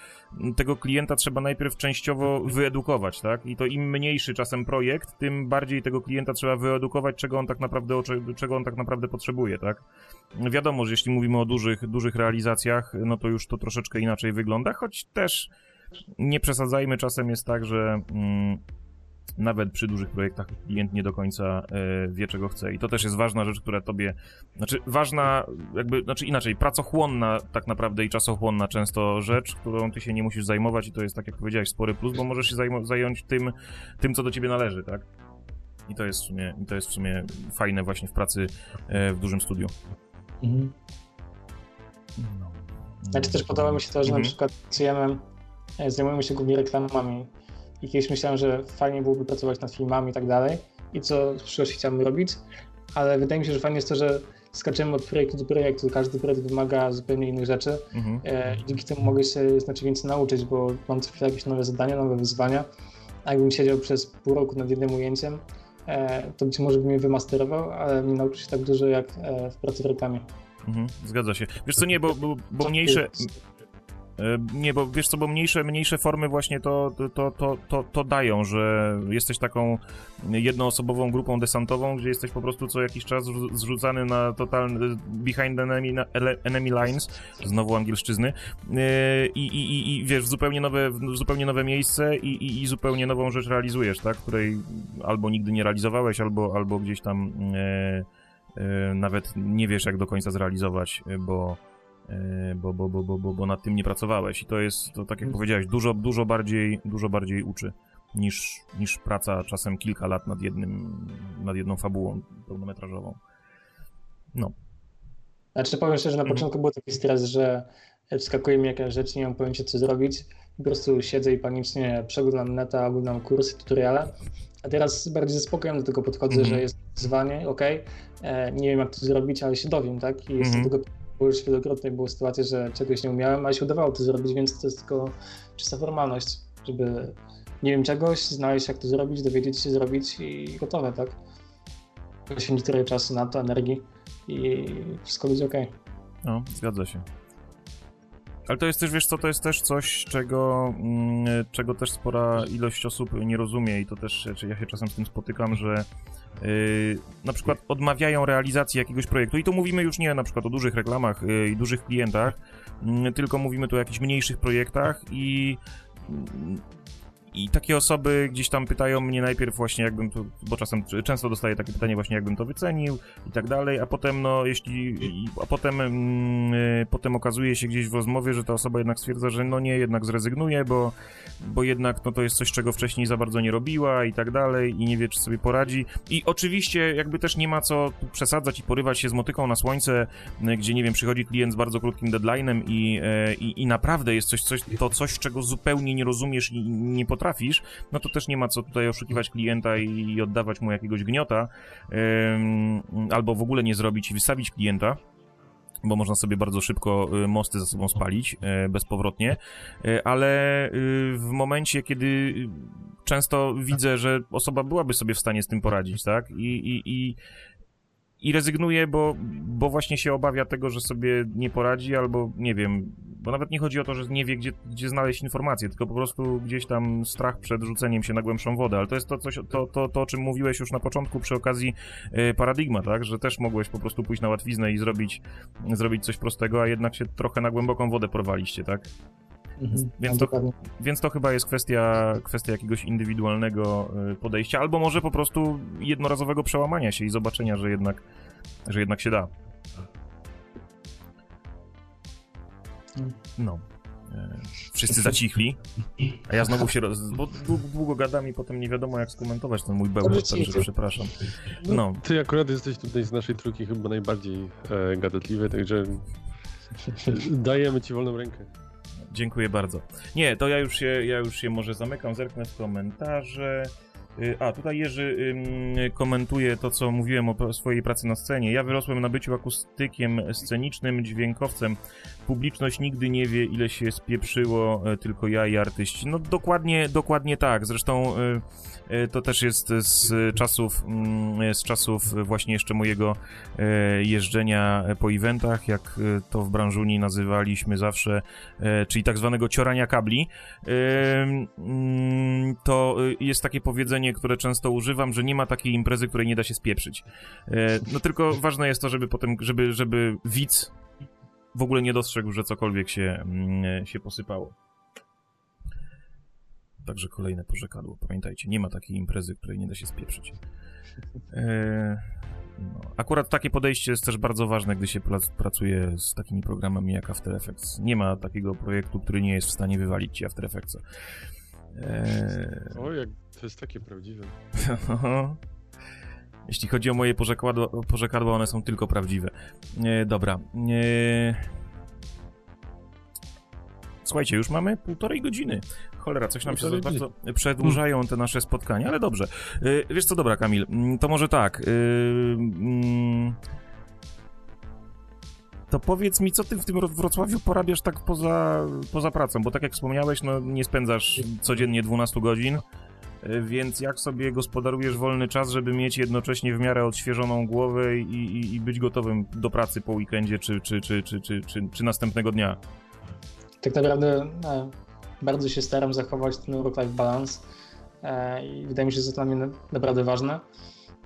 tego klienta trzeba najpierw częściowo wyedukować, tak? I to im mniejszy czasem projekt, tym bardziej tego klienta trzeba wyedukować, czego on tak naprawdę, czego on tak naprawdę potrzebuje, tak? Wiadomo, że jeśli mówimy o dużych, dużych realizacjach, no to już to troszeczkę inaczej wygląda, choć też nie przesadzajmy, czasem jest tak, że mm, nawet przy dużych projektach klient nie do końca e, wie, czego chce. I to też jest ważna rzecz, która tobie, znaczy ważna, jakby, znaczy inaczej, pracochłonna tak naprawdę i czasochłonna często rzecz, którą ty się nie musisz zajmować i to jest, tak jak powiedziałeś, spory plus, bo możesz się zająć tym, tym, co do ciebie należy, tak? I to jest w sumie, to jest w sumie fajne właśnie w pracy e, w dużym studiu. Mhm. No. Znaczy też podoba mi się to, że mhm. na przykład pracujemy, e, zajmujemy się głównie reklamami i kiedyś myślałem, że fajnie byłoby pracować nad filmami i tak dalej. I co w przyszłości chciałbym robić, ale wydaje mi się, że fajnie jest to, że skaczemy od projektu do projektu, każdy projekt wymaga zupełnie innych rzeczy. Mhm. e, i dzięki temu mogę się znacznie więcej nauczyć, bo mam co chwilę jakieś nowe zadania, nowe wyzwania, a jakbym siedział przez pół roku nad jednym ujęciem, e, to być może bym je wymasterował, ale nie nauczył się tak dużo jak e, w pracy w reklamie. Mhm, zgadza się. Wiesz co, nie, bo, bo, bo mniejsze... E, nie, bo wiesz co, bo mniejsze, mniejsze formy właśnie to, to, to, to, to dają, że jesteś taką jednoosobową grupą desantową, gdzie jesteś po prostu co jakiś czas zrzucany na totalny behind enemy, enemy lines, znowu angielszczyzny, e, i, i, i wiesz, w zupełnie nowe, w zupełnie nowe miejsce i, i, i zupełnie nową rzecz realizujesz, tak, której albo nigdy nie realizowałeś, albo, albo gdzieś tam e, e, nawet nie wiesz jak do końca zrealizować, bo bo, bo, bo, bo, bo, bo nad tym nie pracowałeś i to jest, to tak jak powiedziałeś, dużo, dużo bardziej, dużo bardziej uczy niż, niż praca czasem kilka lat nad jednym, nad jedną fabułą pełnometrażową. No. Znaczy powiem szczerze, że na mhm. początku był taki stres, że wskakuje mi jakaś rzecz, nie mam pojęcia co zrobić. Po prostu siedzę i panicznie przeglądam neta, oglądam kursy, tutoriale. A teraz bardziej ze spokojem do tego podchodzę, mm -hmm. że jest wyzwanie, ok, e, nie wiem jak to zrobić, ale się dowiem, tak? I mm -hmm. tego bo już wielokrotnie były sytuacje, że czegoś nie umiałem, a się udawało to zrobić, więc to jest tylko czysta formalność, żeby nie wiem czegoś, znaleźć jak to zrobić, dowiedzieć się zrobić i gotowe, tak? Poświęcić trochę czasu na to, energii i wszystko będzie ok. No, zgadza się. Ale to jest też, wiesz co, to jest też coś, czego, mm, czego też spora ilość osób nie rozumie i to też, czy ja się czasem z tym spotykam, że yy, na przykład odmawiają realizacji jakiegoś projektu. I to mówimy już nie na przykład o dużych reklamach yy, i dużych klientach, yy, tylko mówimy tu o jakichś mniejszych projektach i i takie osoby gdzieś tam pytają mnie najpierw właśnie jakbym to, bo czasem często dostaję takie pytanie właśnie jakbym to wycenił i tak dalej, a potem no jeśli, a potem mm, y, potem okazuje się gdzieś w rozmowie, że ta osoba jednak stwierdza, że no nie, jednak zrezygnuje, bo, bo jednak no to jest coś, czego wcześniej za bardzo nie robiła i tak dalej i nie wie, czy sobie poradzi. I oczywiście jakby też nie ma co przesadzać i porywać się z motyką na słońce, y, gdzie nie wiem, przychodzi klient z bardzo krótkim deadline'em i, y, i, i naprawdę jest coś, coś, to coś, czego zupełnie nie rozumiesz i nie potrafisz, no to też nie ma co tutaj oszukiwać klienta i oddawać mu jakiegoś gniota, albo w ogóle nie zrobić i wystawić klienta bo można sobie bardzo szybko y, mosty za sobą spalić y, bezpowrotnie, y, ale w momencie, kiedy często widzę, że osoba byłaby sobie w stanie z tym poradzić, tak? I, i, i i rezygnuje, bo, bo właśnie się obawia tego, że sobie nie poradzi, albo nie wiem, bo nawet nie chodzi o to, że nie wie, gdzie, gdzie znaleźć informacje, tylko po prostu gdzieś tam strach przed rzuceniem się na głębszą wodę, ale to jest to, coś, to, to, to o czym mówiłeś już na początku przy okazji y, Paradigma, tak, że też mogłeś po prostu pójść na łatwiznę i zrobić, zrobić coś prostego, a jednak się trochę na głęboką wodę porwaliście, tak? Mhm, więc, to, więc to chyba jest kwestia, kwestia jakiegoś indywidualnego y, podejścia, albo może po prostu jednorazowego przełamania się i zobaczenia, że jednak, że jednak się da. No. E, wszyscy zacichli, a ja znowu się. Roz... Bo długo gadam i potem nie wiadomo, jak skomentować ten mój bełkot, także przepraszam. No. no. Ty akurat jesteś tutaj z naszej trójki chyba najbardziej e, gadatliwy, także dajemy ci wolną rękę. Dziękuję bardzo. Nie, to ja już się, ja już się może zamykam, zerknę w komentarze. Y, a, tutaj Jerzy komentuje to, co mówiłem o swojej pracy na scenie. Ja wyrosłem na byciu akustykiem scenicznym, dźwiękowcem. Publiczność nigdy nie wie, ile się spieprzyło, e, tylko ja i artyści. No dokładnie, dokładnie tak. Zresztą e, e, to też jest z czasów, mm, z czasów właśnie jeszcze mojego jeżdżenia po eventach, jak to w branżuni nazywaliśmy zawsze, czyli tak zwanego ciorania kabli. Mm, to jest takie powiedzenie, które często używam, że nie ma takiej imprezy, której nie da się spieprzyć. No tylko ważne jest to, żeby potem, żeby, żeby widz w ogóle nie dostrzegł, że cokolwiek się, mm, się posypało. Także kolejne porzekadło. Pamiętajcie, nie ma takiej imprezy, której nie da się spieprzyć. E, no. Akurat takie podejście jest też bardzo ważne, gdy się pracuje z takimi programami jak After Effects. Nie ma takiego projektu, który nie jest w stanie wywalić ci After Effectsa. E... O, jak to jest takie prawdziwe. Jeśli chodzi o moje porzekadła one są tylko prawdziwe. E, dobra. E... Słuchajcie, już mamy półtorej godziny. Cholera, coś nam się za bardzo przedłużają te nasze spotkania, ale dobrze. E, wiesz co, dobra, Kamil, mm, to może tak. E, mm, to powiedz mi, co ty w tym Wrocławiu porabiasz tak poza, poza pracą, bo tak jak wspomniałeś, no nie spędzasz codziennie 12 godzin. E, więc jak sobie gospodarujesz wolny czas, żeby mieć jednocześnie w miarę odświeżoną głowę i, i, i być gotowym do pracy po weekendzie czy, czy, czy, czy, czy, czy, czy następnego dnia? Tak naprawdę e, bardzo się staram zachować ten work-life balance e, i wydaje mi się, że to dla mnie naprawdę ważne.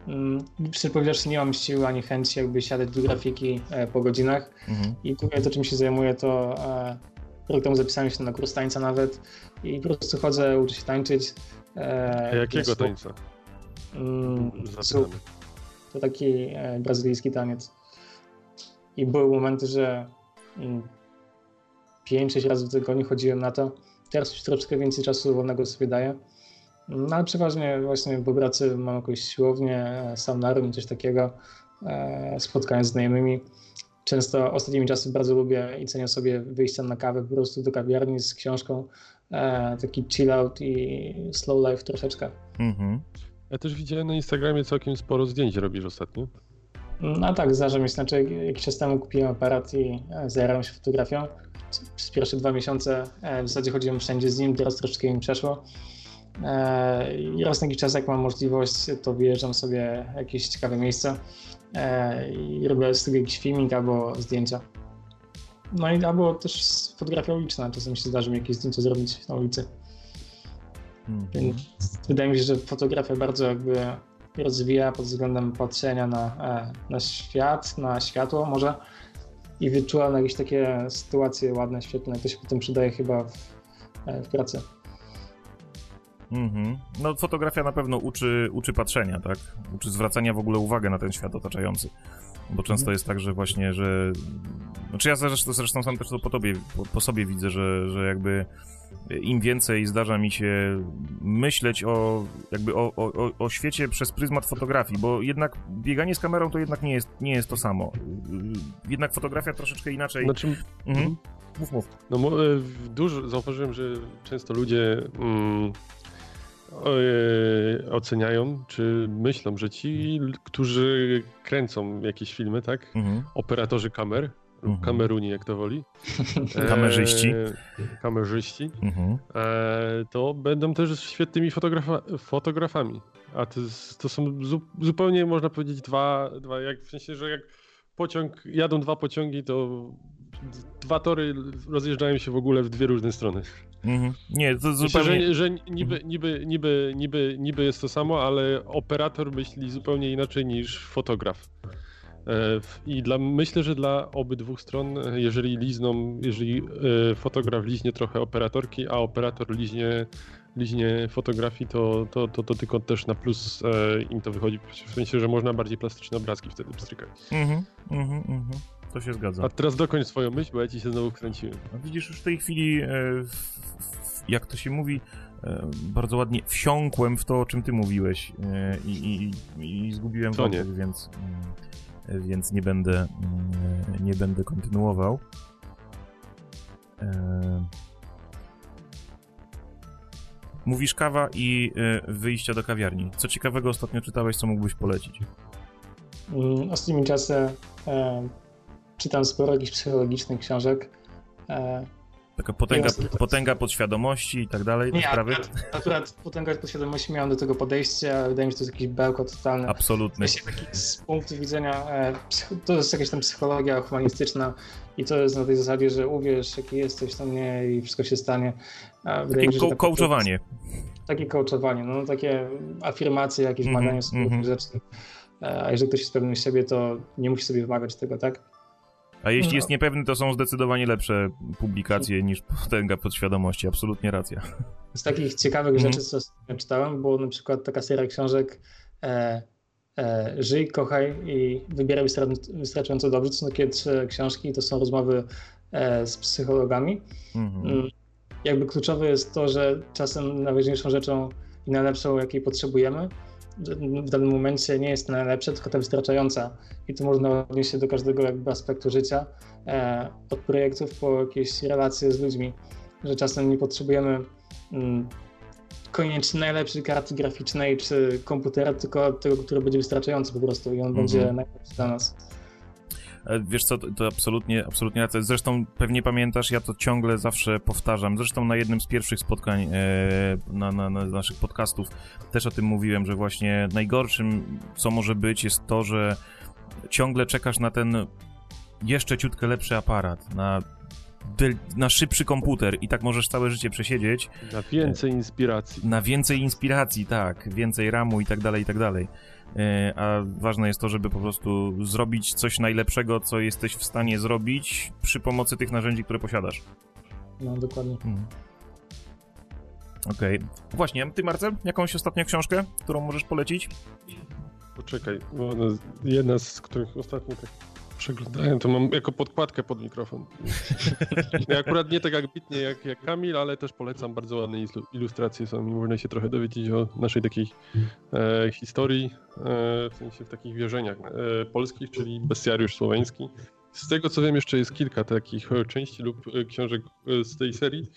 Mm, szczerze powiedziawszy, nie mam siły ani chęci jakby siadać do grafiki e, po godzinach mhm. i głównie to, czym się zajmuję, to e, rok temu zapisałem się na kurs tańca nawet i po prostu chodzę, uczę się tańczyć, E, jakiego tańca? Mm, to taki e, brazylijski taniec. I były momenty, że 5-6 mm, razy w tygodniu chodziłem na to. Teraz już troszeczkę więcej czasu wolnego sobie daję. No ale przeważnie właśnie po pracy mam jakąś siłownię, e, saunarium, coś takiego, spotkania z znajomymi. Często ostatnimi czasy bardzo lubię i cenię sobie wyjścia na kawę po prostu do kawiarni z książką, E, taki chill out i slow life troszeczkę. Mhm. Ja też widziałem na Instagramie całkiem sporo zdjęć robisz ostatnio. No tak, zdarza mi się. Znaczy, jakiś czas temu kupiłem aparat i e, zajarałem się fotografią. Przez pierwsze dwa miesiące e, w zasadzie chodziłem wszędzie z nim, teraz troszeczkę mi przeszło. I raz na jakiś czas, jak mam możliwość, to wyjeżdżam sobie jakieś ciekawe miejsca i robię z tego jakiś filmik albo zdjęcia. No i albo też fotografia uliczna, czasem się zdarzy mi jakieś zdjęcie zrobić na ulicy. Mm. Więc wydaje mi się, że fotografia bardzo jakby rozwija pod względem patrzenia na, e, na świat, na światło może i wyczuła na jakieś takie sytuacje ładne, świetlne. To się potem przydaje chyba w, e, w pracy. Mhm. No fotografia na pewno uczy, uczy patrzenia, tak? Uczy zwracania w ogóle uwagi na ten świat otaczający. Bo często mhm. jest tak, że właśnie, że... Znaczy ja zresztą, zresztą sam też to po tobie, po, po sobie widzę, że, że jakby im więcej zdarza mi się myśleć o, jakby o, o, o świecie przez pryzmat fotografii, bo jednak bieganie z kamerą to jednak nie jest, nie jest to samo. Jednak fotografia troszeczkę inaczej. Znaczy, mhm. mhm. Mów, mów. No, e, dużo, zauważyłem, że często ludzie mm, oceniają, czy myślą, że ci, którzy kręcą jakieś filmy, tak? Mhm. Operatorzy kamer, lub mhm. Kameruni, jak to woli. Kamerzyści. E, kamerzyści. Mhm. E, to będą też świetnymi fotografa fotografami. A to, to są zu zupełnie, można powiedzieć, dwa, dwa, jak w sensie, że jak pociąg, jadą dwa pociągi, to dwa tory rozjeżdżają się w ogóle w dwie różne strony. Mhm. Nie, to zupełnie... Myślę, że, że niby, mhm. niby, niby, niby, niby jest to samo, ale operator myśli zupełnie inaczej niż fotograf. E, I dla, myślę, że dla obydwu stron, e, jeżeli lizną, jeżeli e, fotograf liźnie trochę operatorki, a operator liźnie, liźnie fotografii, to, to, to, to tylko też na plus im to wychodzi. W sensie, że można bardziej plastyczne obrazki wtedy pstrykać. Mhm, mhm, mhm. To się zgadza. A teraz dokończ swoją myśl, bo ja ci się znowu wkręciłem. A widzisz, już w tej chwili, jak to się mówi, bardzo ładnie wsiąkłem w to, o czym ty mówiłeś i, i, i zgubiłem wątek, więc... Mm, więc nie będę, mm, nie będę kontynuował. E, mówisz kawa i e, wyjścia do kawiarni. Co ciekawego ostatnio czytałeś, co mógłbyś polecić? Mm, ostatnimi czasy e, czytam sporo jakichś psychologicznych książek. E, Taka potęga, potęga podświadomości i tak dalej, nie, sprawy? Akurat, akurat potęga podświadomości miałem do tego podejście, ale wydaje mi się, że to jest jakiś bełkot totalny. Absolutny. z punktu widzenia, e, to jest jakaś tam psychologia humanistyczna i to jest na tej zasadzie, że uwierz, jaki jesteś, to nie i wszystko się stanie. Takie ko- coachowanie. Takie coachowanie, no takie afirmacje, jakieś mm -hmm, wymaganie sobie mm -hmm. rzeczy. E, a jeżeli ktoś jest pewny siebie, to nie musi sobie wymagać tego, tak? A jeśli jest niepewny, to są zdecydowanie lepsze publikacje niż potęga podświadomości. Absolutnie racja. Z takich ciekawych mhm. rzeczy, co czytałem, było na przykład taka seria książek e, e, Żyj, kochaj i wybieraj wystarczająco dobrze. To są takie trzy książki, to są rozmowy e, z psychologami. Mhm. Mm, jakby kluczowe jest to, że czasem najważniejszą rzeczą i najlepszą, jakiej potrzebujemy, w danym momencie nie jest najlepsza, tylko ta wystarczająca. I tu można odnieść się do każdego jakby aspektu życia, e, od projektów po jakieś relacje z ludźmi, że czasem nie potrzebujemy mm, koniecznie najlepszej karty graficznej czy komputera, tylko tego, który będzie wystarczający po prostu i on mm -hmm. będzie najlepszy dla nas. E, wiesz co, to, to absolutnie, absolutnie racja. Zresztą pewnie pamiętasz, ja to ciągle zawsze powtarzam. Zresztą na jednym z pierwszych spotkań e, na, na, na naszych podcastów też o tym mówiłem, że właśnie najgorszym, co może być, jest to, że ciągle czekasz na ten jeszcze ciutkę lepszy aparat, na na szybszy komputer i tak możesz całe życie przesiedzieć. Na więcej inspiracji. Na więcej inspiracji, tak. Więcej ramu i tak dalej, i tak dalej. E, a ważne jest to, żeby po prostu zrobić coś najlepszego, co jesteś w stanie zrobić przy pomocy tych narzędzi, które posiadasz. No, dokładnie. Hmm. Okej. Okay. Właśnie, ty Marcel, jakąś ostatnią książkę, którą możesz polecić? Poczekaj, bo jedna z których ostatnio tak przeglądałem, to mam jako podkładkę pod mikrofon. Ja akurat nie tak jak bitnie jak, jak Kamil, ale też polecam bardzo ładne ilustracje są i można się trochę dowiedzieć o naszej takiej e, historii, e, w sensie w takich wierzeniach e, polskich, czyli bestiariusz słoweński. Z tego co wiem jeszcze jest kilka takich e, części lub e, książek e, z tej serii,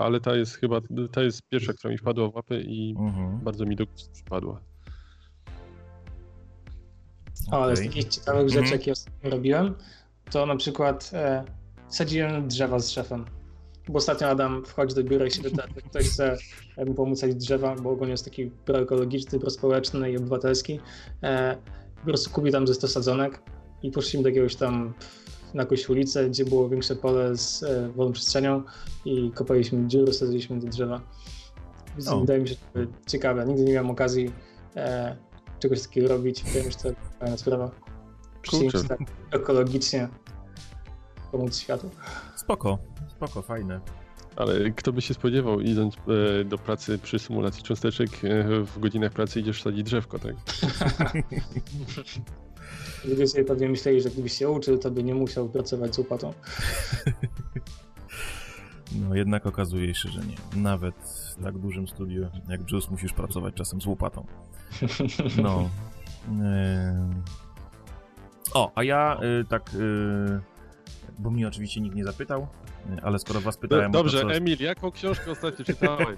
ale ta jest chyba, ta jest pierwsza, która mi wpadła w łapę i mhm. bardzo mi do gustu przypadła. O, ale z takich ciekawych rzeczy, mm. jakie ostatnio robiłem, to na przykład e, sadziłem drzewa z szefem. Bo ostatnio Adam wchodzi do biura i się pyta, czy ktoś chce mu pomóc sadzić drzewa, bo ogólnie jest taki proekologiczny, prospołeczny i obywatelski. E, po prostu kupił tam ze 100 sadzonek i poszliśmy do jakiegoś tam na jakąś ulicę, gdzie było większe pole z e, wolną przestrzenią i kopaliśmy dziury, sadziliśmy te drzewa. Wydaje mi się, że ciekawe. Nigdy nie miałem okazji e, czegoś takiego robić. Wiem, że to fajna sprawa. Przyjść tak ekologicznie pomóc światu. Spoko, spoko, fajne. Ale kto by się spodziewał, idąc e, do pracy przy symulacji cząsteczek, e, w godzinach pracy idziesz sadzić drzewko, tak? Ludzie sobie pewnie myśleli, że gdybyś się uczył, to by nie musiał pracować z łopatą. No jednak okazuje się, że nie. Nawet w tak dużym studiu jak Juice musisz pracować czasem z łopatą. No. E, o, a ja y, tak... Y, bo mnie oczywiście nikt nie zapytał, ale skoro was pytałem... Dobrze, to, co... Emil, jaką książkę ostatnio czytałeś?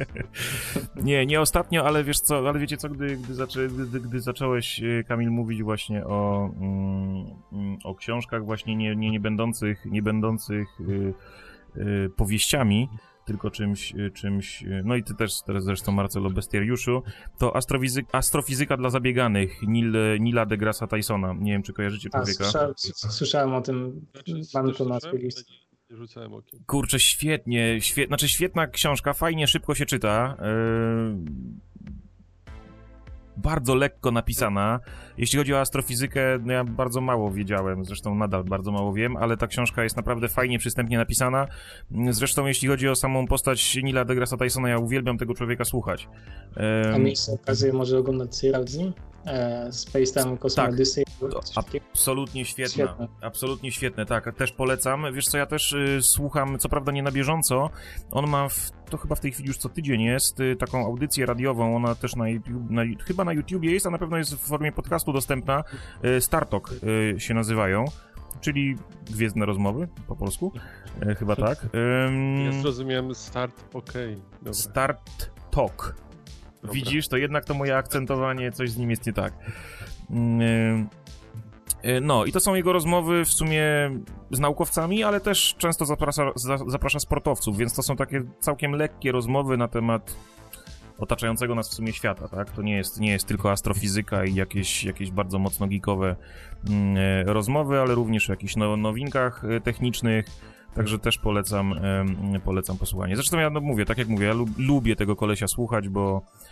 nie, nie ostatnio, ale wiesz co, ale wiecie co, gdy, gdy, zaczę, gdy, gdy zacząłeś, Kamil, mówić właśnie o, mm, o książkach właśnie nie, nie, nie będących, nie będących y, y, powieściami, tylko czymś, czymś, no i ty też teraz zresztą Marcelo Bestiariuszu, to astrofizyka, astrofizyka dla zabieganych Neil, Nila deGrasse Tysona. Nie wiem, czy kojarzycie człowieka. A, słyszałem, słyszałem o tym, mam to na swojej liście. Rzucałem okiem. Kurczę, świetnie, świet, znaczy świetna książka, fajnie, szybko się czyta. Yy bardzo lekko napisana. Jeśli chodzi o astrofizykę, no ja bardzo mało wiedziałem, zresztą nadal bardzo mało wiem, ale ta książka jest naprawdę fajnie, przystępnie napisana. Zresztą jeśli chodzi o samą postać Nila deGrasse Tysona, ja uwielbiam tego człowieka słuchać. Um, A mieliście okazję może oglądać serial z nim? E, Space Time Cosmo tak, absolutnie świetna, świetne. absolutnie świetne, tak, też polecam. Wiesz co, ja też y, słucham, co prawda nie na bieżąco, on ma, w, to chyba w tej chwili już co tydzień jest, y, taką audycję radiową, ona też na, YouTube, na, chyba na YouTubie jest, a na pewno jest w formie podcastu dostępna, y, Startok y, się nazywają czyli Gwiezdne Rozmowy po polsku, e, chyba tak. Ja zrozumiałem Start OK. Dobra. Start Talk. Dobra. Widzisz, to jednak to moje akcentowanie, coś z nim jest nie tak. Mm, e, no, i to są jego rozmowy w sumie z naukowcami, ale też często zaprasza, zaprasza sportowców, więc to są takie całkiem lekkie rozmowy na temat otaczającego nas w sumie świata, tak? To nie jest, nie jest tylko astrofizyka i jakieś, jakieś bardzo mocno geekowe mm, e, rozmowy, ale również o jakichś no, nowinkach technicznych, Także też polecam, polecam posłuchanie. Zresztą ja no mówię, tak jak mówię, ja lubię tego kolesia słuchać, bo, e,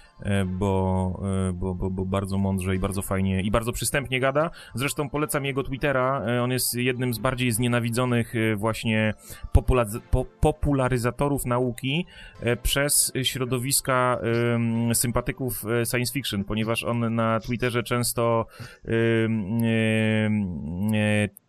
bo, e, bo, bo, bo, bardzo mądrze i bardzo fajnie i bardzo przystępnie gada. Zresztą polecam jego Twittera. E, on jest jednym z bardziej znienawidzonych właśnie po popularyzatorów nauki przez środowiska sympatyków science fiction, ponieważ on na Twitterze często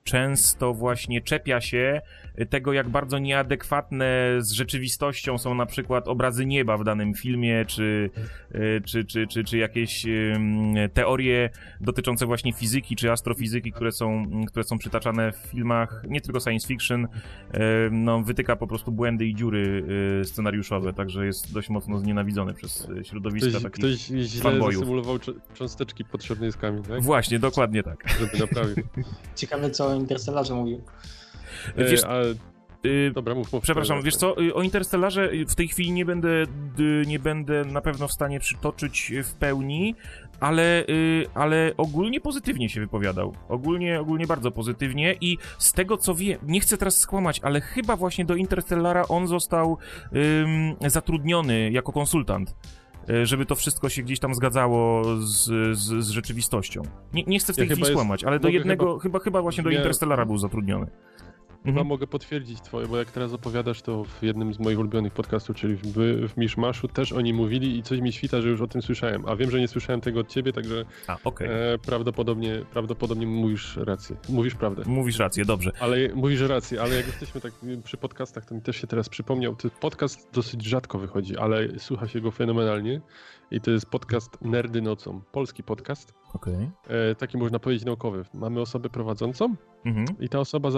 często właśnie czepia się tego, jak bardzo nieadekwatne z rzeczywistością są na przykład obrazy nieba w danym filmie, czy, e, czy, czy, czy, czy jakieś teorie dotyczące właśnie fizyki, czy astrofizyki, które są, które są przytaczane w filmach, nie tylko science fiction, e, no, wytyka po prostu błędy i dziury e, scenariuszowe, także jest dość mocno znienawidzony przez środowiska ktoś, takich Ktoś źle zasymulował cząsteczki pod kamień, tak? Właśnie, dokładnie tak. Żeby naprawić. Ciekawe, co o Interstellarze mówił. Wiesz, ale... Y, Dobra, mów, mów. Przepraszam, wiesz co, y, o Interstellarze w tej chwili nie będę, nie będę na pewno w stanie przytoczyć w pełni, ale, y, ale ogólnie pozytywnie się wypowiadał. Ogólnie, ogólnie bardzo pozytywnie i z tego co wiem, nie chcę teraz skłamać, ale chyba właśnie do Interstellara on został zatrudniony jako konsultant żeby to wszystko się gdzieś tam zgadzało z, z, z rzeczywistością. Nie, nie chcę w tej ja chwili skłamać, ale do jednego, chyba, chyba, chyba właśnie do Interstellara był zatrudniony. Chyba mhm. mogę potwierdzić twoje, bo jak teraz opowiadasz, to w jednym z moich ulubionych podcastów, czyli w, w Miszmaszu, też oni mówili i coś mi świta, że już o tym słyszałem. A wiem, że nie słyszałem tego od ciebie, także A, okay. e, prawdopodobnie, prawdopodobnie mówisz rację. Mówisz prawdę. Mówisz rację, dobrze. Ale mówisz rację, ale jak jesteśmy tak przy podcastach, to mi też się teraz przypomniał, ten podcast dosyć rzadko wychodzi, ale słucha się go fenomenalnie. I to jest podcast Nerdy Nocą. Polski podcast. Okay. E, taki można powiedzieć naukowy. Mamy osobę prowadzącą mhm. i ta osoba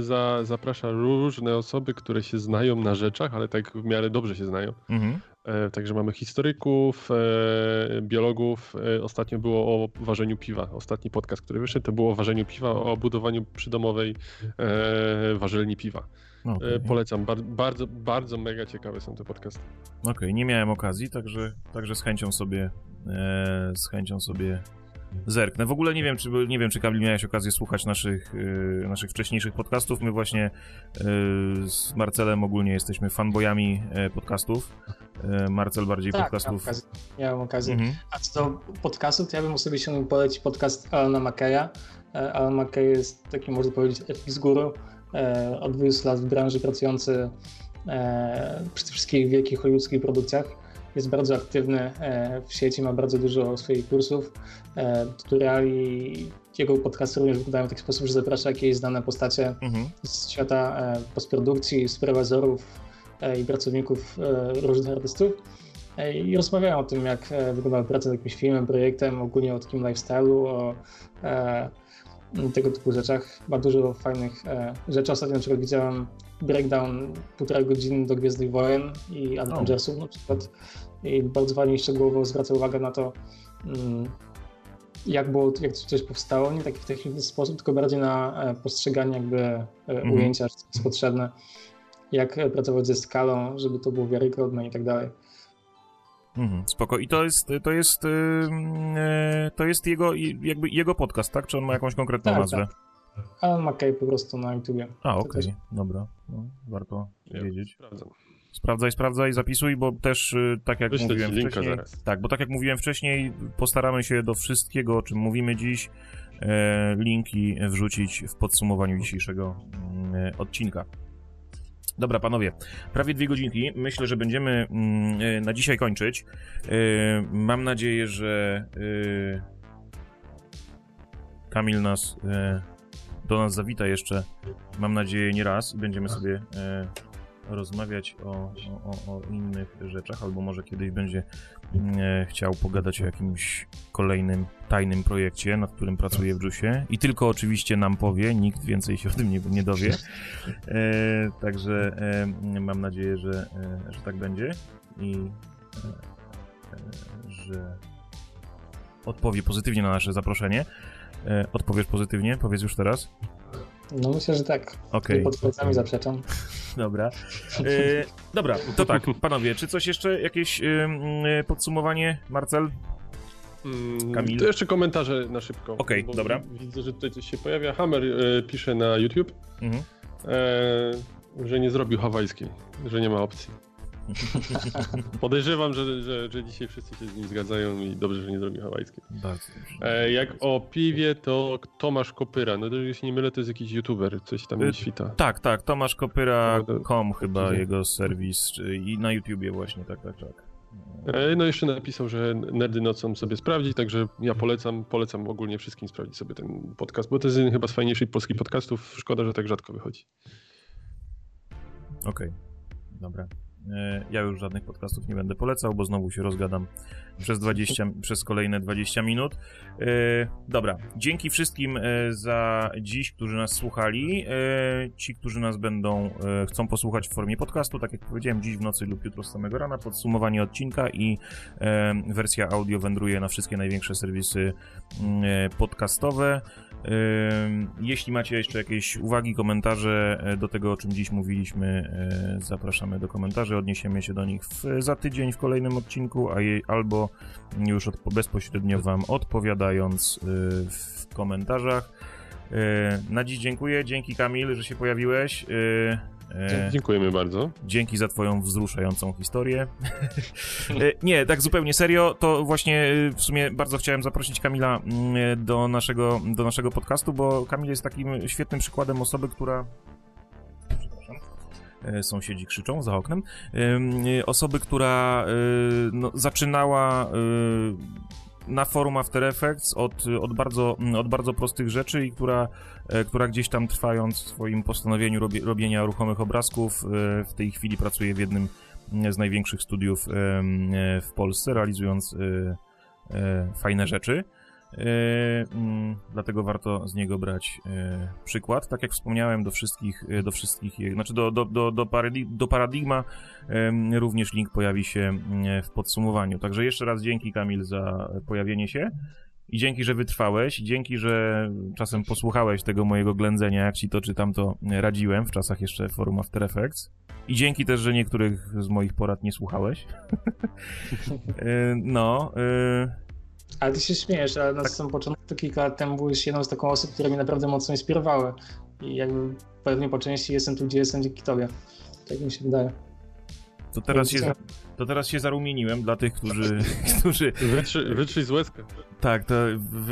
za, zaprasza różne osoby, które się znają na rzeczach, ale tak w miarę dobrze się znają. Mhm. E, także mamy historyków, e, biologów. E, ostatnio było o ważeniu piwa. Ostatni podcast, który wyszedł, to było o ważeniu piwa, o budowaniu przydomowej e, warzelni piwa. Okay. Polecam. Bar bardzo, bardzo mega ciekawe są te podcasty. Okej, okay, nie miałem okazji, także, także z chęcią sobie e, z chęcią sobie zerknę. W ogóle nie wiem, czy, nie wiem, czy Kamil miałeś okazję słuchać naszych, e, naszych wcześniejszych podcastów. My właśnie e, z Marcelem ogólnie jesteśmy fanboyami e, podcastów. E, Marcel bardziej tak, podcastów. Miałem okazję. Miałem okazję. Mhm. A co do podcastów, to ja bym sobie się polecić podcast Alana Mackaya. E, Alan McKay jest taki, można powiedzieć, epis guru E, od 20 lat w branży pracujący e, przy wszystkich wielkich hollywoodzkich produkcjach. Jest bardzo aktywny e, w sieci, ma bardzo dużo swoich kursów, e, tutoriali. Jego podcasty również wyglądają w taki sposób, że zaprasza jakieś znane postacie mhm. z świata e, postprodukcji, superwazorów e, i pracowników e, różnych artystów i rozmawiają o tym, jak wygląda praca nad jakimś filmem, projektem, ogólnie o takim lifestyle'u, o tego typu rzeczach. Ma dużo fajnych e, rzeczy. Ostatnio na przykład widziałem breakdown półtora godziny do Gwiezdnych Wojen i Avengersów oh. na przykład i bardzo fajnie szczegółowo zwraca uwagę na to, mm, jak, było, jak coś powstało, nie taki w techniczny sposób, tylko bardziej na e, postrzeganie jakby mm. ujęcia, co jest potrzebne, jak pracować ze skalą, żeby to było wiarygodne i tak dalej. Mhm, spoko. I to jest, to jest, yy, to jest jego, jakby jego podcast, tak? Czy on ma jakąś konkretną tak, nazwę? Tak. Alan McKay po prostu na YouTubie. A, okej, okay. dobra. No, warto ja wiedzieć. Sprawdzam. Sprawdzaj, sprawdzaj, zapisuj, bo też y, tak jak Wyślę mówiłem wcześniej. Zaraz. Tak, bo tak jak mówiłem wcześniej, postaramy się do wszystkiego, o czym mówimy dziś, e, linki wrzucić w podsumowaniu dzisiejszego e, odcinka. Dobra, panowie, prawie dwie godzinki. Myślę, że będziemy mm, e, na dzisiaj kończyć. E, mam nadzieję, że e, Kamil nas do nas zawita jeszcze. Mam nadzieję nie raz i będziemy sobie rozmawiać o, o, o, innych rzeczach, albo może kiedyś będzie e, chciał pogadać o jakimś kolejnym tajnym projekcie, nad którym pracuje w JUSie i tylko oczywiście nam powie, nikt więcej się o tym nie, nie dowie. E, także e, mam nadzieję, że, e, że tak będzie i e, e, że odpowie pozytywnie na nasze zaproszenie. odpowiesz pozytywnie? Powiedz już teraz. No myślę, że tak. Okej. Okay. Pod palcami zaprzeczam. Dobra. E, dobra, to tak, panowie, czy coś jeszcze, jakieś e, podsumowanie, Marcel? Mm, Kamil? To jeszcze komentarze na szybko. Okej, okay, dobra. Widzę, że tutaj coś się pojawia. Hammer e, pisze na YouTube, mhm. e, że nie zrobił hawajskiej, że nie ma opcji. Podejrzewam, że, że, że dzisiaj wszyscy się z nim zgadzają i dobrze, że nie zrobi hawajskiej. E, jak o piwie, to Tomasz Kopyra. No to jeśli nie mylę, to jest jakiś youtuber, coś tam nie świta. Tak, tak, Tomasz Kopyra.com chyba jego serwis i na YouTubie właśnie, tak, tak, tak. E, no jeszcze napisał, że nerdy nocą sobie sprawdzić, także ja polecam, polecam ogólnie wszystkim sprawdzić sobie ten podcast, bo to jest jeden chyba z fajniejszych polskich podcastów. Szkoda, że tak rzadko wychodzi. Okej, okay. dobra. E, ja już żadnych podcastów nie będę polecał, bo znowu się rozgadam przez 20, przez kolejne 20 minut. E, dobra, dzięki wszystkim e, za dziś, którzy nas słuchali. Ci, którzy nas będą, chcą posłuchać w formie podcastu, tak jak powiedziałem, dziś w nocy lub jutro z samego rana, podsumowanie odcinka i wersja audio wędruje na wszystkie największe serwisy mm, podcastowe. Jeśli macie jeszcze jakieś uwagi, komentarze do tego, o czym dziś mówiliśmy, zapraszamy do komentarzy, odniesiemy się do nich w, za tydzień w kolejnym odcinku, a jej, albo już od, bezpośrednio Wam odpowiadając w komentarzach. Na dziś dziękuję, dzięki Kamil, że się pojawiłeś. Dziękujemy bardzo. Dzięki za Twoją wzruszającą historię. Nie, tak zupełnie serio, to właśnie w sumie bardzo chciałem zaprosić Kamila do naszego, do naszego podcastu, bo Kamil jest takim świetnym przykładem osoby, która E, sąsiedzi krzyczą za oknem, e, osoby, która e, no, zaczynała na forum After Effects od, od, bardzo, od bardzo prostych rzeczy i która, która gdzieś tam trwając w swoim postanowieniu robienia ruchomych obrazków w tej chwili pracuje w jednym z największych studiów w Polsce, realizując fajne rzeczy. E, mm, dlatego warto z niego brać e, przykład. Tak jak wspomniałem, do wszystkich, e, do wszystkich, znaczy do, do, do, do, do Paradigma również link pojawi się w podsumowaniu. Także jeszcze raz dzięki Kamil za pojawienie się. I dzięki, że wytrwałeś, dzięki, że czasem posłuchałeś tego mojego ględzenia, jak ci to czy tamto radziłem w czasach jeszcze forum After Effects. I dzięki też, że niektórych z moich porad nie słuchałeś. no, ale ty się śmiejesz, ale na tak. samym początku, to kilka lat temu byłeś jedną z taką osób, które mnie naprawdę mocno inspirowały. I jakby pewnie po części jestem tu, gdzie jestem dzięki tobie. Tak mi się wydaje. To teraz, się, to teraz się zarumieniłem dla tych, którzy... którzy... Wytrzyj, wytrzyj z łezkę. Tak, to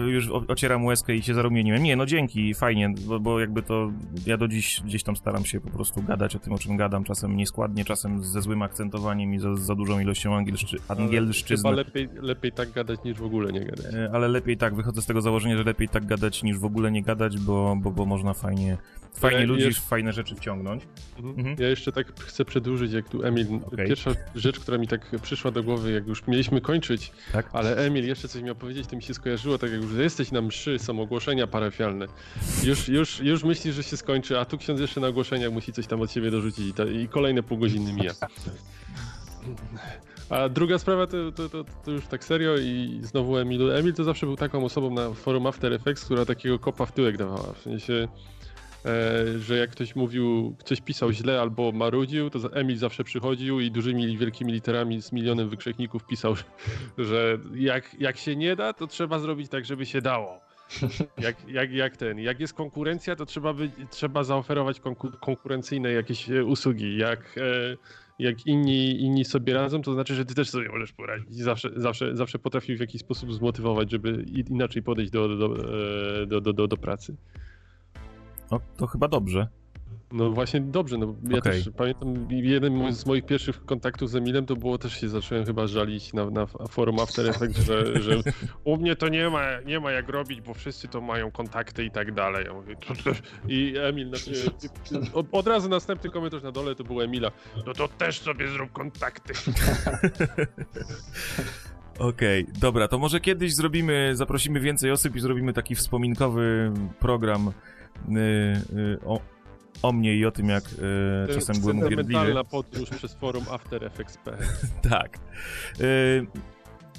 już ocieram łezkę i się zarumieniłem. Nie, no dzięki, fajnie, bo, bo, jakby to ja do dziś gdzieś tam staram się po prostu gadać o tym, o czym gadam, czasem nieskładnie, czasem ze złym akcentowaniem i za, za dużą ilością angielszczy, angielszczyzny. Chyba lepiej, lepiej tak gadać niż w ogóle nie gadać. E, ale lepiej tak, wychodzę z tego założenia, że lepiej tak gadać niż w ogóle nie gadać, bo, bo, bo można fajnie, fajnie ja ludzi, jeszcze... fajne rzeczy wciągnąć. Mhm. Mhm. Ja jeszcze tak chcę przedłużyć, jak tu Emil, okay. pierwsza rzecz, która mi tak przyszła do głowy, jak już mieliśmy kończyć, tak? ale Emil jeszcze coś miał powiedzieć, to mi się skojarzyło, tak jak już jesteś na mszy, są ogłoszenia parafialne. Już, już, już myślisz, że się skończy, a tu ksiądz jeszcze na ogłoszeniach musi coś tam od siebie dorzucić i, i kolejne pół godziny mija. A druga sprawa to, to, to, to, już tak serio i znowu Emil. Emil to zawsze był taką osobą na forum After Effects, która takiego kopa w tyłek dawała. W sensie że jak ktoś mówił, ktoś pisał źle albo marudził, to Emil zawsze przychodził i dużymi, wielkimi literami z milionem wykrzykników pisał, że jak, jak się nie da, to trzeba zrobić tak, żeby się dało. Jak, jak, jak ten, jak jest konkurencja, to trzeba, trzeba zaoferować konkurencyjne jakieś e, usługi. Jak, e, jak inni, inni sobie radzą, to znaczy, że ty też sobie możesz poradzić. Zawsze, zawsze, zawsze potrafił w jakiś sposób zmotywować, żeby inaczej podejść do, do, do, do, do pracy. No to chyba dobrze. No właśnie dobrze, no ja okay. też pamiętam jeden z moich pierwszych kontaktów z Emilem to było też się zacząłem chyba żalić na, na forum After Effects, że, że u mnie to nie ma, nie ma jak robić, bo wszyscy to mają kontakty i tak dalej. Ja mówię. I Emil, znaczy, od, od, razu następny komentarz na dole to był Emila, no to też sobie zrób kontakty. Okej, okay, dobra, to może kiedyś zrobimy, zaprosimy więcej osób i zrobimy taki wspominkowy program o, o mnie i o tym, jak y, czasem byłem uwierdliwy. podróż przez forum After Effects. tak.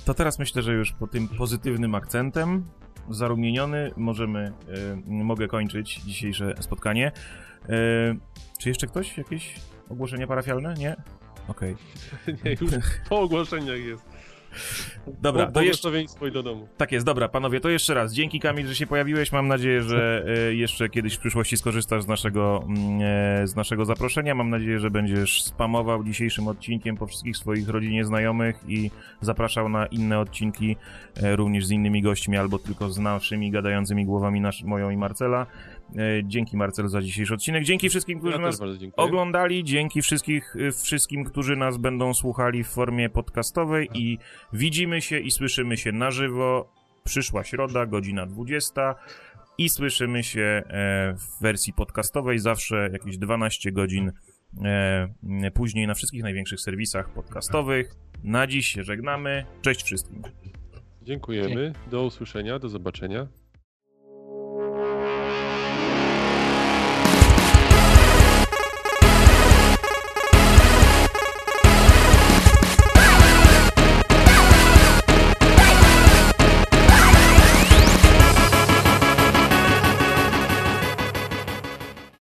to teraz myślę, że już po tym pozytywnym akcentem zarumieniony możemy, mogę kończyć dzisiejsze spotkanie. czy jeszcze ktoś? Jakieś ogłoszenia parafialne? Nie? Okej. Okay. Nie, już po ogłoszeniach jest. Dobra, to jeszcze... do domu. Tak jest, dobra, panowie, to jeszcze raz. Dzięki Kamil, że się pojawiłeś. Mam nadzieję, że e, jeszcze kiedyś w przyszłości skorzystasz z naszego, mm, e, z naszego zaproszenia. Mam nadzieję, że będziesz spamował dzisiejszym odcinkiem po wszystkich swoich rodzinie, znajomych i zapraszał na inne odcinki e, również z innymi gośćmi albo tylko z naszymi gadającymi głowami nasz, moją i Marcela. E, dzięki Marcel za dzisiejszy odcinek. Dzięki wszystkim, którzy ja nas oglądali. Dzięki wszystkich, e, wszystkim, którzy nas będą słuchali w formie podcastowej i widzimy się i słyszymy się na żywo. Przyszła środa, godzina 20 i słyszymy się e, w wersji podcastowej zawsze jakieś 12 godzin później na wszystkich największych serwisach podcastowych. Na dziś się żegnamy. Cześć wszystkim. Dziękujemy. Do usłyszenia, do zobaczenia.